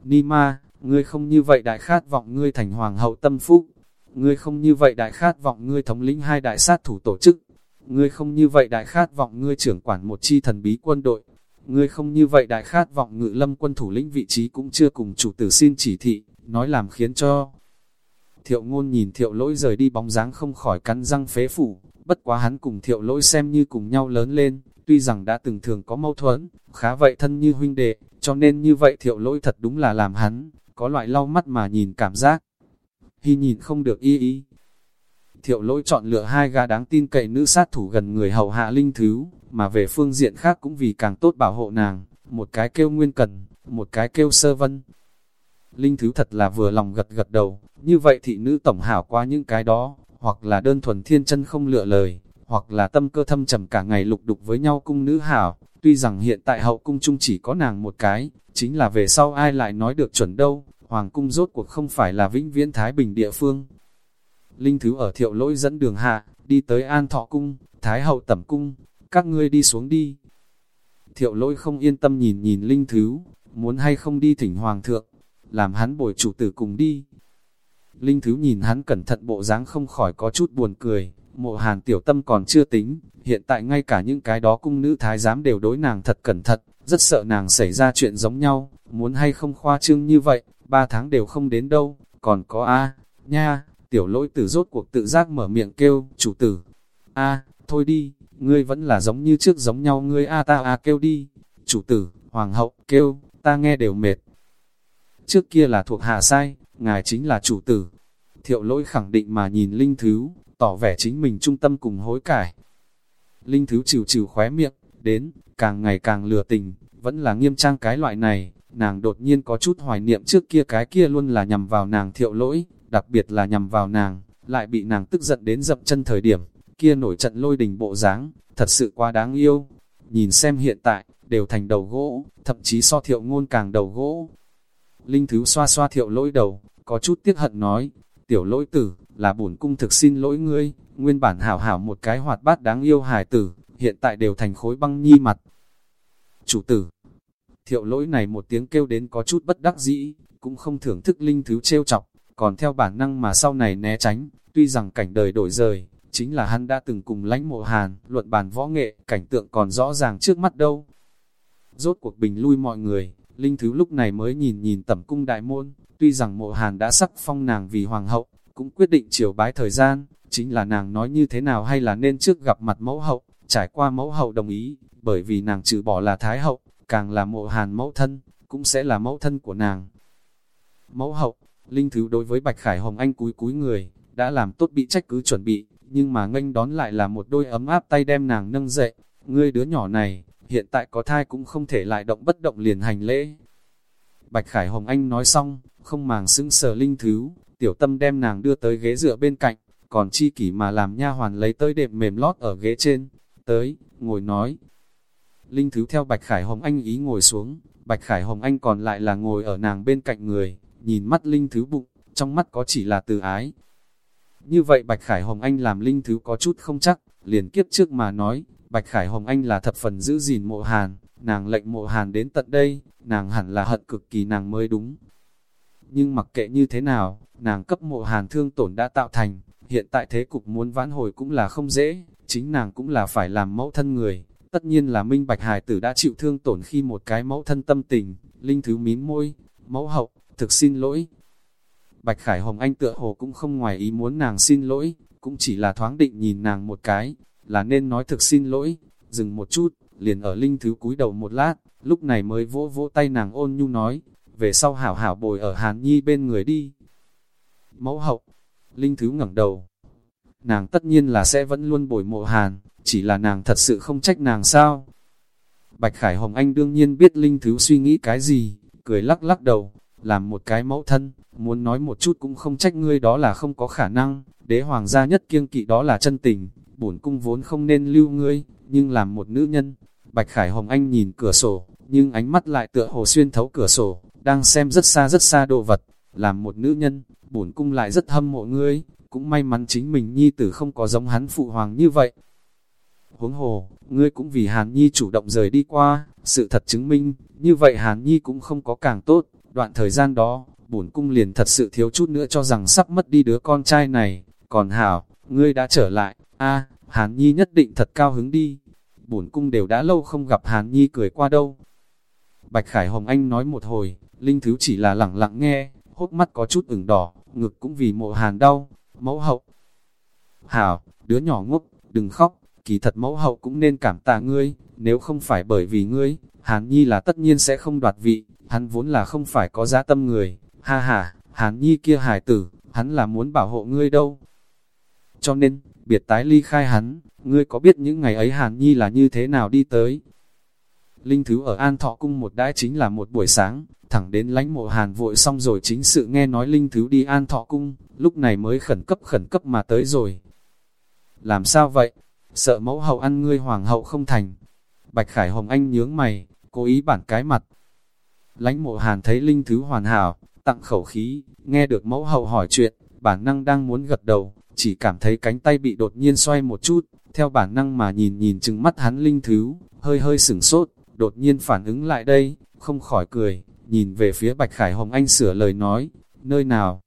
[SPEAKER 1] Ni ma, ngươi không như vậy đại khát vọng ngươi thành hoàng hậu tâm phúc, ngươi không như vậy đại khát vọng ngươi thống lĩnh hai đại sát thủ tổ chức, ngươi không như vậy đại khát vọng ngươi trưởng quản một chi thần bí quân đội, ngươi không như vậy đại khát vọng ngự lâm quân thủ lĩnh vị trí cũng chưa cùng chủ tử xin chỉ thị, nói làm khiến cho. Thiệu ngôn nhìn thiệu lỗi rời đi bóng dáng không khỏi cắn răng phế phủ, bất quá hắn cùng thiệu lỗi xem như cùng nhau lớn lên, tuy rằng đã từng thường có mâu thuẫn, khá vậy thân như huynh đệ, cho nên như vậy thiệu lỗi thật đúng là làm hắn, có loại lau mắt mà nhìn cảm giác. Hy nhìn không được y ý. Thiệu lỗi chọn lựa hai gã đáng tin cậy nữ sát thủ gần người hầu hạ linh thứ, mà về phương diện khác cũng vì càng tốt bảo hộ nàng, một cái kêu nguyên cần, một cái kêu sơ vân. Linh thứ thật là vừa lòng gật gật đầu, như vậy thị nữ tổng hảo qua những cái đó, hoặc là đơn thuần thiên chân không lựa lời, hoặc là tâm cơ thâm trầm cả ngày lục đục với nhau cung nữ hảo, tuy rằng hiện tại hậu cung chung chỉ có nàng một cái, chính là về sau ai lại nói được chuẩn đâu, hoàng cung rốt cuộc không phải là vĩnh viễn Thái Bình địa phương. Linh Thứ ở thiệu lỗi dẫn đường hạ, đi tới An Thọ Cung, Thái Hậu Tẩm Cung, các ngươi đi xuống đi. Thiệu lỗi không yên tâm nhìn nhìn Linh Thứ, muốn hay không đi thỉnh Hoàng thượng, làm hắn bồi chủ tử cùng đi. Linh Thứ nhìn hắn cẩn thận bộ dáng không khỏi có chút buồn cười, mộ hàn tiểu tâm còn chưa tính, hiện tại ngay cả những cái đó cung nữ thái giám đều đối nàng thật cẩn thận, rất sợ nàng xảy ra chuyện giống nhau, muốn hay không khoa trương như vậy, ba tháng đều không đến đâu, còn có A, nha, tiểu lỗi tử rốt cuộc tự giác mở miệng kêu, chủ tử, A, thôi đi, ngươi vẫn là giống như trước giống nhau ngươi A ta A kêu đi, chủ tử, hoàng hậu, kêu, ta nghe đều mệt. Trước kia là thuộc hạ sai, ngài chính là chủ tử. Thiệu lỗi khẳng định mà nhìn Linh Thứ, tỏ vẻ chính mình trung tâm cùng hối cải. Linh Thứ chịu chịu khóe miệng, đến, càng ngày càng lừa tình, vẫn là nghiêm trang cái loại này, nàng đột nhiên có chút hoài niệm trước kia cái kia luôn là nhằm vào nàng thiệu lỗi, đặc biệt là nhằm vào nàng, lại bị nàng tức giận đến dậm chân thời điểm, kia nổi trận lôi đình bộ dáng thật sự quá đáng yêu. Nhìn xem hiện tại, đều thành đầu gỗ, thậm chí so thiệu ngôn càng đầu gỗ. Linh Thứ xoa xoa thiệu lỗi đầu, có chút tiếc hận nói, tiểu lỗi tử, là bổn cung thực xin lỗi ngươi, nguyên bản hảo hảo một cái hoạt bát đáng yêu hài tử, hiện tại đều thành khối băng nhi mặt. Chủ tử, thiệu lỗi này một tiếng kêu đến có chút bất đắc dĩ, cũng không thưởng thức linh thứ trêu chọc, còn theo bản năng mà sau này né tránh, tuy rằng cảnh đời đổi rời, chính là hắn đã từng cùng lãnh mộ hàn, luận bàn võ nghệ, cảnh tượng còn rõ ràng trước mắt đâu. Rốt cuộc bình lui mọi người, linh thứ lúc này mới nhìn nhìn tẩm cung đại môn, tuy rằng mộ hàn đã sắc phong nàng vì hoàng hậu, cũng quyết định chiều bái thời gian, chính là nàng nói như thế nào hay là nên trước gặp mặt mẫu hậu, trải qua mẫu hậu đồng ý, bởi vì nàng trừ bỏ là thái hậu, càng là mộ hàn mẫu thân, cũng sẽ là mẫu thân của nàng. Mẫu hậu, Linh Thứ đối với Bạch Khải Hồng Anh cúi cúi người, đã làm tốt bị trách cứ chuẩn bị, nhưng mà nghênh đón lại là một đôi ấm áp tay đem nàng nâng dậy. Ngươi đứa nhỏ này, hiện tại có thai cũng không thể lại động bất động liền hành lễ. Bạch Khải Hồng Anh nói xong, không màng xứng sờ Linh Thứ, tiểu tâm đem nàng đưa tới ghế dựa bên cạnh, còn chi kỷ mà làm nha hoàn lấy tới đệm mềm lót ở ghế trên, tới, ngồi nói. Linh Thứ theo Bạch Khải Hồng Anh ý ngồi xuống, Bạch Khải Hồng Anh còn lại là ngồi ở nàng bên cạnh người, nhìn mắt Linh Thứ bụng, trong mắt có chỉ là từ ái. Như vậy Bạch Khải Hồng Anh làm Linh Thứ có chút không chắc, liền kiếp trước mà nói, Bạch Khải Hồng Anh là thập phần giữ gìn mộ hàn, nàng lệnh mộ hàn đến tận đây, nàng hẳn là hận cực kỳ nàng mới đúng. Nhưng mặc kệ như thế nào, nàng cấp mộ hàn thương tổn đã tạo thành, hiện tại thế cục muốn vãn hồi cũng là không dễ, chính nàng cũng là phải làm mẫu thân người, tất nhiên là minh bạch hài tử đã chịu thương tổn khi một cái mẫu thân tâm tình, linh thứ mím môi, mẫu hậu, thực xin lỗi. Bạch Khải Hồng Anh tựa hồ cũng không ngoài ý muốn nàng xin lỗi, cũng chỉ là thoáng định nhìn nàng một cái, là nên nói thực xin lỗi, dừng một chút, liền ở linh thứ cúi đầu một lát, lúc này mới vỗ vỗ tay nàng ôn nhu nói, về sau hảo hảo bồi ở Hàn Nhi bên người đi. Mẫu hậu, linh thứ ngẩng đầu, nàng tất nhiên là sẽ vẫn luôn bồi mộ Hàn, chỉ là nàng thật sự không trách nàng sao. Bạch Khải Hồng Anh đương nhiên biết linh thứ suy nghĩ cái gì, cười lắc lắc đầu, làm một cái mẫu thân, muốn nói một chút cũng không trách ngươi đó là không có khả năng, đế hoàng gia nhất kiêng kỵ đó là chân tình, bổn cung vốn không nên lưu ngươi, nhưng làm một nữ nhân, Bạch Khải Hồng Anh nhìn cửa sổ, nhưng ánh mắt lại tựa hồ xuyên thấu cửa sổ, đang xem rất xa rất xa đồ vật, làm một nữ nhân, bổn cung lại rất hâm mộ ngươi, cũng may mắn chính mình nhi tử không có giống hắn phụ hoàng như vậy. Huống hồ, ngươi cũng vì Hàn Nhi chủ động rời đi qua, sự thật chứng minh, như vậy Hàn Nhi cũng không có càng tốt, đoạn thời gian đó, bổn cung liền thật sự thiếu chút nữa cho rằng sắp mất đi đứa con trai này, còn hảo, ngươi đã trở lại, a Hàn Nhi nhất định thật cao hứng đi, bổn cung đều đã lâu không gặp Hàn Nhi cười qua đâu. Bạch Khải Hồng Anh nói một hồi, Linh Thứ chỉ là lặng lặng nghe, hốc mắt có chút ửng đỏ, ngực cũng vì mộ hàn đau, mẫu hậu. Hảo, đứa nhỏ ngốc, đừng khóc, kỳ thật mẫu hậu cũng nên cảm tạ ngươi, nếu không phải bởi vì ngươi, Hàn Nhi là tất nhiên sẽ không đoạt vị, hắn vốn là không phải có giá tâm người, ha ha, Hàn Nhi kia hài tử, hắn là muốn bảo hộ ngươi đâu. Cho nên, biệt tái ly khai hắn, ngươi có biết những ngày ấy Hàn Nhi là như thế nào đi tới? Linh Thứ ở An Thọ Cung một đãi chính là một buổi sáng, thẳng đến lánh mộ Hàn vội xong rồi chính sự nghe nói Linh Thứ đi An Thọ Cung, lúc này mới khẩn cấp khẩn cấp mà tới rồi. Làm sao vậy? Sợ mẫu hậu ăn ngươi hoàng hậu không thành. Bạch Khải Hồng Anh nhướng mày, cố ý bản cái mặt. Lánh mộ Hàn thấy Linh Thứ hoàn hảo, tặng khẩu khí, nghe được mẫu hậu hỏi chuyện, bản năng đang muốn gật đầu, chỉ cảm thấy cánh tay bị đột nhiên xoay một chút, theo bản năng mà nhìn nhìn chừng mắt hắn Linh Thứ, hơi hơi sửng sốt, đột nhiên phản ứng lại đây, không khỏi cười, nhìn về phía Bạch Khải Hồng Anh sửa lời nói, nơi nào?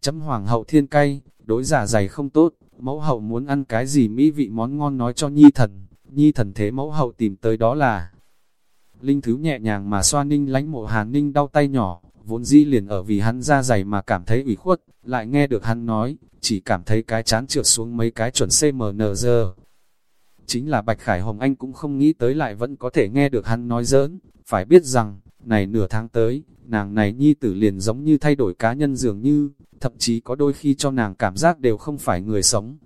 [SPEAKER 1] Chấm hoàng hậu thiên cay, đối giả dày không tốt, mẫu hậu muốn ăn cái gì mỹ vị món ngon nói cho nhi thần, nhi thần thế mẫu hậu tìm tới đó là. Linh Thứ nhẹ nhàng mà xoa ninh lánh mộ hàn ninh đau tay nhỏ, vốn dĩ liền ở vì hắn ra dày mà cảm thấy ủy khuất, lại nghe được hắn nói, chỉ cảm thấy cái chán trượt xuống mấy cái chuẩn CMNG. Chính là Bạch Khải Hồng Anh cũng không nghĩ tới lại vẫn có thể nghe được hắn nói giỡn, phải biết rằng, này nửa tháng tới, nàng này nhi tử liền giống như thay đổi cá nhân dường như, thậm chí có đôi khi cho nàng cảm giác đều không phải người sống.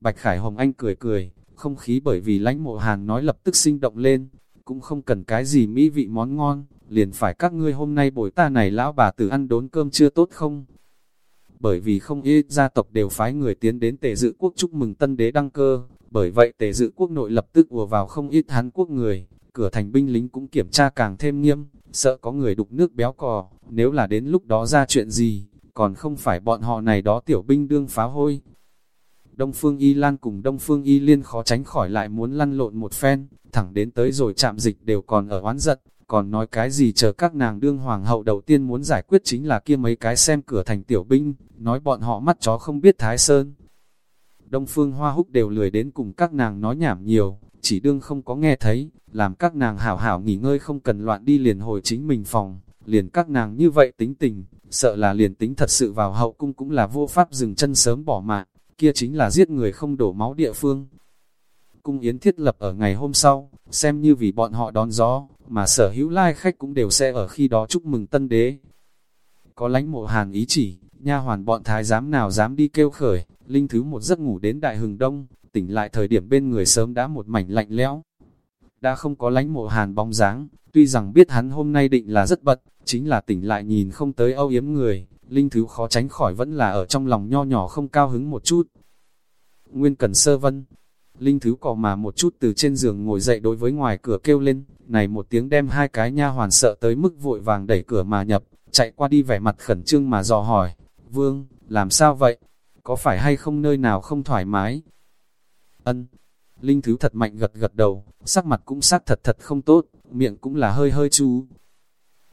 [SPEAKER 1] Bạch Khải Hồng Anh cười cười, không khí bởi vì lãnh mộ hàn nói lập tức sinh động lên, cũng không cần cái gì mỹ vị món ngon, liền phải các ngươi hôm nay bồi ta này lão bà tử ăn đốn cơm chưa tốt không? Bởi vì không ít gia tộc đều phái người tiến đến tề dự quốc chúc mừng tân đế đăng cơ, bởi vậy tề dự quốc nội lập tức ùa vào không ít Hán quốc người, cửa thành binh lính cũng kiểm tra càng thêm nghiêm, sợ có người đục nước béo cò, nếu là đến lúc đó ra chuyện gì, còn không phải bọn họ này đó tiểu binh đương phá hôi. Đông Phương Y Lan cùng Đông Phương Y Liên khó tránh khỏi lại muốn lăn lộn một phen, thẳng đến tới rồi chạm dịch đều còn ở oán giận, còn nói cái gì chờ các nàng đương hoàng hậu đầu tiên muốn giải quyết chính là kia mấy cái xem cửa thành tiểu binh, nói bọn họ mắt chó không biết Thái Sơn. Đông Phương Hoa Húc đều lười đến cùng các nàng nói nhảm nhiều, chỉ đương không có nghe thấy, làm các nàng hảo hảo nghỉ ngơi không cần loạn đi liền hồi chính mình phòng, liền các nàng như vậy tính tình, sợ là liền tính thật sự vào hậu cung cũng là vô pháp dừng chân sớm bỏ mạng, kia chính là giết người không đổ máu địa phương. Cung Yến thiết lập ở ngày hôm sau, xem như vì bọn họ đón gió, mà sở hữu lai khách cũng đều sẽ ở khi đó chúc mừng tân đế. Có lánh mộ hàn ý chỉ, nha hoàn bọn thái giám nào dám đi kêu khởi, linh thứ một giấc ngủ đến đại hừng đông, tỉnh lại thời điểm bên người sớm đã một mảnh lạnh lẽo. Đã không có lánh mộ hàn bóng dáng, tuy rằng biết hắn hôm nay định là rất bận, chính là tỉnh lại nhìn không tới âu yếm người, linh thứ khó tránh khỏi vẫn là ở trong lòng nho nhỏ không cao hứng một chút. Nguyên Cần Sơ Vân Linh Thứ cò mà một chút từ trên giường ngồi dậy đối với ngoài cửa kêu lên, này một tiếng đem hai cái nha hoàn sợ tới mức vội vàng đẩy cửa mà nhập, chạy qua đi vẻ mặt khẩn trương mà dò hỏi, Vương, làm sao vậy? Có phải hay không nơi nào không thoải mái? Ân, Linh Thứ thật mạnh gật gật đầu, sắc mặt cũng sắc thật thật không tốt, miệng cũng là hơi hơi chú.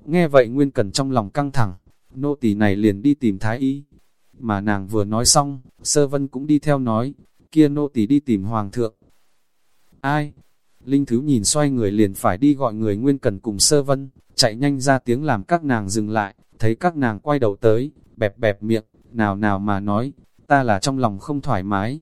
[SPEAKER 1] Nghe vậy Nguyên Cần trong lòng căng thẳng, nô tỳ này liền đi tìm Thái Y. Mà nàng vừa nói xong, Sơ Vân cũng đi theo nói, kia nô tỳ đi tìm Hoàng thượng. Ai? Linh Thứ nhìn xoay người liền phải đi gọi người Nguyên Cần cùng Sơ Vân, chạy nhanh ra tiếng làm các nàng dừng lại, thấy các nàng quay đầu tới, bẹp bẹp miệng, nào nào mà nói, ta là trong lòng không thoải mái.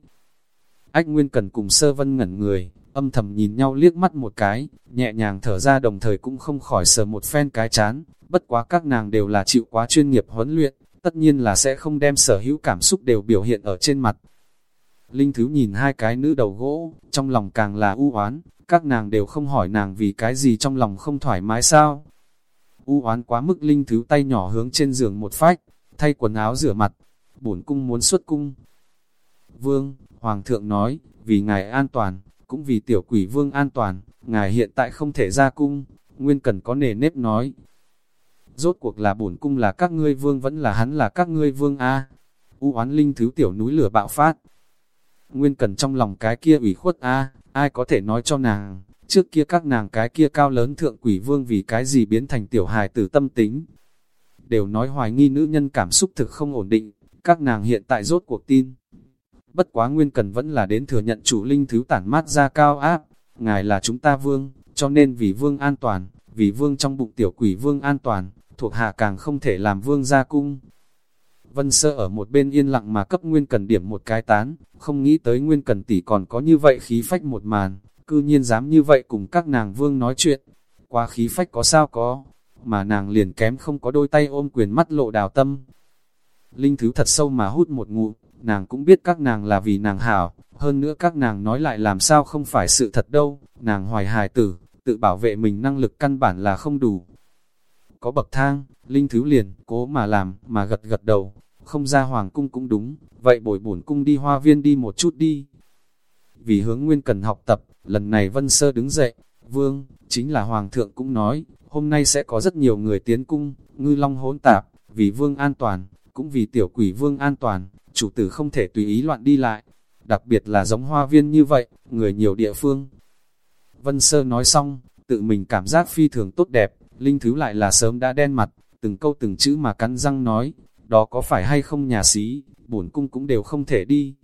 [SPEAKER 1] Ách Nguyên Cần cùng Sơ Vân ngẩn người, âm thầm nhìn nhau liếc mắt một cái, nhẹ nhàng thở ra đồng thời cũng không khỏi sờ một phen cái chán, bất quá các nàng đều là chịu quá chuyên nghiệp huấn luyện, tất nhiên là sẽ không đem sở hữu cảm xúc đều biểu hiện ở trên mặt. Linh Thứ nhìn hai cái nữ đầu gỗ, trong lòng càng là u oán, các nàng đều không hỏi nàng vì cái gì trong lòng không thoải mái sao. U oán quá mức Linh Thứ tay nhỏ hướng trên giường một phách, thay quần áo rửa mặt, bổn cung muốn xuất cung. Vương, Hoàng thượng nói, vì ngài an toàn, cũng vì tiểu quỷ vương an toàn, ngài hiện tại không thể ra cung, nguyên cần có nề nếp nói. Rốt cuộc là bổn cung là các ngươi vương vẫn là hắn là các ngươi vương A. U oán linh thứ tiểu núi lửa bạo phát. Nguyên cần trong lòng cái kia ủy khuất A, ai có thể nói cho nàng, trước kia các nàng cái kia cao lớn thượng quỷ vương vì cái gì biến thành tiểu hài tử tâm tính. đều nói hoài nghi nữ nhân cảm xúc thực không ổn định, các nàng hiện tại rốt cuộc tin. Bất quá nguyên cần vẫn là đến thừa nhận chủ linh thứ tản mát ra cao áp, ngài là chúng ta vương, cho nên vì vương an toàn, vì vương trong bụng tiểu quỷ vương an toàn, thuộc hạ càng không thể làm vương gia cung. Vân sơ ở một bên yên lặng mà cấp nguyên cần điểm một cái tán, không nghĩ tới nguyên cần tỷ còn có như vậy khí phách một màn, cư nhiên dám như vậy cùng các nàng vương nói chuyện. Quá khí phách có sao có, mà nàng liền kém không có đôi tay ôm quyền mắt lộ đào tâm. Linh thứ thật sâu mà hút một ngụ, nàng cũng biết các nàng là vì nàng hảo, hơn nữa các nàng nói lại làm sao không phải sự thật đâu, nàng hoài hài tử, tự bảo vệ mình năng lực căn bản là không đủ. Có bậc thang, Linh Thứ liền, cố mà làm, mà gật gật đầu, không ra hoàng cung cũng đúng, vậy bồi bổn cung đi hoa viên đi một chút đi. Vì hướng nguyên cần học tập, lần này Vân Sơ đứng dậy, vương, chính là hoàng thượng cũng nói, hôm nay sẽ có rất nhiều người tiến cung, ngư long hỗn tạp, vì vương an toàn, cũng vì tiểu quỷ vương an toàn, chủ tử không thể tùy ý loạn đi lại, đặc biệt là giống hoa viên như vậy, người nhiều địa phương. Vân Sơ nói xong, tự mình cảm giác phi thường tốt đẹp, Linh Thứ lại là sớm đã đen mặt, từng câu từng chữ mà cắn răng nói, đó có phải hay không nhà xí, bổn cung cũng đều không thể đi.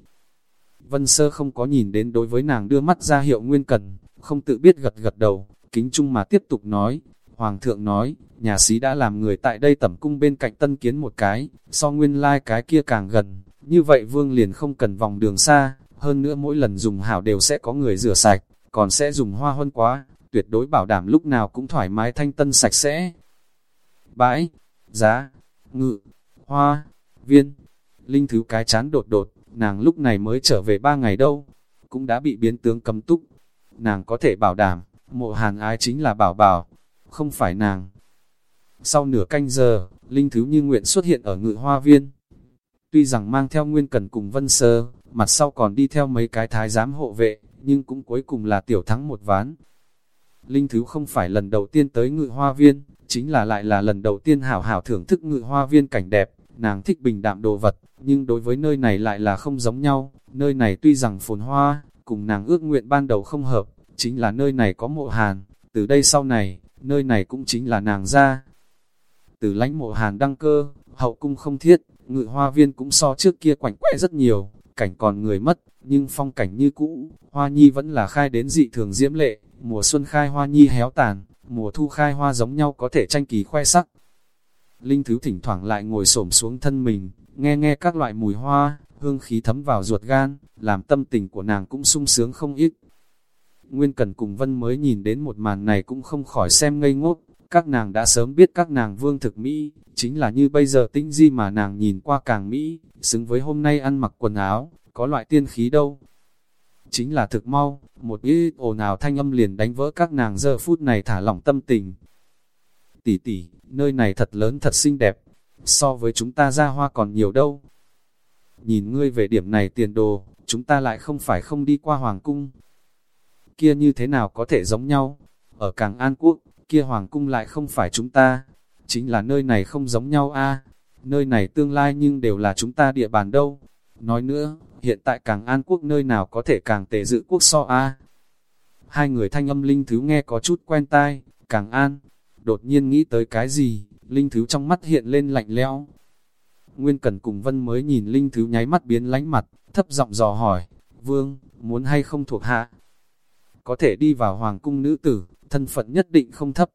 [SPEAKER 1] Vân Sơ không có nhìn đến đối với nàng đưa mắt ra hiệu nguyên cần, không tự biết gật gật đầu, kính chung mà tiếp tục nói, Hoàng thượng nói, nhà sĩ đã làm người tại đây tẩm cung bên cạnh tân kiến một cái, so nguyên lai like cái kia càng gần, như vậy vương liền không cần vòng đường xa, hơn nữa mỗi lần dùng hảo đều sẽ có người rửa sạch, còn sẽ dùng hoa hơn quá, tuyệt đối bảo đảm lúc nào cũng thoải mái thanh tân sạch sẽ. Bãi, giá, ngự, hoa, viên, linh thứ cái chán đột đột, nàng lúc này mới trở về ba ngày đâu, cũng đã bị biến tướng cấm túc. Nàng có thể bảo đảm, mộ hàn ái chính là bảo bảo, không phải nàng. Sau nửa canh giờ, Linh Thứ Như Nguyện xuất hiện ở ngự hoa viên. Tuy rằng mang theo nguyên cần cùng vân sơ, mặt sau còn đi theo mấy cái thái giám hộ vệ, nhưng cũng cuối cùng là tiểu thắng một ván. Linh Thứ không phải lần đầu tiên tới ngự hoa viên, chính là lại là lần đầu tiên hảo hảo thưởng thức ngự hoa viên cảnh đẹp, nàng thích bình đạm đồ vật, nhưng đối với nơi này lại là không giống nhau, nơi này tuy rằng phồn hoa, cùng nàng ước nguyện ban đầu không hợp, chính là nơi này có mộ hàn, từ đây sau này, nơi này cũng chính là nàng ra. Từ lãnh mộ hàn đăng cơ, hậu cung không thiết, ngự hoa viên cũng so trước kia quảnh quẽ rất nhiều, cảnh còn người mất, nhưng phong cảnh như cũ, hoa nhi vẫn là khai đến dị thường diễm lệ, mùa xuân khai hoa nhi héo tàn, mùa thu khai hoa giống nhau có thể tranh kỳ khoe sắc. Linh Thứ thỉnh thoảng lại ngồi xổm xuống thân mình, nghe nghe các loại mùi hoa, hương khí thấm vào ruột gan, làm tâm tình của nàng cũng sung sướng không ít. Nguyên Cần cùng Vân mới nhìn đến một màn này cũng không khỏi xem ngây ngốc, các nàng đã sớm biết các nàng vương thực Mỹ, chính là như bây giờ tinh di mà nàng nhìn qua càng Mỹ, xứng với hôm nay ăn mặc quần áo, có loại tiên khí đâu. Chính là thực mau, một ít ồn ào thanh âm liền đánh vỡ các nàng giờ phút này thả lỏng tâm tình. Tỷ tỷ, nơi này thật lớn thật xinh đẹp, so với chúng ta ra hoa còn nhiều đâu. Nhìn ngươi về điểm này tiền đồ, chúng ta lại không phải không đi qua Hoàng Cung. Kia như thế nào có thể giống nhau? Ở Càng An Quốc, kia Hoàng Cung lại không phải chúng ta. Chính là nơi này không giống nhau a Nơi này tương lai nhưng đều là chúng ta địa bàn đâu. Nói nữa, hiện tại Càng An Quốc nơi nào có thể càng tề dự quốc so a Hai người thanh âm linh thứ nghe có chút quen tai, Càng An. Đột nhiên nghĩ tới cái gì, linh thứ trong mắt hiện lên lạnh lẽo. Nguyên cẩn cùng Vân mới nhìn linh thứ nháy mắt biến lánh mặt, thấp giọng dò hỏi, Vương, muốn hay không thuộc hạ? Có thể đi vào hoàng cung nữ tử, thân phận nhất định không thấp.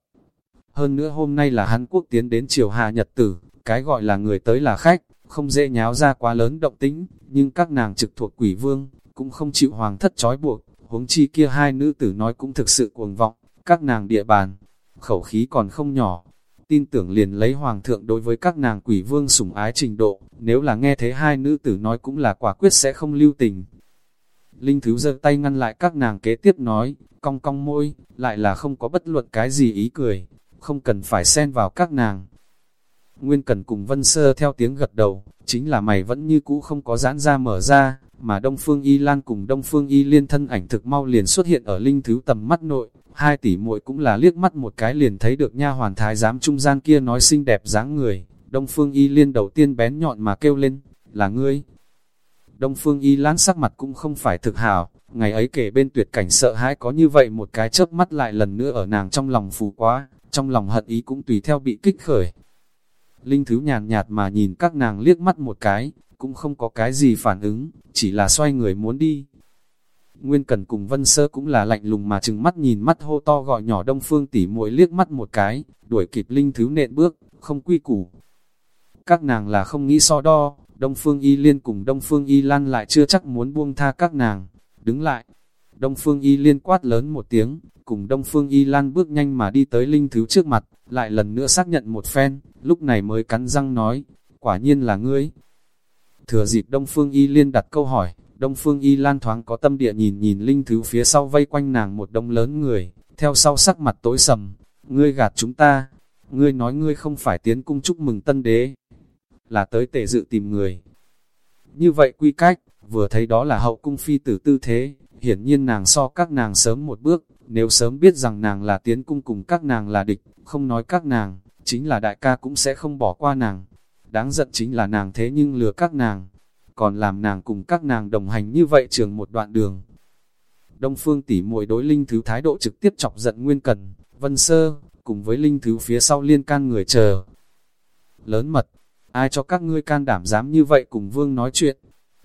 [SPEAKER 1] Hơn nữa hôm nay là Hàn Quốc tiến đến triều hạ nhật tử, cái gọi là người tới là khách, không dễ nháo ra quá lớn động tĩnh nhưng các nàng trực thuộc quỷ vương, cũng không chịu hoàng thất trói buộc, huống chi kia hai nữ tử nói cũng thực sự cuồng vọng, các nàng địa bàn, khẩu khí còn không nhỏ, tin tưởng liền lấy hoàng thượng đối với các nàng quỷ vương sủng ái trình độ, nếu là nghe thấy hai nữ tử nói cũng là quả quyết sẽ không lưu tình. Linh Thứ giơ tay ngăn lại các nàng kế tiếp nói, cong cong môi, lại là không có bất luận cái gì ý cười, không cần phải xen vào các nàng. Nguyên Cần cùng Vân Sơ theo tiếng gật đầu, chính là mày vẫn như cũ không có giãn ra mở ra, mà Đông Phương Y Lan cùng Đông Phương Y Liên thân ảnh thực mau liền xuất hiện ở Linh Thứ tầm mắt nội, hai tỷ muội cũng là liếc mắt một cái liền thấy được nha hoàn thái giám trung gian kia nói xinh đẹp dáng người, Đông Phương Y Liên đầu tiên bén nhọn mà kêu lên, là ngươi. Đông Phương Y Lan sắc mặt cũng không phải thực hảo, ngày ấy kể bên tuyệt cảnh sợ hãi có như vậy một cái chớp mắt lại lần nữa ở nàng trong lòng phù quá, trong lòng hận ý cũng tùy theo bị kích khởi. Linh Thứ nhàn nhạt mà nhìn các nàng liếc mắt một cái, cũng không có cái gì phản ứng, chỉ là xoay người muốn đi. Nguyên Cần cùng Vân Sơ cũng là lạnh lùng mà chừng mắt nhìn mắt hô to gọi nhỏ Đông Phương tỉ muội liếc mắt một cái, đuổi kịp Linh Thứ nện bước, không quy củ. Các nàng là không nghĩ so đo, Đông Phương Y Liên cùng Đông Phương Y Lan lại chưa chắc muốn buông tha các nàng. Đứng lại, Đông Phương Y Liên quát lớn một tiếng, cùng Đông Phương Y Lan bước nhanh mà đi tới Linh Thứ trước mặt, lại lần nữa xác nhận một phen, lúc này mới cắn răng nói, quả nhiên là ngươi. Thừa dịp Đông Phương Y Liên đặt câu hỏi, Đông Phương Y Lan thoáng có tâm địa nhìn nhìn Linh Thứ phía sau vây quanh nàng một đông lớn người, theo sau sắc mặt tối sầm, ngươi gạt chúng ta, ngươi nói ngươi không phải tiến cung chúc mừng tân đế, là tới tề dự tìm người. Như vậy quy cách, vừa thấy đó là hậu cung phi tử tư thế, hiển nhiên nàng so các nàng sớm một bước, nếu sớm biết rằng nàng là tiến cung cùng các nàng là địch, không nói các nàng, chính là đại ca cũng sẽ không bỏ qua nàng. Đáng giận chính là nàng thế nhưng lừa các nàng, còn làm nàng cùng các nàng đồng hành như vậy trường một đoạn đường. Đông phương tỉ muội đối linh thứ thái độ trực tiếp chọc giận nguyên cần, vân sơ, cùng với linh thứ phía sau liên can người chờ. Lớn mật, ai cho các ngươi can đảm dám như vậy cùng vương nói chuyện.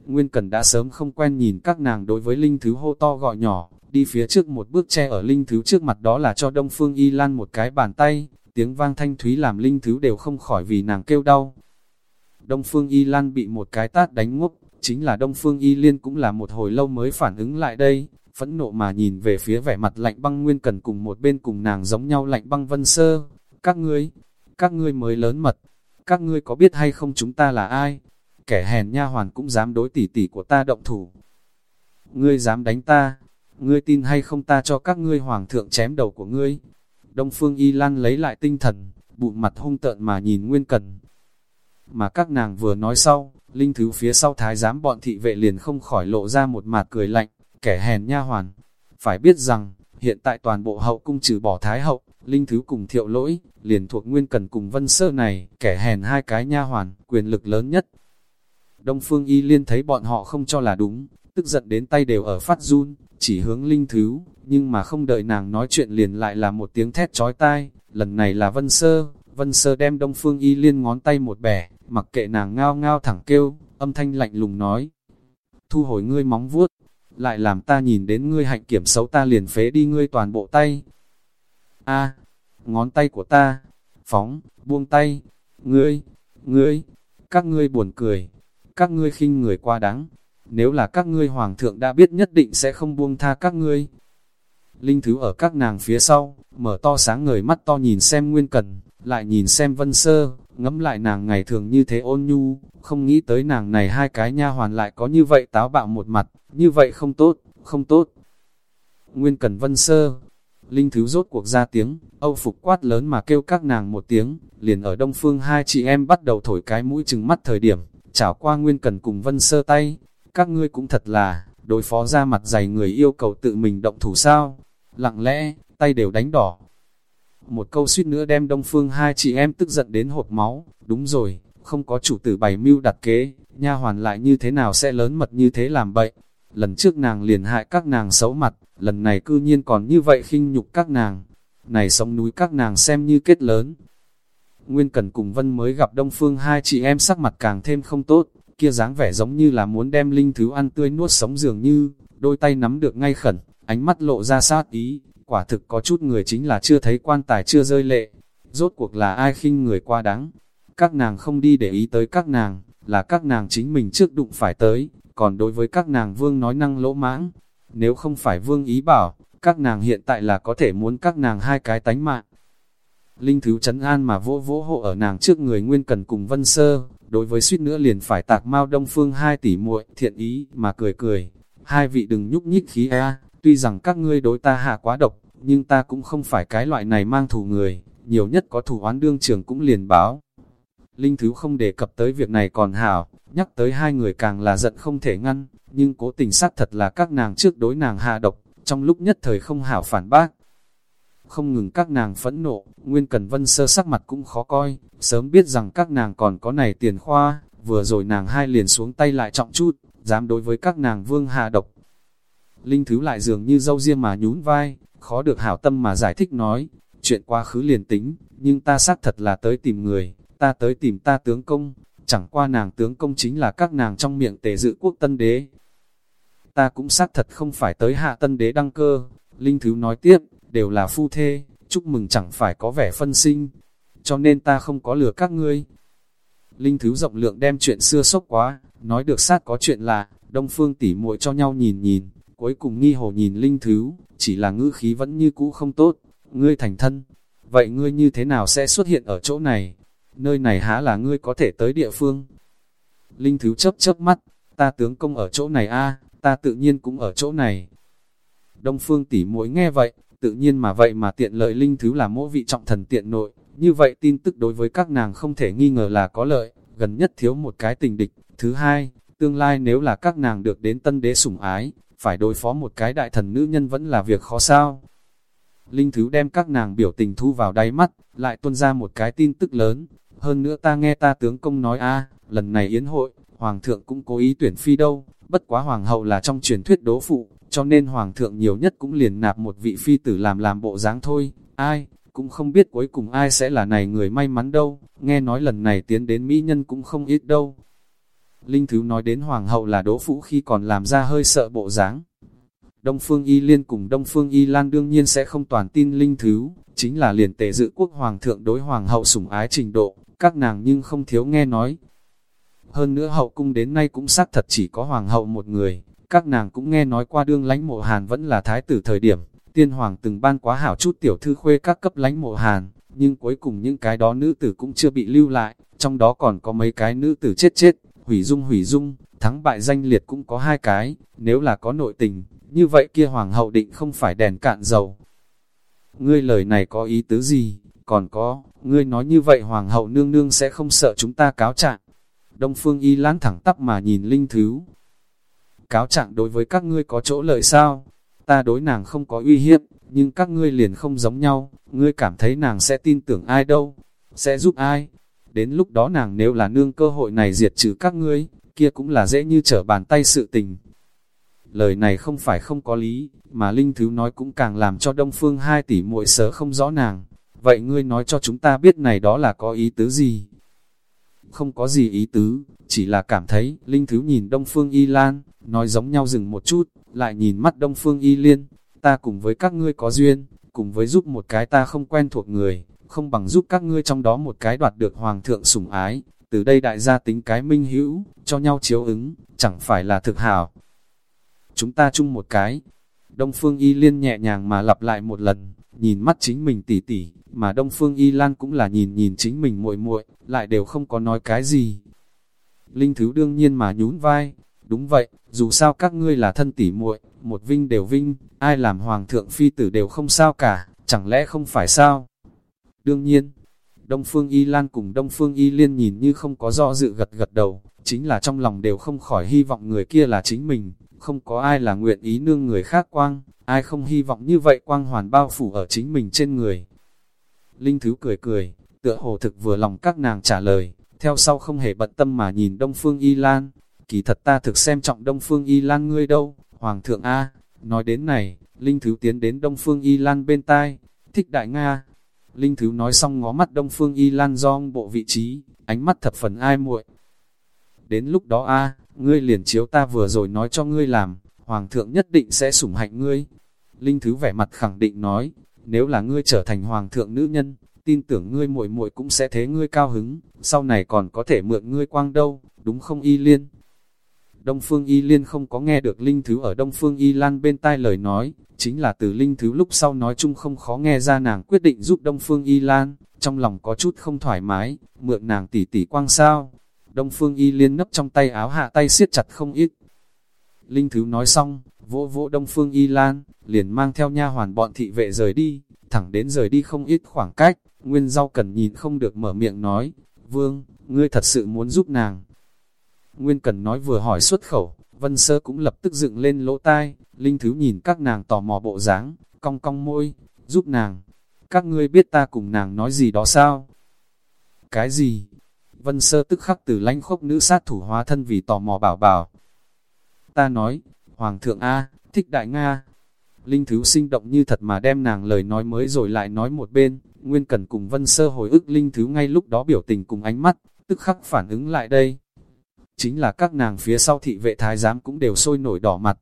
[SPEAKER 1] Nguyên Cần đã sớm không quen nhìn các nàng đối với linh thứ hô to gọi nhỏ, đi phía trước một bước che ở linh thứ trước mặt đó là cho Đông Phương Y Lan một cái bàn tay, tiếng vang thanh thúy làm linh thứ đều không khỏi vì nàng kêu đau. Đông Phương Y Lan bị một cái tát đánh ngốc, chính là Đông Phương Y Liên cũng là một hồi lâu mới phản ứng lại đây, phẫn nộ mà nhìn về phía vẻ mặt lạnh băng Nguyên Cần cùng một bên cùng nàng giống nhau lạnh băng vân sơ. Các ngươi, các ngươi mới lớn mật, các ngươi có biết hay không chúng ta là ai? Kẻ hèn nha hoàn cũng dám đối tỷ tỷ của ta động thủ. Ngươi dám đánh ta, ngươi tin hay không ta cho các ngươi hoàng thượng chém đầu của ngươi. Đông Phương Y Lan lấy lại tinh thần, bụng mặt hung tợn mà nhìn Nguyên Cần. Mà các nàng vừa nói sau, linh thứ phía sau thái giám bọn thị vệ liền không khỏi lộ ra một mặt cười lạnh, kẻ hèn nha hoàn. Phải biết rằng, hiện tại toàn bộ hậu cung trừ bỏ thái hậu, linh thứ cùng thiệu lỗi, liền thuộc Nguyên Cần cùng Vân Sơ này, kẻ hèn hai cái nha hoàn, quyền lực lớn nhất. Đông Phương Y Liên thấy bọn họ không cho là đúng, tức giận đến tay đều ở phát run, chỉ hướng linh thứ, nhưng mà không đợi nàng nói chuyện liền lại là một tiếng thét chói tai, lần này là Vân Sơ, Vân Sơ đem Đông Phương Y Liên ngón tay một bẻ, mặc kệ nàng ngao ngao thẳng kêu, âm thanh lạnh lùng nói, thu hồi ngươi móng vuốt, lại làm ta nhìn đến ngươi hạnh kiểm xấu ta liền phế đi ngươi toàn bộ tay. A, ngón tay của ta, phóng, buông tay, ngươi, ngươi, các ngươi buồn cười, các ngươi khinh người qua đáng, nếu là các ngươi hoàng thượng đã biết nhất định sẽ không buông tha các ngươi. Linh thứ ở các nàng phía sau, mở to sáng ngời mắt to nhìn xem nguyên cần, lại nhìn xem vân sơ, ngẫm lại nàng ngày thường như thế ôn nhu, không nghĩ tới nàng này hai cái nha hoàn lại có như vậy táo bạo một mặt, như vậy không tốt, không tốt. Nguyên cần vân sơ, Linh Thứ rốt cuộc ra tiếng, Âu Phục quát lớn mà kêu các nàng một tiếng, liền ở Đông Phương hai chị em bắt đầu thổi cái mũi chừng mắt thời điểm, chảo qua Nguyên Cần cùng Vân Sơ tay, các ngươi cũng thật là, đối phó ra mặt dày người yêu cầu tự mình động thủ sao, lặng lẽ, tay đều đánh đỏ. Một câu suýt nữa đem Đông Phương hai chị em tức giận đến hột máu, đúng rồi, không có chủ tử bày mưu đặt kế, nha hoàn lại như thế nào sẽ lớn mật như thế làm bậy. Lần trước nàng liền hại các nàng xấu mặt, lần này cư nhiên còn như vậy khinh nhục các nàng. Này sống núi các nàng xem như kết lớn. Nguyên Cần cùng Vân mới gặp Đông Phương hai chị em sắc mặt càng thêm không tốt, kia dáng vẻ giống như là muốn đem linh thứ ăn tươi nuốt sống dường như, đôi tay nắm được ngay khẩn, ánh mắt lộ ra sát ý, quả thực có chút người chính là chưa thấy quan tài chưa rơi lệ, rốt cuộc là ai khinh người qua đáng. Các nàng không đi để ý tới các nàng, là các nàng chính mình trước đụng phải tới, còn đối với các nàng vương nói năng lỗ mãng, nếu không phải vương ý bảo, các nàng hiện tại là có thể muốn các nàng hai cái tánh mạng. Linh Thứ chấn an mà vỗ vỗ hộ ở nàng trước người Nguyên Cần cùng Vân Sơ, đối với suýt nữa liền phải tạc mau Đông Phương hai tỷ muội thiện ý mà cười cười. Hai vị đừng nhúc nhích khí a, tuy rằng các ngươi đối ta hạ quá độc, nhưng ta cũng không phải cái loại này mang thù người, nhiều nhất có thù oán đương trường cũng liền báo. Linh Thứ không đề cập tới việc này còn hảo, nhắc tới hai người càng là giận không thể ngăn, nhưng cố tình sát thật là các nàng trước đối nàng hạ độc, trong lúc nhất thời không hảo phản bác. Không ngừng các nàng phẫn nộ, Nguyên Cần Vân sơ sắc mặt cũng khó coi, sớm biết rằng các nàng còn có này tiền khoa, vừa rồi nàng hai liền xuống tay lại trọng chút, dám đối với các nàng vương hạ độc. Linh Thứ lại dường như dâu riêng mà nhún vai, khó được hảo tâm mà giải thích nói, chuyện quá khứ liền tính, nhưng ta xác thật là tới tìm người, ta tới tìm ta tướng công, chẳng qua nàng tướng công chính là các nàng trong miệng tề dự quốc tân đế. Ta cũng xác thật không phải tới hạ tân đế đăng cơ, Linh Thứ nói tiếp, đều là phu thê, chúc mừng chẳng phải có vẻ phân sinh, cho nên ta không có lừa các ngươi. Linh Thứ rộng lượng đem chuyện xưa sốc quá, nói được sát có chuyện lạ, Đông Phương tỉ muội cho nhau nhìn nhìn, cuối cùng nghi hồ nhìn Linh Thứ, chỉ là ngữ khí vẫn như cũ không tốt, ngươi thành thân, vậy ngươi như thế nào sẽ xuất hiện ở chỗ này? Nơi này há là ngươi có thể tới địa phương? Linh Thứ chấp chấp mắt, ta tướng công ở chỗ này a ta tự nhiên cũng ở chỗ này. Đông Phương tỉ muội nghe vậy, tự nhiên mà vậy mà tiện lợi Linh Thứ là mỗi vị trọng thần tiện nội, như vậy tin tức đối với các nàng không thể nghi ngờ là có lợi, gần nhất thiếu một cái tình địch. Thứ hai, tương lai nếu là các nàng được đến tân đế sủng ái, phải đối phó một cái đại thần nữ nhân vẫn là việc khó sao. Linh Thứ đem các nàng biểu tình thu vào đáy mắt, lại tuôn ra một cái tin tức lớn. Hơn nữa ta nghe ta tướng công nói a lần này yến hội, Hoàng thượng cũng cố ý tuyển phi đâu, bất quá Hoàng hậu là trong truyền thuyết đố phụ, cho nên Hoàng thượng nhiều nhất cũng liền nạp một vị phi tử làm làm bộ dáng thôi. Ai, cũng không biết cuối cùng ai sẽ là này người may mắn đâu, nghe nói lần này tiến đến Mỹ nhân cũng không ít đâu. Linh Thứ nói đến Hoàng hậu là đỗ phụ khi còn làm ra hơi sợ bộ dáng. Đông Phương Y Liên cùng Đông Phương Y Lan đương nhiên sẽ không toàn tin Linh Thứ, chính là liền tề dự quốc Hoàng thượng đối Hoàng hậu sủng ái trình độ, các nàng nhưng không thiếu nghe nói. Hơn nữa hậu cung đến nay cũng xác thật chỉ có Hoàng hậu một người, các nàng cũng nghe nói qua đương lánh mộ hàn vẫn là thái tử thời điểm, tiên hoàng từng ban quá hảo chút tiểu thư khuê các cấp lánh mộ hàn, nhưng cuối cùng những cái đó nữ tử cũng chưa bị lưu lại, trong đó còn có mấy cái nữ tử chết chết, hủy dung hủy dung, thắng bại danh liệt cũng có hai cái, nếu là có nội tình, như vậy kia hoàng hậu định không phải đèn cạn dầu. Ngươi lời này có ý tứ gì, còn có, ngươi nói như vậy hoàng hậu nương nương sẽ không sợ chúng ta cáo trạng. Đông phương y lán thẳng tắp mà nhìn linh thứ. Cáo trạng đối với các ngươi có chỗ lợi sao? Ta đối nàng không có uy hiếp, nhưng các ngươi liền không giống nhau, ngươi cảm thấy nàng sẽ tin tưởng ai đâu, sẽ giúp ai, Đến lúc đó nàng nếu là nương cơ hội này diệt trừ các ngươi, kia cũng là dễ như trở bàn tay sự tình. Lời này không phải không có lý, mà Linh Thứ nói cũng càng làm cho Đông Phương hai tỷ muội sớ không rõ nàng. Vậy ngươi nói cho chúng ta biết này đó là có ý tứ gì? Không có gì ý tứ, chỉ là cảm thấy, Linh Thứ nhìn Đông Phương Y Lan, nói giống nhau dừng một chút, lại nhìn mắt Đông Phương Y Liên, ta cùng với các ngươi có duyên, cùng với giúp một cái ta không quen thuộc người, không bằng giúp các ngươi trong đó một cái đoạt được hoàng thượng sủng ái, từ đây đại gia tính cái minh hữu, cho nhau chiếu ứng, chẳng phải là thực hảo. Chúng ta chung một cái, Đông Phương Y Liên nhẹ nhàng mà lặp lại một lần, nhìn mắt chính mình tỉ tỉ, mà Đông Phương Y Lan cũng là nhìn nhìn chính mình muội muội, lại đều không có nói cái gì. Linh Thứ đương nhiên mà nhún vai, đúng vậy, dù sao các ngươi là thân tỉ muội, một vinh đều vinh, ai làm hoàng thượng phi tử đều không sao cả, chẳng lẽ không phải sao? Đương nhiên, Đông Phương Y Lan cùng Đông Phương Y Liên nhìn như không có do dự gật gật đầu, chính là trong lòng đều không khỏi hy vọng người kia là chính mình, không có ai là nguyện ý nương người khác quang, ai không hy vọng như vậy quang hoàn bao phủ ở chính mình trên người. Linh Thứ cười cười, tựa hồ thực vừa lòng các nàng trả lời, theo sau không hề bận tâm mà nhìn Đông Phương Y Lan, kỳ thật ta thực xem trọng Đông Phương Y Lan ngươi đâu, Hoàng thượng A, nói đến này, Linh Thứ tiến đến Đông Phương Y Lan bên tai, thích đại Nga, Linh Thứ nói xong ngó mắt Đông Phương Y Lan dong bộ vị trí, ánh mắt thập phần ai muội. Đến lúc đó a ngươi liền chiếu ta vừa rồi nói cho ngươi làm, Hoàng thượng nhất định sẽ sủng hạnh ngươi. Linh Thứ vẻ mặt khẳng định nói, nếu là ngươi trở thành Hoàng thượng nữ nhân, tin tưởng ngươi muội muội cũng sẽ thế ngươi cao hứng, sau này còn có thể mượn ngươi quang đâu, đúng không Y Liên? Đông Phương Y Liên không có nghe được Linh Thứ ở Đông Phương Y Lan bên tai lời nói, chính là từ Linh Thứ lúc sau nói chung không khó nghe ra nàng quyết định giúp Đông Phương Y Lan, trong lòng có chút không thoải mái, mượn nàng tỉ tỉ quang sao. Đông Phương Y Liên nấp trong tay áo hạ tay siết chặt không ít. Linh Thứ nói xong, vỗ vỗ Đông Phương Y Lan, liền mang theo nha hoàn bọn thị vệ rời đi, thẳng đến rời đi không ít khoảng cách, Nguyên Rau Cần nhìn không được mở miệng nói, Vương, ngươi thật sự muốn giúp nàng. Nguyên Cần nói vừa hỏi xuất khẩu, Vân Sơ cũng lập tức dựng lên lỗ tai, Linh Thứ nhìn các nàng tò mò bộ dáng, cong cong môi, giúp nàng. Các ngươi biết ta cùng nàng nói gì đó sao? Cái gì? Vân Sơ tức khắc từ lãnh khốc nữ sát thủ hóa thân vì tò mò bảo bảo. Ta nói, Hoàng thượng A, thích đại Nga. Linh Thứ sinh động như thật mà đem nàng lời nói mới rồi lại nói một bên, Nguyên Cần cùng Vân Sơ hồi ức Linh Thứ ngay lúc đó biểu tình cùng ánh mắt, tức khắc phản ứng lại đây. Chính là các nàng phía sau thị vệ thái giám cũng đều sôi nổi đỏ mặt.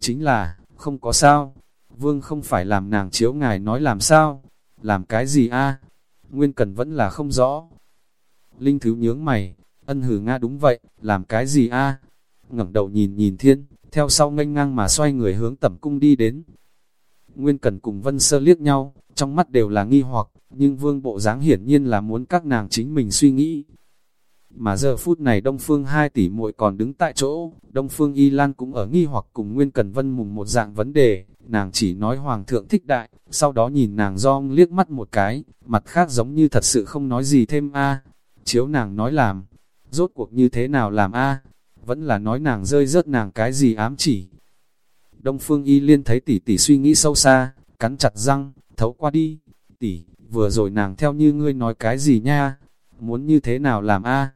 [SPEAKER 1] Chính là, không có sao, Vương không phải làm nàng chiếu ngài nói làm sao, làm cái gì a Nguyên Cần vẫn là không rõ. Linh Thứ nhướng mày, ân hử Nga đúng vậy, làm cái gì a ngẩng đầu nhìn nhìn thiên, theo sau nganh ngang mà xoay người hướng tẩm cung đi đến. Nguyên Cần cùng Vân Sơ liếc nhau, trong mắt đều là nghi hoặc, nhưng vương bộ dáng hiển nhiên là muốn các nàng chính mình suy nghĩ. Mà giờ phút này Đông Phương hai tỷ muội còn đứng tại chỗ, Đông Phương Y Lan cũng ở nghi hoặc cùng Nguyên Cần Vân mùng một dạng vấn đề, nàng chỉ nói Hoàng thượng thích đại, sau đó nhìn nàng dong liếc mắt một cái, mặt khác giống như thật sự không nói gì thêm a. Chiếu nàng nói làm, rốt cuộc như thế nào làm a? Vẫn là nói nàng rơi rớt nàng cái gì ám chỉ. Đông Phương Y Liên thấy tỷ tỷ suy nghĩ sâu xa, cắn chặt răng, thấu qua đi, tỷ, vừa rồi nàng theo như ngươi nói cái gì nha, muốn như thế nào làm a?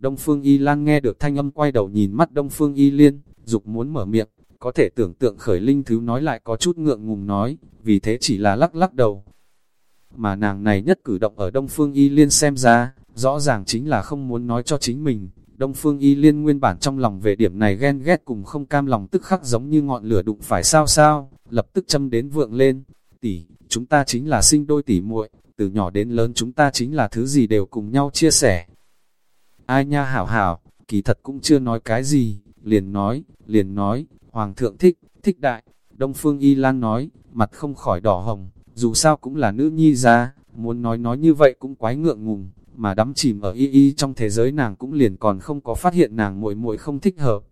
[SPEAKER 1] Đông Phương Y Lan nghe được thanh âm quay đầu nhìn mắt Đông Phương Y Liên, dục muốn mở miệng, có thể tưởng tượng khởi linh thứ nói lại có chút ngượng ngùng nói, vì thế chỉ là lắc lắc đầu. Mà nàng này nhất cử động ở Đông Phương Y Liên xem ra, rõ ràng chính là không muốn nói cho chính mình, Đông Phương Y Liên nguyên bản trong lòng về điểm này ghen ghét cùng không cam lòng tức khắc giống như ngọn lửa đụng phải sao sao, lập tức châm đến vượng lên. Tỷ, chúng ta chính là sinh đôi tỷ muội, từ nhỏ đến lớn chúng ta chính là thứ gì đều cùng nhau chia sẻ. Ai nha hảo hảo, kỳ thật cũng chưa nói cái gì, liền nói, liền nói, Hoàng thượng thích, thích đại. Đông Phương Y Lan nói, mặt không khỏi đỏ hồng, dù sao cũng là nữ nhi ra, muốn nói nói như vậy cũng quái ngượng ngùng, mà đắm chìm ở y y trong thế giới nàng cũng liền còn không có phát hiện nàng muội muội không thích hợp.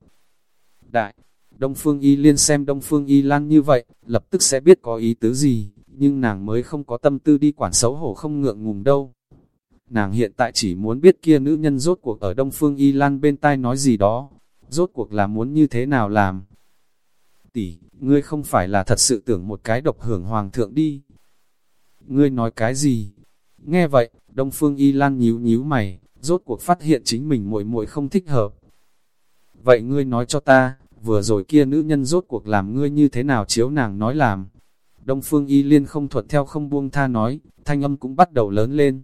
[SPEAKER 1] Đại, Đông Phương Y liên xem Đông Phương Y lan như vậy, lập tức sẽ biết có ý tứ gì, nhưng nàng mới không có tâm tư đi quản xấu hổ không ngượng ngùng đâu. Nàng hiện tại chỉ muốn biết kia nữ nhân rốt cuộc ở Đông Phương Y Lan bên tai nói gì đó, rốt cuộc là muốn như thế nào làm. Tỷ, ngươi không phải là thật sự tưởng một cái độc hưởng hoàng thượng đi. Ngươi nói cái gì? Nghe vậy, Đông Phương Y Lan nhíu nhíu mày, rốt cuộc phát hiện chính mình muội muội không thích hợp. Vậy ngươi nói cho ta, vừa rồi kia nữ nhân rốt cuộc làm ngươi như thế nào chiếu nàng nói làm. Đông Phương Y Liên không thuận theo không buông tha nói, thanh âm cũng bắt đầu lớn lên.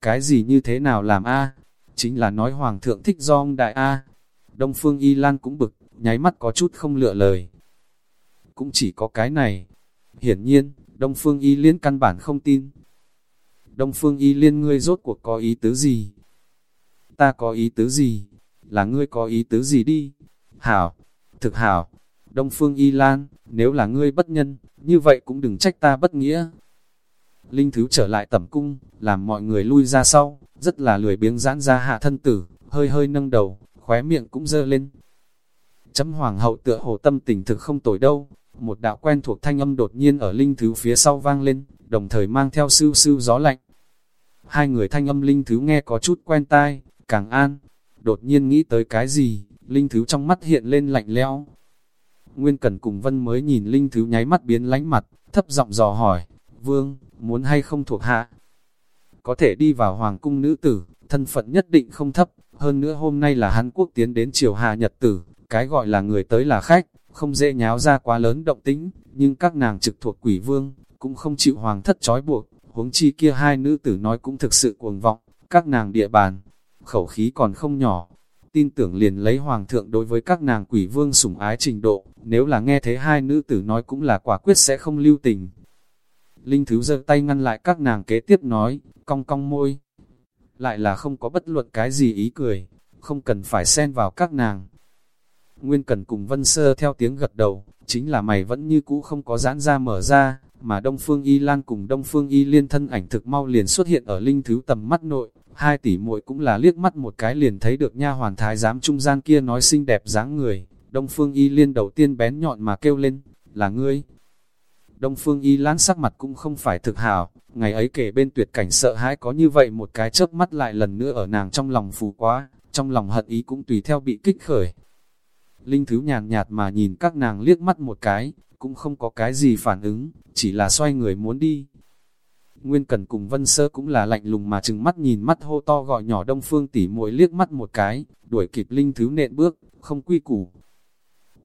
[SPEAKER 1] Cái gì như thế nào làm a? Chính là nói Hoàng thượng thích do ông đại a. Đông Phương Y Lan cũng bực, nháy mắt có chút không lựa lời. Cũng chỉ có cái này. Hiển nhiên, Đông Phương Y Liên căn bản không tin, Đông Phương Y Liên ngươi rốt cuộc có ý tứ gì? Ta có ý tứ gì? Là ngươi có ý tứ gì đi? Hảo, thực hảo, Đông Phương Y Lan, nếu là ngươi bất nhân, như vậy cũng đừng trách ta bất nghĩa. Linh Thứ trở lại tẩm cung, làm mọi người lui ra sau, rất là lười biếng giãn ra hạ thân tử, hơi hơi nâng đầu, khóe miệng cũng dơ lên. Chấm hoàng hậu tựa hồ tâm tình thực không tồi đâu, một đạo quen thuộc thanh âm đột nhiên ở Linh Thứ phía sau vang lên, đồng thời mang theo sư sư gió lạnh. Hai người thanh âm Linh Thứ nghe có chút quen tai, càng an, đột nhiên nghĩ tới cái gì, Linh Thứ trong mắt hiện lên lạnh lẽo. Nguyên Cẩn cùng Vân mới nhìn Linh Thứ nháy mắt biến lánh mặt, thấp giọng dò hỏi, Vương, muốn hay không thuộc hạ? Có thể đi vào Hoàng cung nữ tử, thân phận nhất định không thấp, hơn nữa hôm nay là Hàn Quốc tiến đến triều hạ nhật tử, cái gọi là người tới là khách, không dễ nháo ra quá lớn động tính, nhưng các nàng trực thuộc quỷ vương, cũng không chịu hoàng thất trói buộc, huống chi kia hai nữ tử nói cũng thực sự cuồng vọng, các nàng địa bàn, khẩu khí còn không nhỏ, tin tưởng liền lấy hoàng thượng đối với các nàng quỷ vương sủng ái trình độ, nếu là nghe thấy hai nữ tử nói cũng là quả quyết sẽ không lưu tình. Linh Thứ giơ tay ngăn lại các nàng kế tiếp nói, cong cong môi. Lại là không có bất luận cái gì ý cười, không cần phải xen vào các nàng. Nguyên Cần cùng Vân Sơ theo tiếng gật đầu, chính là mày vẫn như cũ không có giãn ra mở ra, mà Đông Phương Y Lan cùng Đông Phương Y Liên thân ảnh thực mau liền xuất hiện ở linh thứ tầm mắt nội, hai tỷ muội cũng là liếc mắt một cái liền thấy được nha hoàn thái giám trung gian kia nói xinh đẹp dáng người, Đông Phương Y Liên đầu tiên bén nhọn mà kêu lên, là ngươi. Đông Phương Y Lan sắc mặt cũng không phải thực hảo, ngày ấy kể bên tuyệt cảnh sợ hãi có như vậy một cái chớp mắt lại lần nữa ở nàng trong lòng phù quá, trong lòng hận ý cũng tùy theo bị kích khởi. Linh Thứ nhàn nhạt mà nhìn các nàng liếc mắt một cái, cũng không có cái gì phản ứng, chỉ là xoay người muốn đi. Nguyên Cần cùng Vân Sơ cũng là lạnh lùng mà chừng mắt nhìn mắt hô to gọi nhỏ Đông Phương tỉ muội liếc mắt một cái, đuổi kịp Linh Thứ nện bước, không quy củ.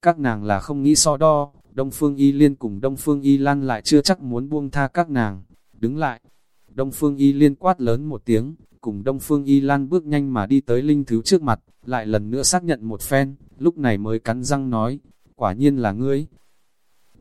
[SPEAKER 1] Các nàng là không nghĩ so đo, Đông Phương Y Liên cùng Đông Phương Y Lan lại chưa chắc muốn buông tha các nàng. Đứng lại, Đông Phương Y Liên quát lớn một tiếng, cùng Đông Phương Y Lan bước nhanh mà đi tới Linh Thứ trước mặt, lại lần nữa xác nhận một phen, lúc này mới cắn răng nói, quả nhiên là ngươi.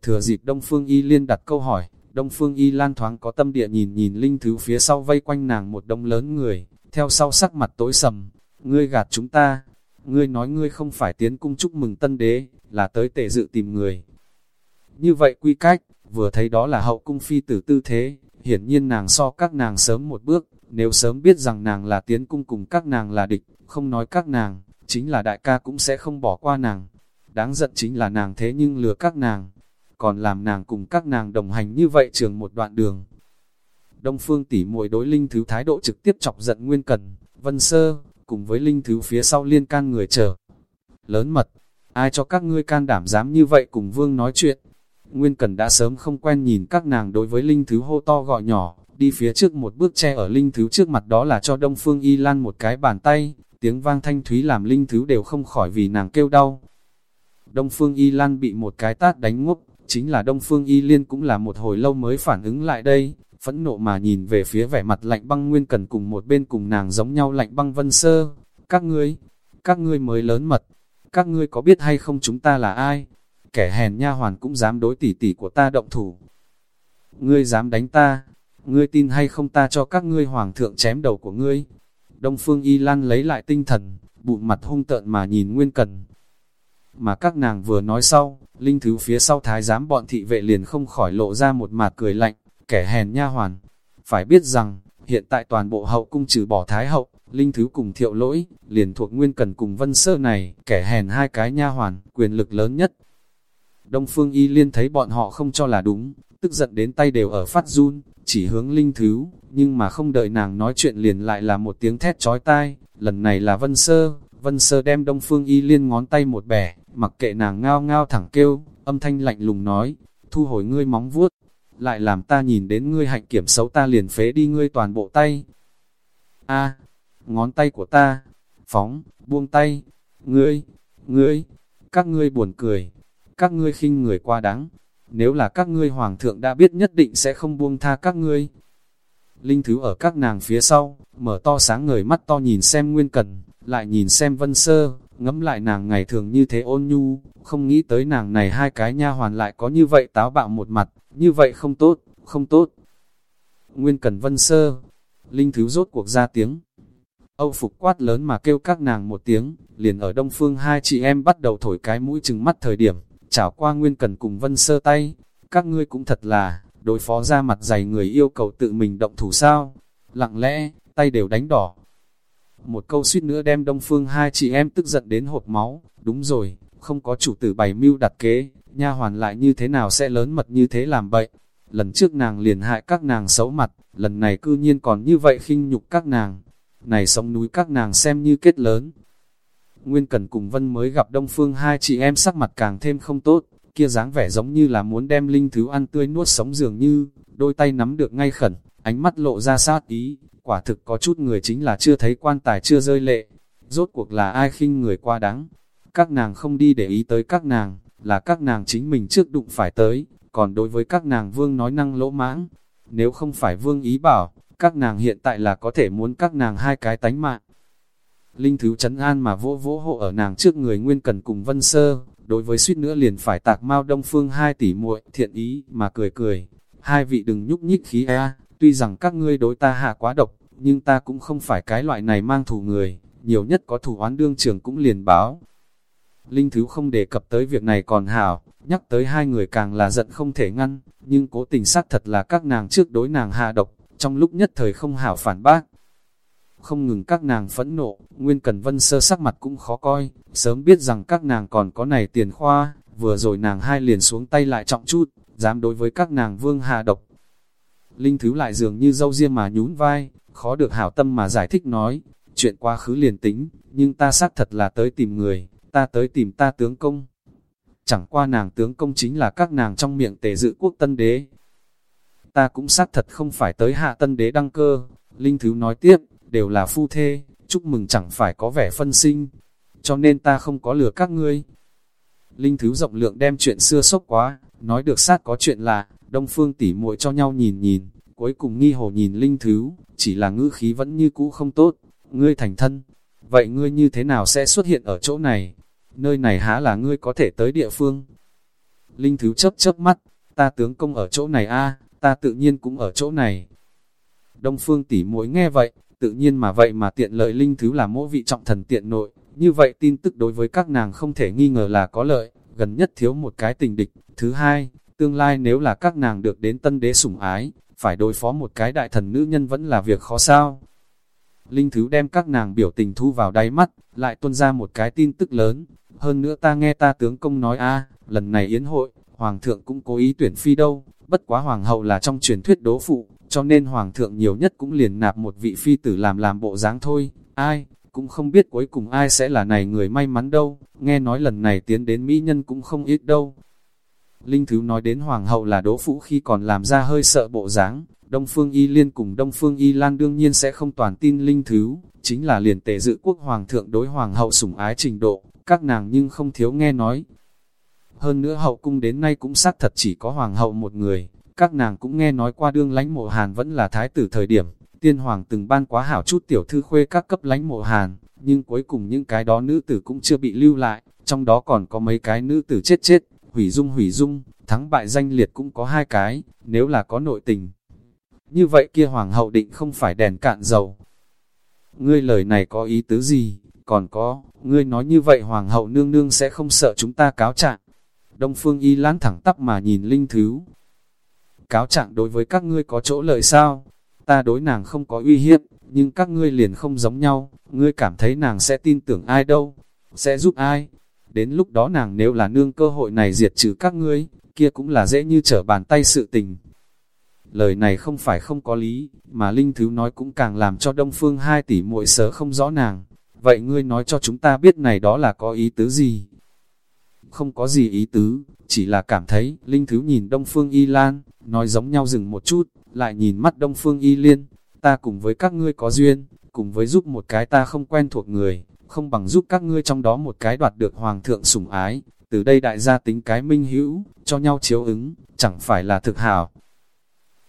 [SPEAKER 1] Thừa dịp Đông Phương Y Liên đặt câu hỏi, Đông Phương Y Lan thoáng có tâm địa nhìn nhìn Linh Thứ phía sau vây quanh nàng một đông lớn người, theo sau sắc mặt tối sầm, ngươi gạt chúng ta, ngươi nói ngươi không phải tiến cung chúc mừng tân đế, là tới tể dự tìm người. Như vậy quy cách, vừa thấy đó là hậu cung phi tử tư thế, hiển nhiên nàng so các nàng sớm một bước, nếu sớm biết rằng nàng là tiến cung cùng các nàng là địch, không nói các nàng, chính là đại ca cũng sẽ không bỏ qua nàng. Đáng giận chính là nàng thế nhưng lừa các nàng, còn làm nàng cùng các nàng đồng hành như vậy trường một đoạn đường. Đông phương tỉ muội đối linh thứ thái độ trực tiếp chọc giận nguyên cần, vân sơ, cùng với linh thứ phía sau liên can người chờ. Lớn mật, ai cho các ngươi can đảm dám như vậy cùng vương nói chuyện. Nguyên Cần đã sớm không quen nhìn các nàng đối với Linh Thứ hô to gọi nhỏ, đi phía trước một bước che ở Linh Thứ trước mặt đó là cho Đông Phương Y Lan một cái bàn tay, tiếng vang thanh thúy làm Linh Thứ đều không khỏi vì nàng kêu đau. Đông Phương Y Lan bị một cái tát đánh ngốc, chính là Đông Phương Y Liên cũng là một hồi lâu mới phản ứng lại đây, phẫn nộ mà nhìn về phía vẻ mặt lạnh băng Nguyên Cần cùng một bên cùng nàng giống nhau lạnh băng Vân Sơ. Các ngươi, các ngươi mới lớn mật, các ngươi có biết hay không chúng ta là ai? Kẻ hèn nha hoàn cũng dám đối tỷ tỷ của ta động thủ. Ngươi dám đánh ta, ngươi tin hay không ta cho các ngươi hoàng thượng chém đầu của ngươi. Đông Phương Y Lan lấy lại tinh thần, bụng mặt hung tợn mà nhìn Nguyên Cần. Mà các nàng vừa nói sau, linh thứ phía sau thái giám bọn thị vệ liền không khỏi lộ ra một mặt cười lạnh, kẻ hèn nha hoàn. Phải biết rằng, hiện tại toàn bộ hậu cung trừ bỏ thái hậu, linh thứ cùng thiệu lỗi, liền thuộc Nguyên Cần cùng Vân Sơ này, kẻ hèn hai cái nha hoàn, quyền lực lớn nhất. Đông Phương Y Liên thấy bọn họ không cho là đúng, tức giận đến tay đều ở phát run, chỉ hướng linh thứ, nhưng mà không đợi nàng nói chuyện liền lại là một tiếng thét chói tai, lần này là Vân Sơ, Vân Sơ đem Đông Phương Y Liên ngón tay một bẻ, mặc kệ nàng ngao ngao thẳng kêu, âm thanh lạnh lùng nói, thu hồi ngươi móng vuốt, lại làm ta nhìn đến ngươi hạnh kiểm xấu ta liền phế đi ngươi toàn bộ tay. A, ngón tay của ta, phóng, buông tay, ngươi, ngươi, các ngươi buồn cười, các ngươi khinh người qua đáng, nếu là các ngươi hoàng thượng đã biết nhất định sẽ không buông tha các ngươi. Linh thứ ở các nàng phía sau, mở to sáng ngời mắt to nhìn xem nguyên cần, lại nhìn xem vân sơ, ngẫm lại nàng ngày thường như thế ôn nhu, không nghĩ tới nàng này hai cái nha hoàn lại có như vậy táo bạo một mặt, như vậy không tốt, không tốt. Nguyên cần vân sơ, linh thứ rốt cuộc ra tiếng. Âu phục quát lớn mà kêu các nàng một tiếng, liền ở đông phương hai chị em bắt đầu thổi cái mũi chừng mắt thời điểm, chảo qua Nguyên Cần cùng Vân Sơ tay, các ngươi cũng thật là, đối phó ra mặt dày người yêu cầu tự mình động thủ sao, lặng lẽ, tay đều đánh đỏ. Một câu suýt nữa đem Đông Phương hai chị em tức giận đến hột máu, đúng rồi, không có chủ tử bày mưu đặt kế, nha hoàn lại như thế nào sẽ lớn mật như thế làm bậy. Lần trước nàng liền hại các nàng xấu mặt, lần này cư nhiên còn như vậy khinh nhục các nàng. Này sống núi các nàng xem như kết lớn, Nguyên Cần cùng Vân mới gặp Đông Phương hai chị em sắc mặt càng thêm không tốt, kia dáng vẻ giống như là muốn đem linh thứ ăn tươi nuốt sống dường như, đôi tay nắm được ngay khẩn, ánh mắt lộ ra sát ý, quả thực có chút người chính là chưa thấy quan tài chưa rơi lệ, rốt cuộc là ai khinh người qua đáng. Các nàng không đi để ý tới các nàng, là các nàng chính mình trước đụng phải tới, còn đối với các nàng vương nói năng lỗ mãng, nếu không phải vương ý bảo, các nàng hiện tại là có thể muốn các nàng hai cái tánh mạng. Linh Thứ chấn an mà vỗ vỗ hộ ở nàng trước người Nguyên Cần cùng Vân Sơ, đối với suýt nữa liền phải tạc mau Đông Phương hai tỷ muội thiện ý mà cười cười. Hai vị đừng nhúc nhích khí e, tuy rằng các ngươi đối ta hạ quá độc, nhưng ta cũng không phải cái loại này mang thù người, nhiều nhất có thủ oán đương trường cũng liền báo. Linh Thứ không đề cập tới việc này còn hảo, nhắc tới hai người càng là giận không thể ngăn, nhưng cố tình xác thật là các nàng trước đối nàng hạ độc, trong lúc nhất thời không hảo phản bác, không ngừng các nàng phẫn nộ, Nguyên Cần Vân sơ sắc mặt cũng khó coi, sớm biết rằng các nàng còn có này tiền khoa, vừa rồi nàng hai liền xuống tay lại trọng chút, dám đối với các nàng vương hạ độc. Linh Thứ lại dường như dâu riêng mà nhún vai, khó được hảo tâm mà giải thích nói, chuyện quá khứ liền tính, nhưng ta xác thật là tới tìm người, ta tới tìm ta tướng công. Chẳng qua nàng tướng công chính là các nàng trong miệng tề dự quốc tân đế. Ta cũng xác thật không phải tới hạ tân đế đăng cơ, Linh Thứ nói tiếp, đều là phu thê, chúc mừng chẳng phải có vẻ phân sinh, cho nên ta không có lừa các ngươi. Linh Thứ rộng lượng đem chuyện xưa sốc quá, nói được sát có chuyện lạ, Đông Phương tỉ muội cho nhau nhìn nhìn, cuối cùng nghi hồ nhìn Linh Thứ, chỉ là ngữ khí vẫn như cũ không tốt, ngươi thành thân, vậy ngươi như thế nào sẽ xuất hiện ở chỗ này? Nơi này há là ngươi có thể tới địa phương? Linh Thứ chớp chớp mắt, ta tướng công ở chỗ này a ta tự nhiên cũng ở chỗ này. Đông Phương tỉ muội nghe vậy, tự nhiên mà vậy mà tiện lợi Linh Thứ là mỗi vị trọng thần tiện nội, như vậy tin tức đối với các nàng không thể nghi ngờ là có lợi, gần nhất thiếu một cái tình địch. Thứ hai, tương lai nếu là các nàng được đến tân đế sủng ái, phải đối phó một cái đại thần nữ nhân vẫn là việc khó sao. Linh Thứ đem các nàng biểu tình thu vào đáy mắt, lại tuôn ra một cái tin tức lớn. Hơn nữa ta nghe ta tướng công nói a lần này yến hội, Hoàng thượng cũng cố ý tuyển phi đâu, bất quá Hoàng hậu là trong truyền thuyết đố phụ, cho nên Hoàng thượng nhiều nhất cũng liền nạp một vị phi tử làm làm bộ dáng thôi. Ai, cũng không biết cuối cùng ai sẽ là này người may mắn đâu, nghe nói lần này tiến đến Mỹ nhân cũng không ít đâu. Linh Thứ nói đến Hoàng hậu là đỗ phụ khi còn làm ra hơi sợ bộ dáng, Đông Phương Y Liên cùng Đông Phương Y Lan đương nhiên sẽ không toàn tin Linh Thứ, chính là liền tề dự quốc Hoàng thượng đối Hoàng hậu sủng ái trình độ, các nàng nhưng không thiếu nghe nói. Hơn nữa hậu cung đến nay cũng xác thật chỉ có Hoàng hậu một người, các nàng cũng nghe nói qua đương lánh mộ Hàn vẫn là thái tử thời điểm, tiên hoàng từng ban quá hảo chút tiểu thư khuê các cấp lánh mộ Hàn, nhưng cuối cùng những cái đó nữ tử cũng chưa bị lưu lại, trong đó còn có mấy cái nữ tử chết chết, hủy dung hủy dung, thắng bại danh liệt cũng có hai cái, nếu là có nội tình. Như vậy kia hoàng hậu định không phải đèn cạn dầu. Ngươi lời này có ý tứ gì? Còn có, ngươi nói như vậy hoàng hậu nương nương sẽ không sợ chúng ta cáo trạng. Đông phương y lán thẳng tắp mà nhìn linh thứ. Cáo trạng đối với các ngươi có chỗ lợi sao? Ta đối nàng không có uy hiếp, nhưng các ngươi liền không giống nhau, ngươi cảm thấy nàng sẽ tin tưởng ai đâu, sẽ giúp ai. Đến lúc đó nàng nếu là nương cơ hội này diệt trừ các ngươi, kia cũng là dễ như trở bàn tay sự tình. Lời này không phải không có lý, mà Linh Thứ nói cũng càng làm cho Đông Phương hai tỷ muội sớ không rõ nàng. Vậy ngươi nói cho chúng ta biết này đó là có ý tứ gì? Không có gì ý tứ, chỉ là cảm thấy, Linh Thứ nhìn Đông Phương Y Lan, nói giống nhau dừng một chút, lại nhìn mắt Đông Phương Y Liên, ta cùng với các ngươi có duyên, cùng với giúp một cái ta không quen thuộc người, không bằng giúp các ngươi trong đó một cái đoạt được Hoàng thượng sủng ái, từ đây đại gia tính cái minh hữu, cho nhau chiếu ứng, chẳng phải là thực hảo.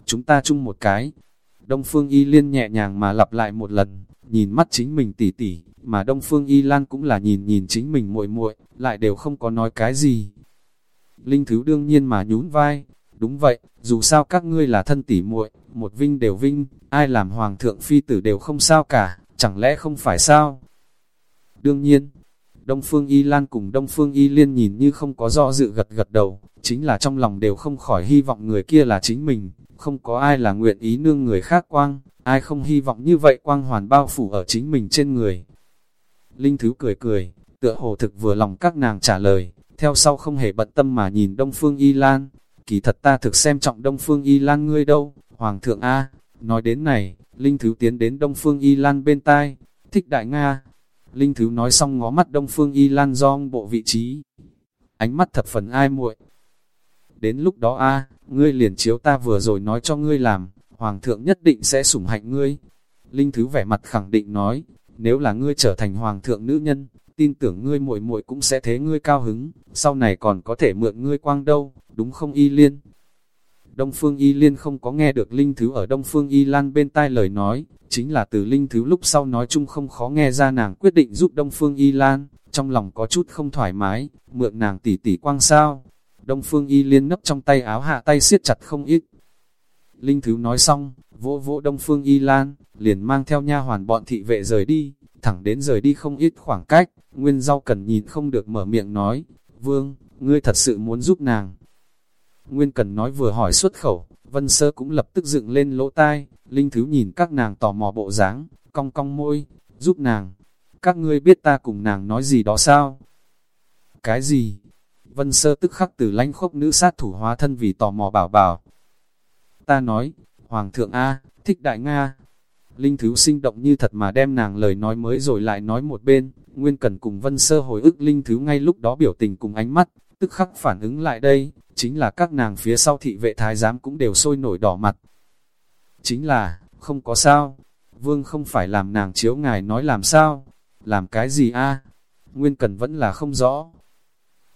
[SPEAKER 1] Chúng ta chung một cái, Đông Phương Y Liên nhẹ nhàng mà lặp lại một lần, nhìn mắt chính mình tỉ tỉ, mà Đông Phương Y Lan cũng là nhìn nhìn chính mình muội muội, lại đều không có nói cái gì. Linh Thứ đương nhiên mà nhún vai, đúng vậy, dù sao các ngươi là thân tỉ muội, một vinh đều vinh, ai làm hoàng thượng phi tử đều không sao cả, chẳng lẽ không phải sao? Đương nhiên, Đông Phương Y Lan cùng Đông Phương Y Liên nhìn như không có do dự gật gật đầu, chính là trong lòng đều không khỏi hy vọng người kia là chính mình, không có ai là nguyện ý nương người khác quang, ai không hy vọng như vậy quang hoàn bao phủ ở chính mình trên người. Linh Thứ cười cười, tựa hồ thực vừa lòng các nàng trả lời, theo sau không hề bận tâm mà nhìn Đông Phương Y Lan, kỳ thật ta thực xem trọng Đông Phương Y Lan ngươi đâu, Hoàng thượng A, nói đến này, Linh Thứ tiến đến Đông Phương Y Lan bên tai, thích đại Nga. Linh Thứ nói xong ngó mắt Đông Phương Y Lan do bộ vị trí. Ánh mắt thập phần ai muội. Đến lúc đó A, ngươi liền chiếu ta vừa rồi nói cho ngươi làm, Hoàng thượng nhất định sẽ sủng hạnh ngươi. Linh Thứ vẻ mặt khẳng định nói, nếu là ngươi trở thành Hoàng thượng nữ nhân, tin tưởng ngươi muội muội cũng sẽ thế ngươi cao hứng, sau này còn có thể mượn ngươi quang đâu, đúng không Y Liên? Đông Phương Y Liên không có nghe được Linh Thứ ở Đông Phương Y Lan bên tai lời nói, chính là từ Linh Thứ lúc sau nói chung không khó nghe ra nàng quyết định giúp Đông Phương Y Lan, trong lòng có chút không thoải mái, mượn nàng tỉ tỉ quang sao. Đông Phương Y Liên nấp trong tay áo hạ tay siết chặt không ít. Linh Thứ nói xong, vỗ vỗ Đông Phương Y Lan, liền mang theo nha hoàn bọn thị vệ rời đi, thẳng đến rời đi không ít khoảng cách, Nguyên Rau Cần nhìn không được mở miệng nói, Vương, ngươi thật sự muốn giúp nàng. Nguyên Cần nói vừa hỏi xuất khẩu, Vân Sơ cũng lập tức dựng lên lỗ tai, Linh Thứ nhìn các nàng tò mò bộ dáng, cong cong môi, giúp nàng. Các ngươi biết ta cùng nàng nói gì đó sao? Cái gì? Vân Sơ tức khắc từ lánh khốc nữ sát thủ hóa thân vì tò mò bảo bảo. Ta nói, Hoàng thượng A, thích đại Nga. Linh Thứ sinh động như thật mà đem nàng lời nói mới rồi lại nói một bên, Nguyên Cần cùng Vân Sơ hồi ức Linh Thứ ngay lúc đó biểu tình cùng ánh mắt, tức khắc phản ứng lại đây, chính là các nàng phía sau thị vệ thái giám cũng đều sôi nổi đỏ mặt. Chính là, không có sao, vương không phải làm nàng chiếu ngài nói làm sao, làm cái gì a Nguyên Cần vẫn là không rõ.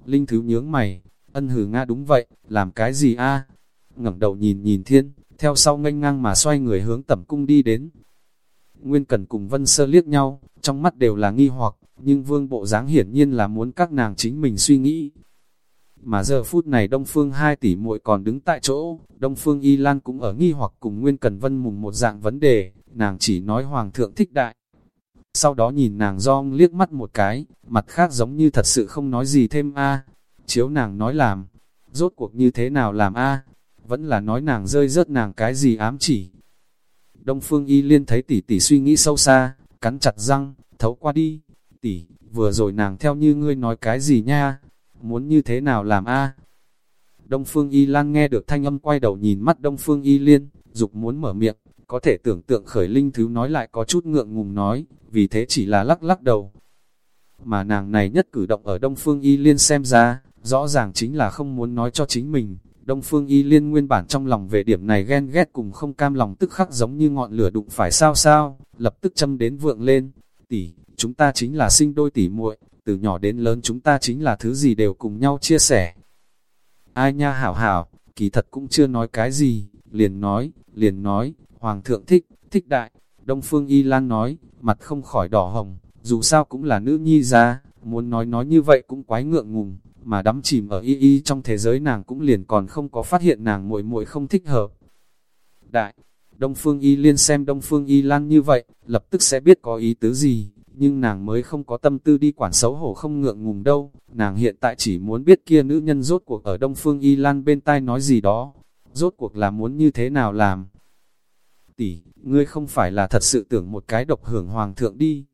[SPEAKER 1] Linh Thứ nhướng mày, ân hử Nga đúng vậy, làm cái gì a ngẩng đầu nhìn nhìn thiên, theo sau nganh ngang mà xoay người hướng tẩm cung đi đến. Nguyên Cần cùng Vân Sơ liếc nhau, trong mắt đều là nghi hoặc, nhưng vương bộ dáng hiển nhiên là muốn các nàng chính mình suy nghĩ. Mà giờ phút này Đông Phương hai tỷ muội còn đứng tại chỗ, Đông Phương Y Lan cũng ở nghi hoặc cùng Nguyên Cần Vân mùng một dạng vấn đề, nàng chỉ nói Hoàng thượng thích đại. Sau đó nhìn nàng dong liếc mắt một cái, mặt khác giống như thật sự không nói gì thêm a Chiếu nàng nói làm, rốt cuộc như thế nào làm a vẫn là nói nàng rơi rớt nàng cái gì ám chỉ. Đông Phương Y Liên thấy tỷ tỷ suy nghĩ sâu xa, cắn chặt răng, thấu qua đi. Tỷ, vừa rồi nàng theo như ngươi nói cái gì nha, muốn như thế nào làm a? Đông Phương Y Lan nghe được thanh âm quay đầu nhìn mắt Đông Phương Y Liên, dục muốn mở miệng, có thể tưởng tượng khởi linh thứ nói lại có chút ngượng ngùng nói, vì thế chỉ là lắc lắc đầu. Mà nàng này nhất cử động ở Đông Phương Y Liên xem ra, rõ ràng chính là không muốn nói cho chính mình, Đông Phương Y Liên nguyên bản trong lòng về điểm này ghen ghét cùng không cam lòng tức khắc giống như ngọn lửa đụng phải sao sao, lập tức châm đến vượng lên. Tỷ, chúng ta chính là sinh đôi tỷ muội, từ nhỏ đến lớn chúng ta chính là thứ gì đều cùng nhau chia sẻ. Ai nha hảo hảo, kỳ thật cũng chưa nói cái gì, liền nói, liền nói, Hoàng thượng thích, thích đại. Đông Phương Y Lan nói, mặt không khỏi đỏ hồng, dù sao cũng là nữ nhi ra, muốn nói nói như vậy cũng quái ngượng ngùng, mà đắm chìm ở y y trong thế giới nàng cũng liền còn không có phát hiện nàng muội muội không thích hợp. Đại, Đông Phương Y liên xem Đông Phương Y lan như vậy, lập tức sẽ biết có ý tứ gì, nhưng nàng mới không có tâm tư đi quản xấu hổ không ngượng ngùng đâu, nàng hiện tại chỉ muốn biết kia nữ nhân rốt cuộc ở Đông Phương Y lan bên tai nói gì đó, rốt cuộc là muốn như thế nào làm. Tỷ, ngươi không phải là thật sự tưởng một cái độc hưởng hoàng thượng đi.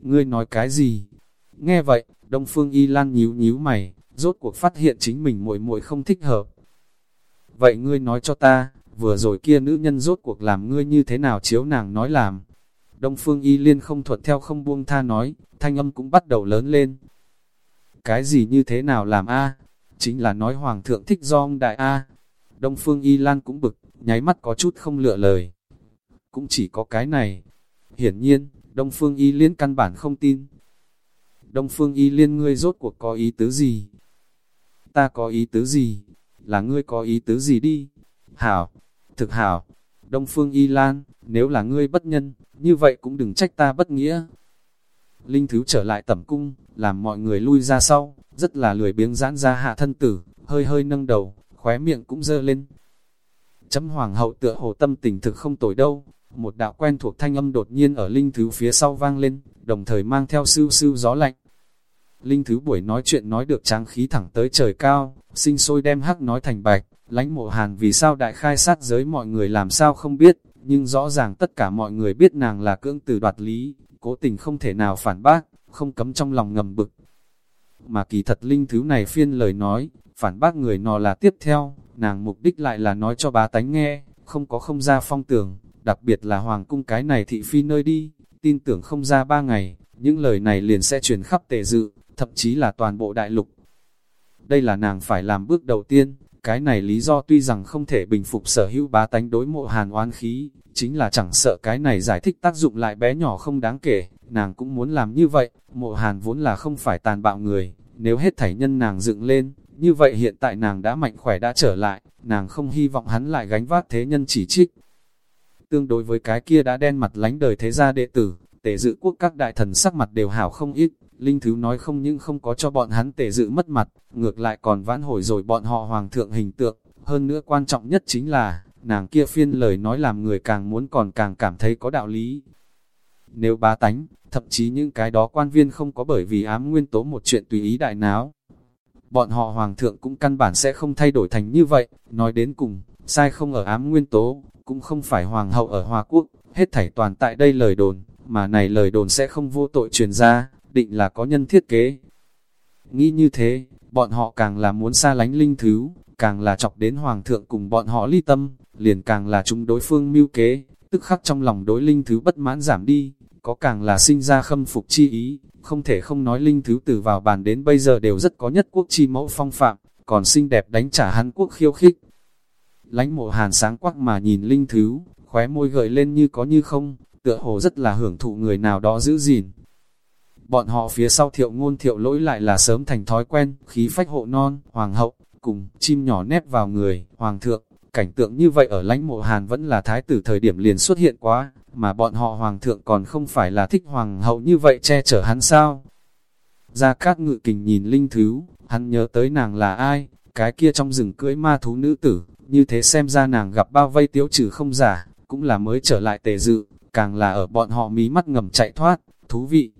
[SPEAKER 1] Ngươi nói cái gì? Nghe vậy, Đông Phương Y Lan nhíu nhíu mày, rốt cuộc phát hiện chính mình muội muội không thích hợp. Vậy ngươi nói cho ta, vừa rồi kia nữ nhân rốt cuộc làm ngươi như thế nào chiếu nàng nói làm. Đông Phương Y Liên không thuận theo không buông tha nói, thanh âm cũng bắt đầu lớn lên. Cái gì như thế nào làm a? Chính là nói Hoàng thượng thích do ông đại a. Đông Phương Y Lan cũng bực, nháy mắt có chút không lựa lời. Cũng chỉ có cái này. Hiển nhiên, Đông Phương Y Liên căn bản không tin, Đông Phương Y Liên ngươi rốt cuộc có ý tứ gì? Ta có ý tứ gì? Là ngươi có ý tứ gì đi? Hảo, thực hảo, Đông Phương Y Lan, nếu là ngươi bất nhân, như vậy cũng đừng trách ta bất nghĩa. Linh Thứ trở lại tẩm cung, làm mọi người lui ra sau, rất là lười biếng giãn ra hạ thân tử, hơi hơi nâng đầu, khóe miệng cũng dơ lên. Chấm hoàng hậu tựa hồ tâm tình thực không tồi đâu, một đạo quen thuộc thanh âm đột nhiên ở Linh Thứ phía sau vang lên, đồng thời mang theo sưu sưu gió lạnh. Linh Thứ buổi nói chuyện nói được tráng khí thẳng tới trời cao, sinh sôi đem hắc nói thành bạch, lãnh mộ hàn vì sao đại khai sát giới mọi người làm sao không biết, nhưng rõ ràng tất cả mọi người biết nàng là cưỡng từ đoạt lý, cố tình không thể nào phản bác, không cấm trong lòng ngầm bực. Mà kỳ thật Linh Thứ này phiên lời nói, phản bác người nọ là tiếp theo, nàng mục đích lại là nói cho bá tánh nghe, không có không ra phong tường, đặc biệt là hoàng cung cái này thị phi nơi đi, tin tưởng không ra ba ngày, những lời này liền sẽ truyền khắp tề dự, thậm chí là toàn bộ đại lục. Đây là nàng phải làm bước đầu tiên, cái này lý do tuy rằng không thể bình phục sở hữu bá tánh đối mộ hàn oán khí, chính là chẳng sợ cái này giải thích tác dụng lại bé nhỏ không đáng kể, nàng cũng muốn làm như vậy, mộ hàn vốn là không phải tàn bạo người, nếu hết thảy nhân nàng dựng lên, như vậy hiện tại nàng đã mạnh khỏe đã trở lại, nàng không hy vọng hắn lại gánh vác thế nhân chỉ trích. Tương đối với cái kia đã đen mặt lánh đời thế gia đệ tử, tề dự quốc các đại thần sắc mặt đều hảo không ít, Linh Thứ nói không những không có cho bọn hắn tề dự mất mặt, ngược lại còn vãn hồi rồi bọn họ hoàng thượng hình tượng. Hơn nữa quan trọng nhất chính là, nàng kia phiên lời nói làm người càng muốn còn càng cảm thấy có đạo lý. Nếu bá tánh, thậm chí những cái đó quan viên không có bởi vì ám nguyên tố một chuyện tùy ý đại náo. Bọn họ hoàng thượng cũng căn bản sẽ không thay đổi thành như vậy, nói đến cùng, sai không ở ám nguyên tố, cũng không phải hoàng hậu ở Hoa Quốc, hết thảy toàn tại đây lời đồn, mà này lời đồn sẽ không vô tội truyền ra, định là có nhân thiết kế. Nghĩ như thế, bọn họ càng là muốn xa lánh linh thứ, càng là chọc đến hoàng thượng cùng bọn họ ly tâm, liền càng là chúng đối phương mưu kế, tức khắc trong lòng đối linh thứ bất mãn giảm đi, có càng là sinh ra khâm phục chi ý, không thể không nói linh thứ từ vào bàn đến bây giờ đều rất có nhất quốc chi mẫu phong phạm, còn xinh đẹp đánh trả hắn quốc khiêu khích. Lánh mộ hàn sáng quắc mà nhìn linh thứ, khóe môi gợi lên như có như không, tựa hồ rất là hưởng thụ người nào đó giữ gìn, bọn họ phía sau thiệu ngôn thiệu lỗi lại là sớm thành thói quen, khí phách hộ non, hoàng hậu, cùng chim nhỏ nép vào người, hoàng thượng. Cảnh tượng như vậy ở lãnh mộ Hàn vẫn là thái tử thời điểm liền xuất hiện quá, mà bọn họ hoàng thượng còn không phải là thích hoàng hậu như vậy che chở hắn sao. Gia Cát Ngự Kình nhìn Linh Thứ, hắn nhớ tới nàng là ai, cái kia trong rừng cưỡi ma thú nữ tử, như thế xem ra nàng gặp bao vây tiếu trừ không giả, cũng là mới trở lại tề dự, càng là ở bọn họ mí mắt ngầm chạy thoát, thú vị.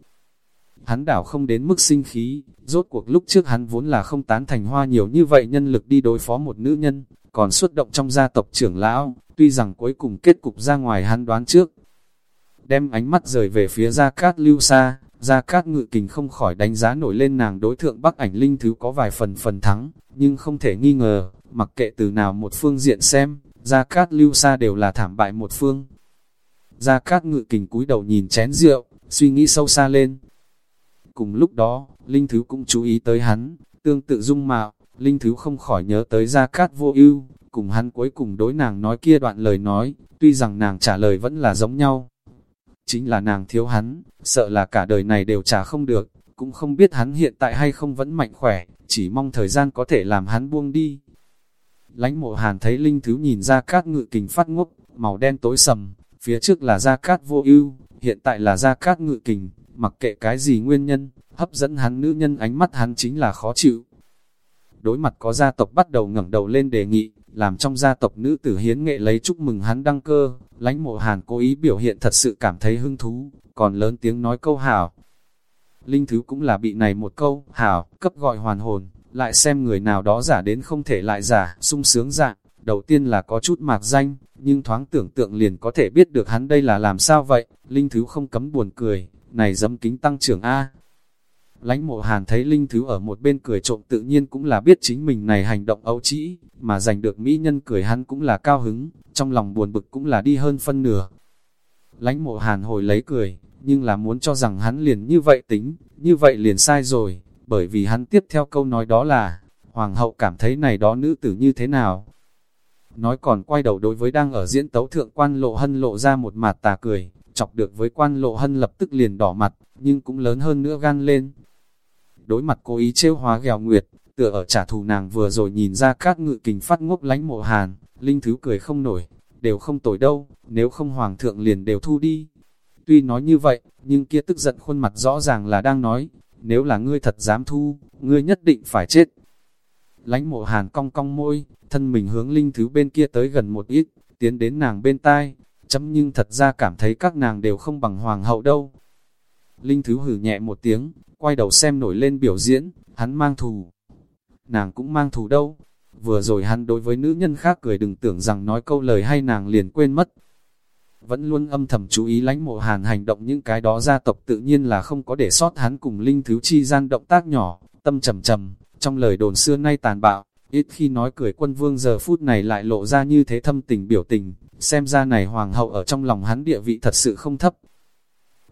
[SPEAKER 1] Hắn đảo không đến mức sinh khí, rốt cuộc lúc trước hắn vốn là không tán thành hoa nhiều như vậy nhân lực đi đối phó một nữ nhân, còn xuất động trong gia tộc trưởng lão, tuy rằng cuối cùng kết cục ra ngoài hắn đoán trước. Đem ánh mắt rời về phía Gia Cát Lưu Sa, Gia Cát Ngự Kình không khỏi đánh giá nổi lên nàng đối thượng Bắc ảnh linh thứ có vài phần phần thắng, nhưng không thể nghi ngờ, mặc kệ từ nào một phương diện xem, Gia Cát Lưu Sa đều là thảm bại một phương. Gia Cát Ngự Kình cúi đầu nhìn chén rượu, suy nghĩ sâu xa lên. Cùng lúc đó, Linh Thứ cũng chú ý tới hắn, tương tự dung mạo, Linh Thứ không khỏi nhớ tới Gia Cát vô ưu cùng hắn cuối cùng đối nàng nói kia đoạn lời nói, tuy rằng nàng trả lời vẫn là giống nhau. Chính là nàng thiếu hắn, sợ là cả đời này đều trả không được, cũng không biết hắn hiện tại hay không vẫn mạnh khỏe, chỉ mong thời gian có thể làm hắn buông đi. Lánh mộ hàn thấy Linh Thứ nhìn ra cát ngự kình phát ngốc, màu đen tối sầm, phía trước là ra cát vô ưu hiện tại là ra cát ngự kình, mặc kệ cái gì nguyên nhân, hấp dẫn hắn nữ nhân ánh mắt hắn chính là khó chịu. Đối mặt có gia tộc bắt đầu ngẩng đầu lên đề nghị, làm trong gia tộc nữ tử hiến nghệ lấy chúc mừng hắn đăng cơ, lãnh mộ hàn cố ý biểu hiện thật sự cảm thấy hứng thú, còn lớn tiếng nói câu hảo. Linh Thứ cũng là bị này một câu, hảo, cấp gọi hoàn hồn, lại xem người nào đó giả đến không thể lại giả, sung sướng dạng, đầu tiên là có chút mạc danh, nhưng thoáng tưởng tượng liền có thể biết được hắn đây là làm sao vậy, Linh Thứ không cấm buồn cười, này dâm kính tăng trưởng A. Lánh mộ hàn thấy Linh Thứ ở một bên cười trộm tự nhiên cũng là biết chính mình này hành động ấu trĩ, mà giành được mỹ nhân cười hắn cũng là cao hứng, trong lòng buồn bực cũng là đi hơn phân nửa. lãnh mộ hàn hồi lấy cười, nhưng là muốn cho rằng hắn liền như vậy tính, như vậy liền sai rồi, bởi vì hắn tiếp theo câu nói đó là, Hoàng hậu cảm thấy này đó nữ tử như thế nào. Nói còn quay đầu đối với đang ở diễn tấu thượng quan lộ hân lộ ra một mặt tà cười, chọc được với quan lộ hân lập tức liền đỏ mặt, nhưng cũng lớn hơn nữa gan lên. Đối mặt cố ý trêu hóa ghèo nguyệt, tựa ở trả thù nàng vừa rồi nhìn ra các ngự kình phát ngốc lánh mộ hàn, linh thứ cười không nổi, đều không tồi đâu, nếu không hoàng thượng liền đều thu đi. Tuy nói như vậy, nhưng kia tức giận khuôn mặt rõ ràng là đang nói, nếu là ngươi thật dám thu, ngươi nhất định phải chết. Lánh mộ hàn cong cong môi, thân mình hướng linh thứ bên kia tới gần một ít, tiến đến nàng bên tai, chấm nhưng thật ra cảm thấy các nàng đều không bằng hoàng hậu đâu. Linh thứ hử nhẹ một tiếng, quay đầu xem nổi lên biểu diễn, hắn mang thù. Nàng cũng mang thù đâu. Vừa rồi hắn đối với nữ nhân khác cười đừng tưởng rằng nói câu lời hay nàng liền quên mất. Vẫn luôn âm thầm chú ý lánh mộ hàn hành động những cái đó gia tộc tự nhiên là không có để sót hắn cùng linh thứ chi gian động tác nhỏ, tâm trầm trầm, trong lời đồn xưa nay tàn bạo, ít khi nói cười quân vương giờ phút này lại lộ ra như thế thâm tình biểu tình, xem ra này hoàng hậu ở trong lòng hắn địa vị thật sự không thấp.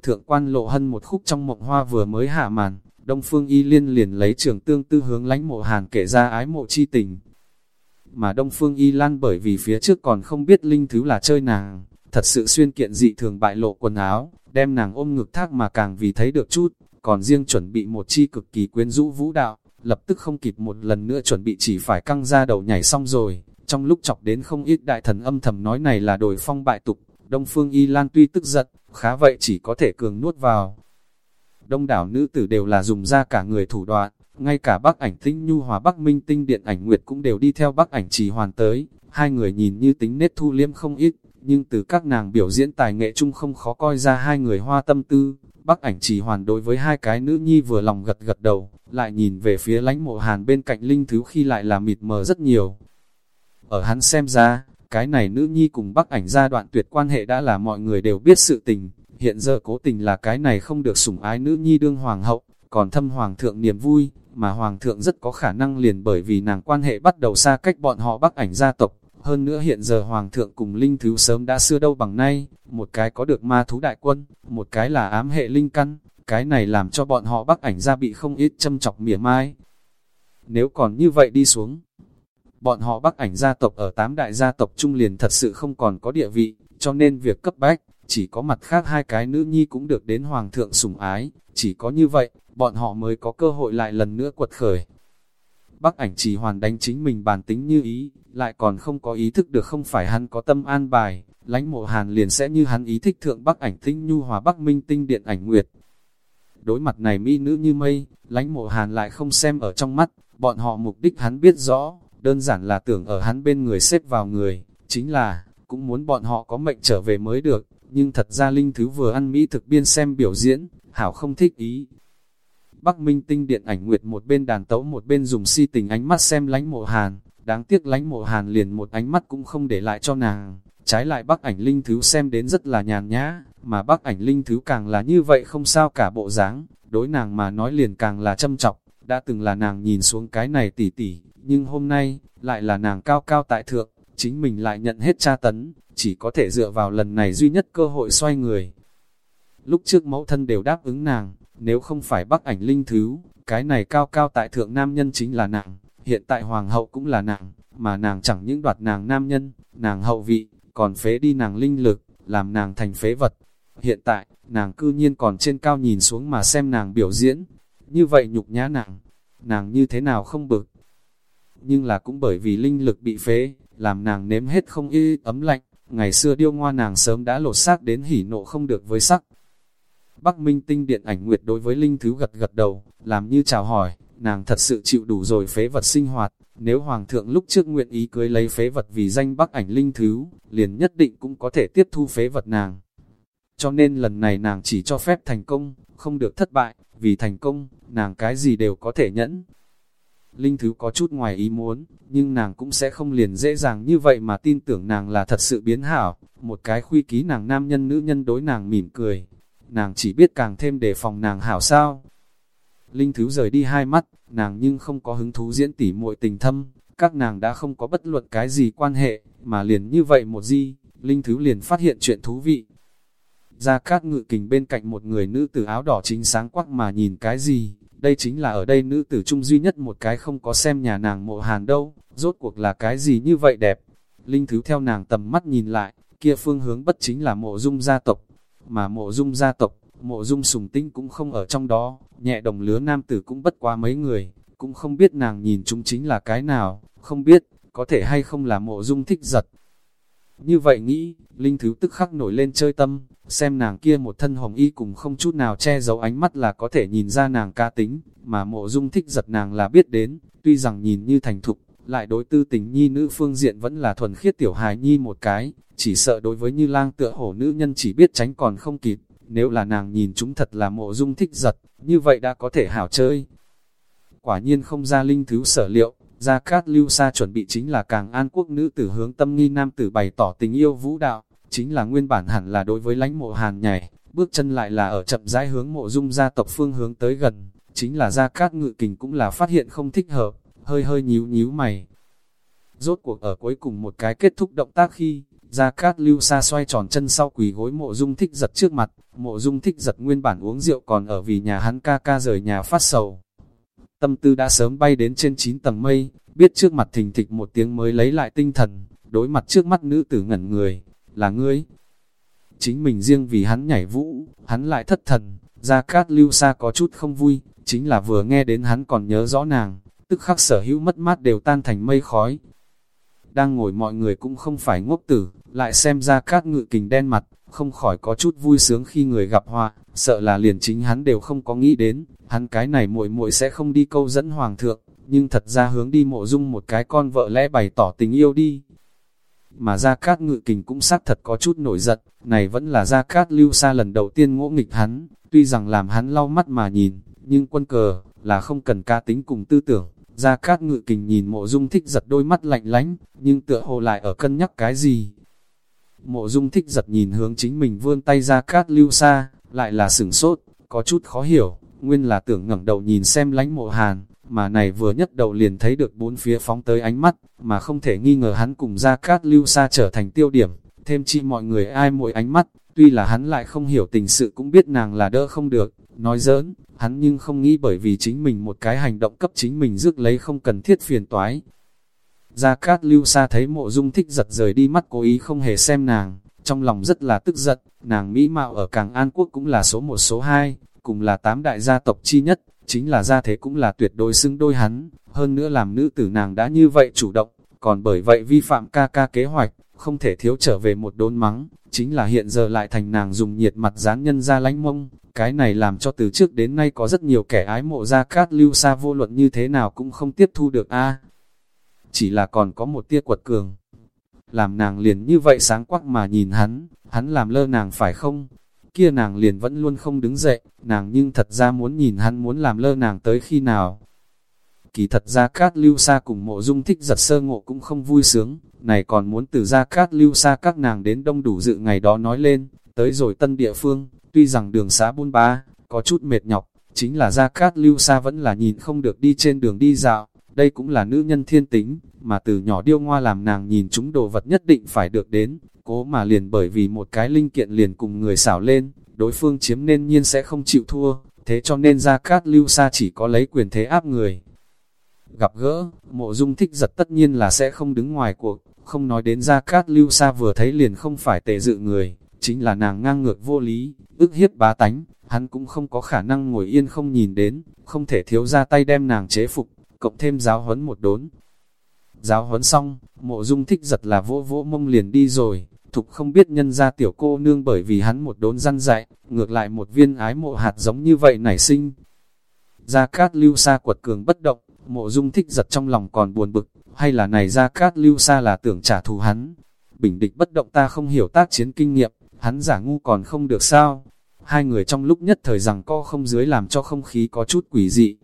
[SPEAKER 1] Thượng quan lộ hân một khúc trong mộng hoa vừa mới hạ màn, Đông Phương Y Liên liền lấy trường tương tư hướng lánh mộ hàn kể ra ái mộ chi tình. Mà Đông Phương Y Lan bởi vì phía trước còn không biết linh thứ là chơi nàng, thật sự xuyên kiện dị thường bại lộ quần áo, đem nàng ôm ngực thác mà càng vì thấy được chút, còn riêng chuẩn bị một chi cực kỳ quyến rũ vũ đạo, lập tức không kịp một lần nữa chuẩn bị chỉ phải căng ra đầu nhảy xong rồi, trong lúc chọc đến không ít đại thần âm thầm nói này là đổi phong bại tục, Đông Phương Y Lan tuy tức giận, khá vậy chỉ có thể cường nuốt vào. Đông đảo nữ tử đều là dùng ra cả người thủ đoạn, ngay cả bác ảnh tinh nhu hòa bắc minh tinh điện ảnh nguyệt cũng đều đi theo bác ảnh trì hoàn tới, hai người nhìn như tính nết thu liêm không ít, nhưng từ các nàng biểu diễn tài nghệ chung không khó coi ra hai người hoa tâm tư, bác ảnh trì hoàn đối với hai cái nữ nhi vừa lòng gật gật đầu, lại nhìn về phía lánh mộ hàn bên cạnh linh thứ khi lại là mịt mờ rất nhiều. Ở hắn xem ra, cái này nữ nhi cùng bác ảnh gia đoạn tuyệt quan hệ đã là mọi người đều biết sự tình, hiện giờ cố tình là cái này không được sủng ái nữ nhi đương hoàng hậu, còn thâm hoàng thượng niềm vui, mà hoàng thượng rất có khả năng liền bởi vì nàng quan hệ bắt đầu xa cách bọn họ bác ảnh gia tộc. Hơn nữa hiện giờ hoàng thượng cùng linh thứ sớm đã xưa đâu bằng nay, một cái có được ma thú đại quân, một cái là ám hệ linh căn, cái này làm cho bọn họ bác ảnh gia bị không ít châm chọc mỉa mai. Nếu còn như vậy đi xuống, bọn họ bắc ảnh gia tộc ở tám đại gia tộc trung liền thật sự không còn có địa vị, cho nên việc cấp bách, chỉ có mặt khác hai cái nữ nhi cũng được đến hoàng thượng sủng ái, chỉ có như vậy, bọn họ mới có cơ hội lại lần nữa quật khởi. Bắc ảnh chỉ hoàn đánh chính mình bản tính như ý, lại còn không có ý thức được không phải hắn có tâm an bài, lãnh mộ hàn liền sẽ như hắn ý thích thượng Bắc ảnh tinh nhu hòa Bắc minh tinh điện ảnh nguyệt. Đối mặt này mỹ nữ như mây, lãnh mộ hàn lại không xem ở trong mắt, bọn họ mục đích hắn biết rõ, đơn giản là tưởng ở hắn bên người xếp vào người, chính là, cũng muốn bọn họ có mệnh trở về mới được, nhưng thật ra Linh Thứ vừa ăn Mỹ thực biên xem biểu diễn, Hảo không thích ý. Bắc Minh tinh điện ảnh nguyệt một bên đàn tấu một bên dùng si tình ánh mắt xem lánh mộ hàn, đáng tiếc lánh mộ hàn liền một ánh mắt cũng không để lại cho nàng, trái lại Bắc ảnh Linh Thứ xem đến rất là nhàn nhã, mà Bắc ảnh Linh Thứ càng là như vậy không sao cả bộ dáng, đối nàng mà nói liền càng là châm trọng, đã từng là nàng nhìn xuống cái này tỉ tỉ, nhưng hôm nay, lại là nàng cao cao tại thượng, chính mình lại nhận hết tra tấn, chỉ có thể dựa vào lần này duy nhất cơ hội xoay người. Lúc trước mẫu thân đều đáp ứng nàng, nếu không phải bắc ảnh linh thứ, cái này cao cao tại thượng nam nhân chính là nàng, hiện tại hoàng hậu cũng là nàng, mà nàng chẳng những đoạt nàng nam nhân, nàng hậu vị, còn phế đi nàng linh lực, làm nàng thành phế vật. Hiện tại, nàng cư nhiên còn trên cao nhìn xuống mà xem nàng biểu diễn, như vậy nhục nhã nàng, nàng như thế nào không bực. Nhưng là cũng bởi vì linh lực bị phế, làm nàng nếm hết không y ấm lạnh, ngày xưa điêu ngoa nàng sớm đã lột xác đến hỉ nộ không được với sắc. Bắc Minh tinh điện ảnh nguyệt đối với Linh Thứ gật gật đầu, làm như chào hỏi, nàng thật sự chịu đủ rồi phế vật sinh hoạt, nếu Hoàng thượng lúc trước nguyện ý cưới lấy phế vật vì danh Bắc ảnh Linh Thứ, liền nhất định cũng có thể tiếp thu phế vật nàng. Cho nên lần này nàng chỉ cho phép thành công, không được thất bại, vì thành công, nàng cái gì đều có thể nhẫn, Linh Thứ có chút ngoài ý muốn, nhưng nàng cũng sẽ không liền dễ dàng như vậy mà tin tưởng nàng là thật sự biến hảo, một cái khuy ký nàng nam nhân nữ nhân đối nàng mỉm cười, nàng chỉ biết càng thêm đề phòng nàng hảo sao. Linh Thứ rời đi hai mắt, nàng nhưng không có hứng thú diễn tỉ muội tình thâm, các nàng đã không có bất luận cái gì quan hệ, mà liền như vậy một di, Linh Thứ liền phát hiện chuyện thú vị. Ra cát ngự kình bên cạnh một người nữ tử áo đỏ chính sáng quắc mà nhìn cái gì, đây chính là ở đây nữ tử trung duy nhất một cái không có xem nhà nàng mộ hàn đâu, rốt cuộc là cái gì như vậy đẹp. Linh thứ theo nàng tầm mắt nhìn lại, kia phương hướng bất chính là mộ dung gia tộc, mà mộ dung gia tộc, mộ dung sùng tinh cũng không ở trong đó, nhẹ đồng lứa nam tử cũng bất quá mấy người, cũng không biết nàng nhìn chúng chính là cái nào, không biết, có thể hay không là mộ dung thích giật. Như vậy nghĩ, Linh Thứ tức khắc nổi lên chơi tâm, xem nàng kia một thân hồng y cùng không chút nào che giấu ánh mắt là có thể nhìn ra nàng ca tính, mà mộ dung thích giật nàng là biết đến, tuy rằng nhìn như thành thục, lại đối tư tình nhi nữ phương diện vẫn là thuần khiết tiểu hài nhi một cái, chỉ sợ đối với như lang tựa hổ nữ nhân chỉ biết tránh còn không kịp, nếu là nàng nhìn chúng thật là mộ dung thích giật, như vậy đã có thể hảo chơi. Quả nhiên không ra linh thứ sở liệu, Gia Cát Lưu Sa chuẩn bị chính là càng an quốc nữ tử hướng tâm nghi nam tử bày tỏ tình yêu vũ đạo, chính là nguyên bản hẳn là đối với lãnh mộ hàn nhảy, bước chân lại là ở chậm rãi hướng mộ dung gia tộc phương hướng tới gần, chính là Gia Cát Ngự Kình cũng là phát hiện không thích hợp, hơi hơi nhíu nhíu mày. Rốt cuộc ở cuối cùng một cái kết thúc động tác khi, Gia Cát Lưu Sa xoay tròn chân sau quỳ gối mộ dung thích giật trước mặt, mộ dung thích giật nguyên bản uống rượu còn ở vì nhà hắn ca ca rời nhà phát sầu. Tâm tư đã sớm bay đến trên 9 tầng mây, biết trước mặt thình thịch một tiếng mới lấy lại tinh thần, đối mặt trước mắt nữ tử ngẩn người, là ngươi. Chính mình riêng vì hắn nhảy vũ, hắn lại thất thần, ra Cát Lưu Sa có chút không vui, chính là vừa nghe đến hắn còn nhớ rõ nàng, tức khắc sở hữu mất mát đều tan thành mây khói. Đang ngồi mọi người cũng không phải ngốc tử, lại xem ra Cát ngự kình đen mặt, không khỏi có chút vui sướng khi người gặp họa, sợ là liền chính hắn đều không có nghĩ đến, hắn cái này muội muội sẽ không đi câu dẫn hoàng thượng, nhưng thật ra hướng đi mộ dung một cái con vợ lẽ bày tỏ tình yêu đi. Mà Gia Cát Ngự Kình cũng xác thật có chút nổi giận, này vẫn là Gia Cát Lưu xa lần đầu tiên ngỗ nghịch hắn, tuy rằng làm hắn lau mắt mà nhìn, nhưng quân cờ, là không cần ca tính cùng tư tưởng. Gia Cát Ngự Kình nhìn mộ dung thích giật đôi mắt lạnh lánh, nhưng tựa hồ lại ở cân nhắc cái gì. Mộ dung thích giật nhìn hướng chính mình vươn tay ra Cát Lưu xa lại là sửng sốt, có chút khó hiểu, nguyên là tưởng ngẩng đầu nhìn xem lánh mộ hàn, mà này vừa nhất đầu liền thấy được bốn phía phóng tới ánh mắt, mà không thể nghi ngờ hắn cùng ra cát lưu xa trở thành tiêu điểm, thêm chi mọi người ai mỗi ánh mắt, tuy là hắn lại không hiểu tình sự cũng biết nàng là đỡ không được, nói giỡn, hắn nhưng không nghĩ bởi vì chính mình một cái hành động cấp chính mình rước lấy không cần thiết phiền toái. Gia Cát Lưu Sa thấy mộ dung thích giật rời đi mắt cố ý không hề xem nàng, trong lòng rất là tức giận, nàng Mỹ Mạo ở Càng An Quốc cũng là số một số hai, cùng là tám đại gia tộc chi nhất, chính là gia thế cũng là tuyệt đối xứng đôi hắn, hơn nữa làm nữ tử nàng đã như vậy chủ động, còn bởi vậy vi phạm ca ca kế hoạch, không thể thiếu trở về một đốn mắng, chính là hiện giờ lại thành nàng dùng nhiệt mặt dán nhân ra lánh mông, cái này làm cho từ trước đến nay có rất nhiều kẻ ái mộ ra cát lưu xa vô luận như thế nào cũng không tiếp thu được a. Chỉ là còn có một tia quật cường. Làm nàng liền như vậy sáng quắc mà nhìn hắn, hắn làm lơ nàng phải không? Kia nàng liền vẫn luôn không đứng dậy, nàng nhưng thật ra muốn nhìn hắn muốn làm lơ nàng tới khi nào. Kỳ thật ra cát lưu xa cùng mộ dung thích giật sơ ngộ cũng không vui sướng, này còn muốn từ ra cát lưu xa các nàng đến đông đủ dự ngày đó nói lên, tới rồi tân địa phương, tuy rằng đường xá buôn ba, có chút mệt nhọc, chính là ra cát lưu xa vẫn là nhìn không được đi trên đường đi dạo, đây cũng là nữ nhân thiên tính, mà từ nhỏ điêu ngoa làm nàng nhìn chúng đồ vật nhất định phải được đến, cố mà liền bởi vì một cái linh kiện liền cùng người xảo lên, đối phương chiếm nên nhiên sẽ không chịu thua, thế cho nên ra cát lưu xa chỉ có lấy quyền thế áp người. Gặp gỡ, mộ dung thích giật tất nhiên là sẽ không đứng ngoài cuộc, không nói đến ra cát lưu xa vừa thấy liền không phải tệ dự người, chính là nàng ngang ngược vô lý, ức hiếp bá tánh, hắn cũng không có khả năng ngồi yên không nhìn đến, không thể thiếu ra tay đem nàng chế phục, cộng thêm giáo huấn một đốn. Giáo huấn xong, mộ dung thích giật là vỗ vỗ mông liền đi rồi, thục không biết nhân ra tiểu cô nương bởi vì hắn một đốn răn dạy, ngược lại một viên ái mộ hạt giống như vậy nảy sinh. Gia Cát lưu sa quật cường bất động, mộ dung thích giật trong lòng còn buồn bực, hay là này Gia Cát lưu sa là tưởng trả thù hắn. Bình địch bất động ta không hiểu tác chiến kinh nghiệm, hắn giả ngu còn không được sao. Hai người trong lúc nhất thời rằng co không dưới làm cho không khí có chút quỷ dị.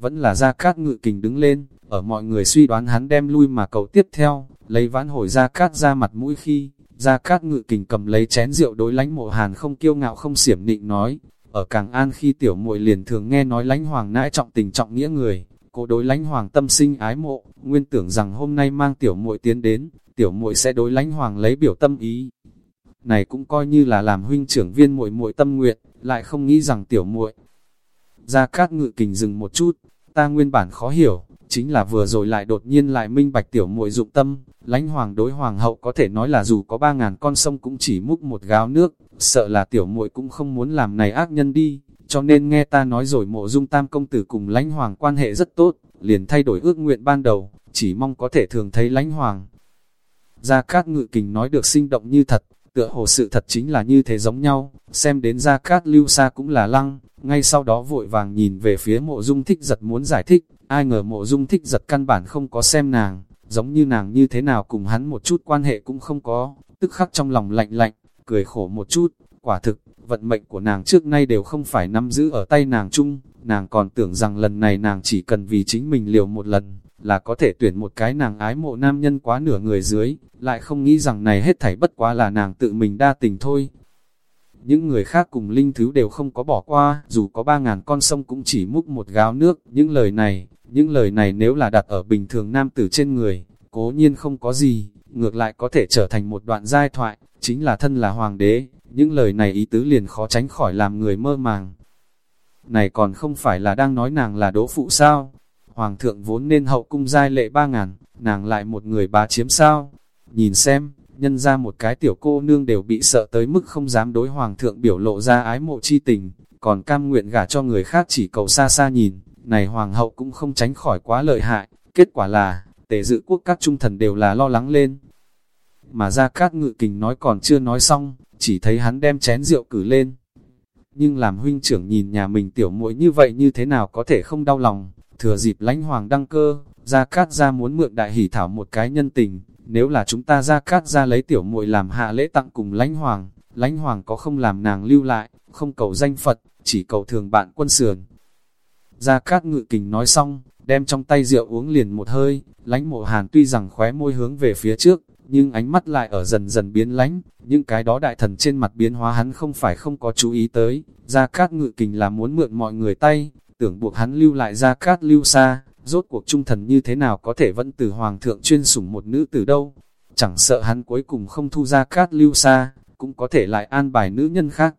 [SPEAKER 1] Vẫn là Gia Cát ngự kình đứng lên, ở mọi người suy đoán hắn đem lui mà cầu tiếp theo, lấy vãn hồi Gia Cát ra mặt mũi khi, Gia Cát ngự kình cầm lấy chén rượu đối lánh mộ hàn không kiêu ngạo không xiểm nịnh nói, ở Càng An khi tiểu muội liền thường nghe nói lánh hoàng nãi trọng tình trọng nghĩa người, cố đối lánh hoàng tâm sinh ái mộ, nguyên tưởng rằng hôm nay mang tiểu muội tiến đến, tiểu muội sẽ đối lánh hoàng lấy biểu tâm ý. Này cũng coi như là làm huynh trưởng viên muội muội tâm nguyện, lại không nghĩ rằng tiểu muội. Gia Cát ngự kình dừng một chút, ta nguyên bản khó hiểu, chính là vừa rồi lại đột nhiên lại minh bạch tiểu muội dụng tâm, lãnh hoàng đối hoàng hậu có thể nói là dù có ba ngàn con sông cũng chỉ múc một gáo nước, sợ là tiểu muội cũng không muốn làm này ác nhân đi, cho nên nghe ta nói rồi mộ dung tam công tử cùng lãnh hoàng quan hệ rất tốt, liền thay đổi ước nguyện ban đầu, chỉ mong có thể thường thấy lãnh hoàng. Gia Cát Ngự Kình nói được sinh động như thật, tựa hồ sự thật chính là như thế giống nhau, xem đến Gia Cát Lưu Sa cũng là lăng, ngay sau đó vội vàng nhìn về phía mộ dung thích giật muốn giải thích, ai ngờ mộ dung thích giật căn bản không có xem nàng, giống như nàng như thế nào cùng hắn một chút quan hệ cũng không có, tức khắc trong lòng lạnh lạnh, cười khổ một chút, quả thực, vận mệnh của nàng trước nay đều không phải nắm giữ ở tay nàng chung, nàng còn tưởng rằng lần này nàng chỉ cần vì chính mình liều một lần, là có thể tuyển một cái nàng ái mộ nam nhân quá nửa người dưới, lại không nghĩ rằng này hết thảy bất quá là nàng tự mình đa tình thôi. Những người khác cùng linh thứ đều không có bỏ qua, dù có ba ngàn con sông cũng chỉ múc một gáo nước, những lời này, những lời này nếu là đặt ở bình thường nam tử trên người, cố nhiên không có gì, ngược lại có thể trở thành một đoạn giai thoại, chính là thân là hoàng đế, những lời này ý tứ liền khó tránh khỏi làm người mơ màng. Này còn không phải là đang nói nàng là đỗ phụ sao? Hoàng thượng vốn nên hậu cung giai lệ ba ngàn, nàng lại một người bá chiếm sao? Nhìn xem, nhân ra một cái tiểu cô nương đều bị sợ tới mức không dám đối hoàng thượng biểu lộ ra ái mộ chi tình, còn cam nguyện gả cho người khác chỉ cầu xa xa nhìn, này hoàng hậu cũng không tránh khỏi quá lợi hại, kết quả là, tể dự quốc các trung thần đều là lo lắng lên. Mà ra các ngự kình nói còn chưa nói xong, chỉ thấy hắn đem chén rượu cử lên. Nhưng làm huynh trưởng nhìn nhà mình tiểu muội như vậy như thế nào có thể không đau lòng, thừa dịp lãnh hoàng đăng cơ, gia cát gia muốn mượn đại hỷ thảo một cái nhân tình, nếu là chúng ta gia cát gia lấy tiểu muội làm hạ lễ tặng cùng lãnh hoàng, lãnh hoàng có không làm nàng lưu lại, không cầu danh Phật, chỉ cầu thường bạn quân sườn. Gia Cát Ngự Kình nói xong, đem trong tay rượu uống liền một hơi, lãnh mộ hàn tuy rằng khóe môi hướng về phía trước, nhưng ánh mắt lại ở dần dần biến lánh, những cái đó đại thần trên mặt biến hóa hắn không phải không có chú ý tới, Gia Cát Ngự Kình là muốn mượn mọi người tay, tưởng buộc hắn lưu lại ra Cát lưu xa, rốt cuộc trung thần như thế nào có thể vẫn từ hoàng thượng chuyên sủng một nữ từ đâu, chẳng sợ hắn cuối cùng không thu ra Cát lưu xa, cũng có thể lại an bài nữ nhân khác.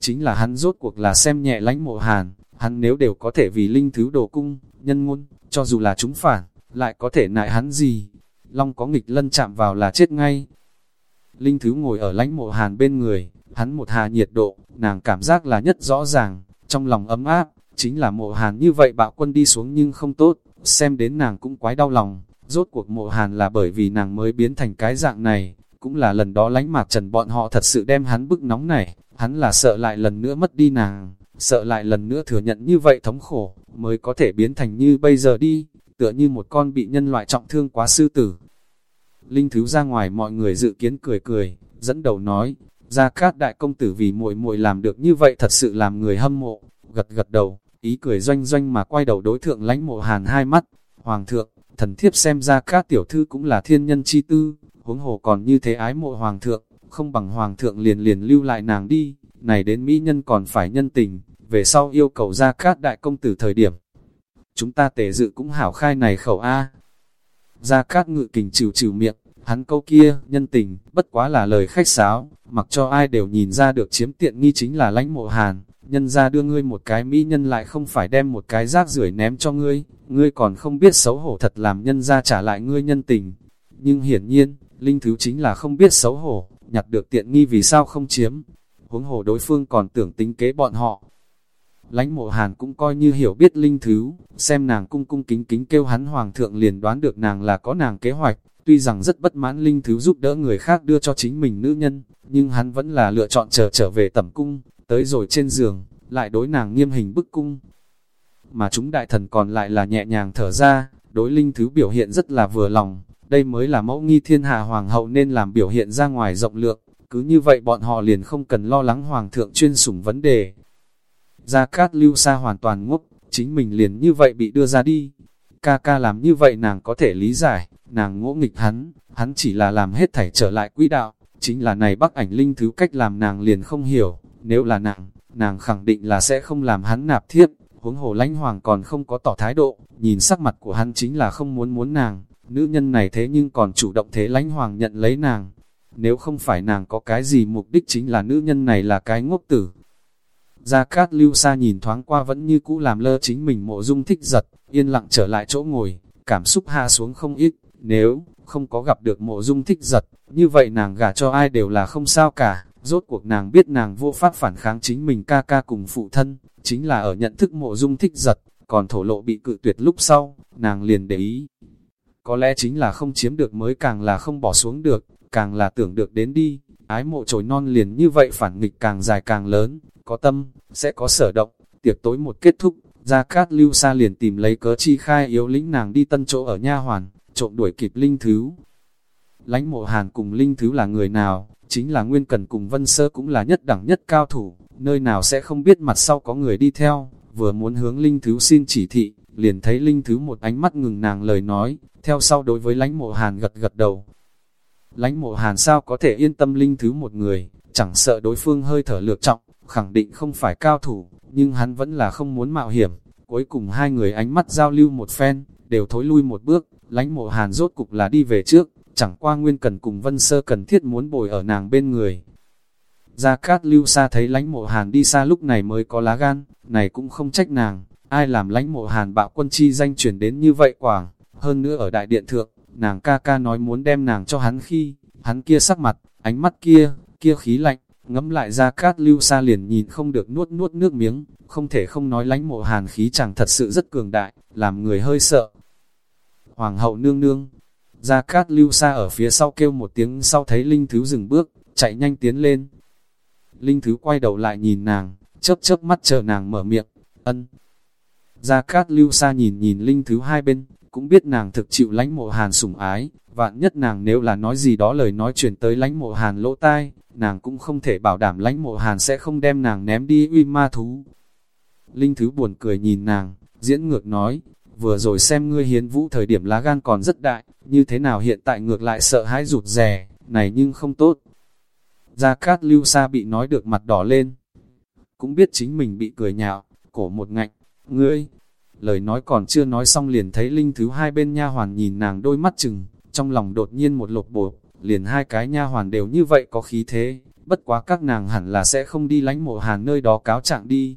[SPEAKER 1] Chính là hắn rốt cuộc là xem nhẹ lánh mộ hàn, hắn nếu đều có thể vì linh thứ đồ cung, nhân ngôn, cho dù là chúng phản, lại có thể nại hắn gì. Long có nghịch lân chạm vào là chết ngay. Linh Thứ ngồi ở lãnh mộ hàn bên người, hắn một hà nhiệt độ, nàng cảm giác là nhất rõ ràng, trong lòng ấm áp, chính là mộ hàn như vậy bạo quân đi xuống nhưng không tốt, xem đến nàng cũng quái đau lòng, rốt cuộc mộ hàn là bởi vì nàng mới biến thành cái dạng này, cũng là lần đó lánh mạc trần bọn họ thật sự đem hắn bức nóng này, hắn là sợ lại lần nữa mất đi nàng, sợ lại lần nữa thừa nhận như vậy thống khổ, mới có thể biến thành như bây giờ đi, tựa như một con bị nhân loại trọng thương quá sư tử. Linh Thứ ra ngoài mọi người dự kiến cười cười, dẫn đầu nói, Gia Cát đại công tử vì muội muội làm được như vậy thật sự làm người hâm mộ, gật gật đầu, ý cười doanh doanh mà quay đầu đối thượng lánh mộ hàn hai mắt, Hoàng thượng, thần thiếp xem ra Cát tiểu thư cũng là thiên nhân chi tư, huống hồ còn như thế ái mộ Hoàng thượng, không bằng Hoàng thượng liền liền lưu lại nàng đi, này đến Mỹ nhân còn phải nhân tình, về sau yêu cầu Gia Cát đại công tử thời điểm. Chúng ta tề dự cũng hảo khai này khẩu A. Gia Cát ngự kình trừ trừ miệng, Hắn câu kia, nhân tình, bất quá là lời khách sáo, mặc cho ai đều nhìn ra được chiếm tiện nghi chính là lãnh mộ hàn, nhân ra đưa ngươi một cái mỹ nhân lại không phải đem một cái rác rưởi ném cho ngươi, ngươi còn không biết xấu hổ thật làm nhân ra trả lại ngươi nhân tình. Nhưng hiển nhiên, linh thứ chính là không biết xấu hổ, nhặt được tiện nghi vì sao không chiếm, huống hồ đối phương còn tưởng tính kế bọn họ. Lánh mộ hàn cũng coi như hiểu biết linh thứ, xem nàng cung cung kính kính kêu hắn hoàng thượng liền đoán được nàng là có nàng kế hoạch, Tuy rằng rất bất mãn linh thứ giúp đỡ người khác đưa cho chính mình nữ nhân, nhưng hắn vẫn là lựa chọn chờ trở về tẩm cung, tới rồi trên giường, lại đối nàng nghiêm hình bức cung. Mà chúng đại thần còn lại là nhẹ nhàng thở ra, đối linh thứ biểu hiện rất là vừa lòng, đây mới là mẫu nghi thiên hạ hoàng hậu nên làm biểu hiện ra ngoài rộng lượng, cứ như vậy bọn họ liền không cần lo lắng hoàng thượng chuyên sủng vấn đề. Gia Cát Lưu Sa hoàn toàn ngốc, chính mình liền như vậy bị đưa ra đi. Ca ca làm như vậy nàng có thể lý giải, nàng ngỗ nghịch hắn, hắn chỉ là làm hết thảy trở lại quỹ đạo, chính là này bắc ảnh linh thứ cách làm nàng liền không hiểu, nếu là nàng, nàng khẳng định là sẽ không làm hắn nạp thiếp, huống hồ lãnh hoàng còn không có tỏ thái độ, nhìn sắc mặt của hắn chính là không muốn muốn nàng, nữ nhân này thế nhưng còn chủ động thế lãnh hoàng nhận lấy nàng, nếu không phải nàng có cái gì mục đích chính là nữ nhân này là cái ngốc tử. Gia Cát Lưu Sa nhìn thoáng qua vẫn như cũ làm lơ chính mình mộ dung thích giật, yên lặng trở lại chỗ ngồi, cảm xúc hạ xuống không ít, nếu không có gặp được mộ dung thích giật, như vậy nàng gả cho ai đều là không sao cả. Rốt cuộc nàng biết nàng vô pháp phản kháng chính mình ca ca cùng phụ thân, chính là ở nhận thức mộ dung thích giật, còn thổ lộ bị cự tuyệt lúc sau, nàng liền để ý. Có lẽ chính là không chiếm được mới càng là không bỏ xuống được, càng là tưởng được đến đi, ái mộ trồi non liền như vậy phản nghịch càng dài càng lớn, có tâm, sẽ có sở động, tiệc tối một kết thúc, Gia Cát Lưu Sa liền tìm lấy cớ chi khai yếu lĩnh nàng đi tân chỗ ở nha hoàn, trộm đuổi kịp Linh Thứ. Lánh mộ hàn cùng Linh Thứ là người nào, chính là Nguyên Cần cùng Vân Sơ cũng là nhất đẳng nhất cao thủ, nơi nào sẽ không biết mặt sau có người đi theo, vừa muốn hướng Linh Thứ xin chỉ thị, liền thấy Linh Thứ một ánh mắt ngừng nàng lời nói, theo sau đối với lánh mộ hàn gật gật đầu. Lánh mộ hàn sao có thể yên tâm Linh Thứ một người, chẳng sợ đối phương hơi thở lược trọng, khẳng định không phải cao thủ, nhưng hắn vẫn là không muốn mạo hiểm. Cuối cùng hai người ánh mắt giao lưu một phen, đều thối lui một bước, lãnh mộ hàn rốt cục là đi về trước, chẳng qua nguyên cần cùng vân sơ cần thiết muốn bồi ở nàng bên người. Gia Cát lưu xa thấy lãnh mộ hàn đi xa lúc này mới có lá gan, này cũng không trách nàng, ai làm lãnh mộ hàn bạo quân chi danh chuyển đến như vậy quảng, hơn nữa ở đại điện thượng, nàng ca ca nói muốn đem nàng cho hắn khi, hắn kia sắc mặt, ánh mắt kia, kia khí lạnh, ngẫm lại gia cát lưu xa liền nhìn không được nuốt nuốt nước miếng, không thể không nói lãnh mộ hàn khí chẳng thật sự rất cường đại, làm người hơi sợ. Hoàng hậu nương nương, ra cát lưu xa ở phía sau kêu một tiếng sau thấy Linh Thứ dừng bước, chạy nhanh tiến lên. Linh Thứ quay đầu lại nhìn nàng, chớp chớp mắt chờ nàng mở miệng, ân. Gia Cát Lưu Sa nhìn nhìn Linh Thứ hai bên, cũng biết nàng thực chịu lánh mộ hàn sủng ái, vạn nhất nàng nếu là nói gì đó lời nói chuyển tới lánh mộ hàn lỗ tai, nàng cũng không thể bảo đảm lánh mộ hàn sẽ không đem nàng ném đi uy ma thú. Linh Thứ buồn cười nhìn nàng, diễn ngược nói, vừa rồi xem ngươi hiến vũ thời điểm lá gan còn rất đại, như thế nào hiện tại ngược lại sợ hãi rụt rè, này nhưng không tốt. Gia Cát Lưu Sa bị nói được mặt đỏ lên, cũng biết chính mình bị cười nhạo, cổ một ngạnh, ngươi, lời nói còn chưa nói xong liền thấy Linh Thứ hai bên nha hoàn nhìn nàng đôi mắt chừng, trong lòng đột nhiên một lột bột, liền hai cái nha hoàn đều như vậy có khí thế, bất quá các nàng hẳn là sẽ không đi lánh mộ hàn nơi đó cáo trạng đi.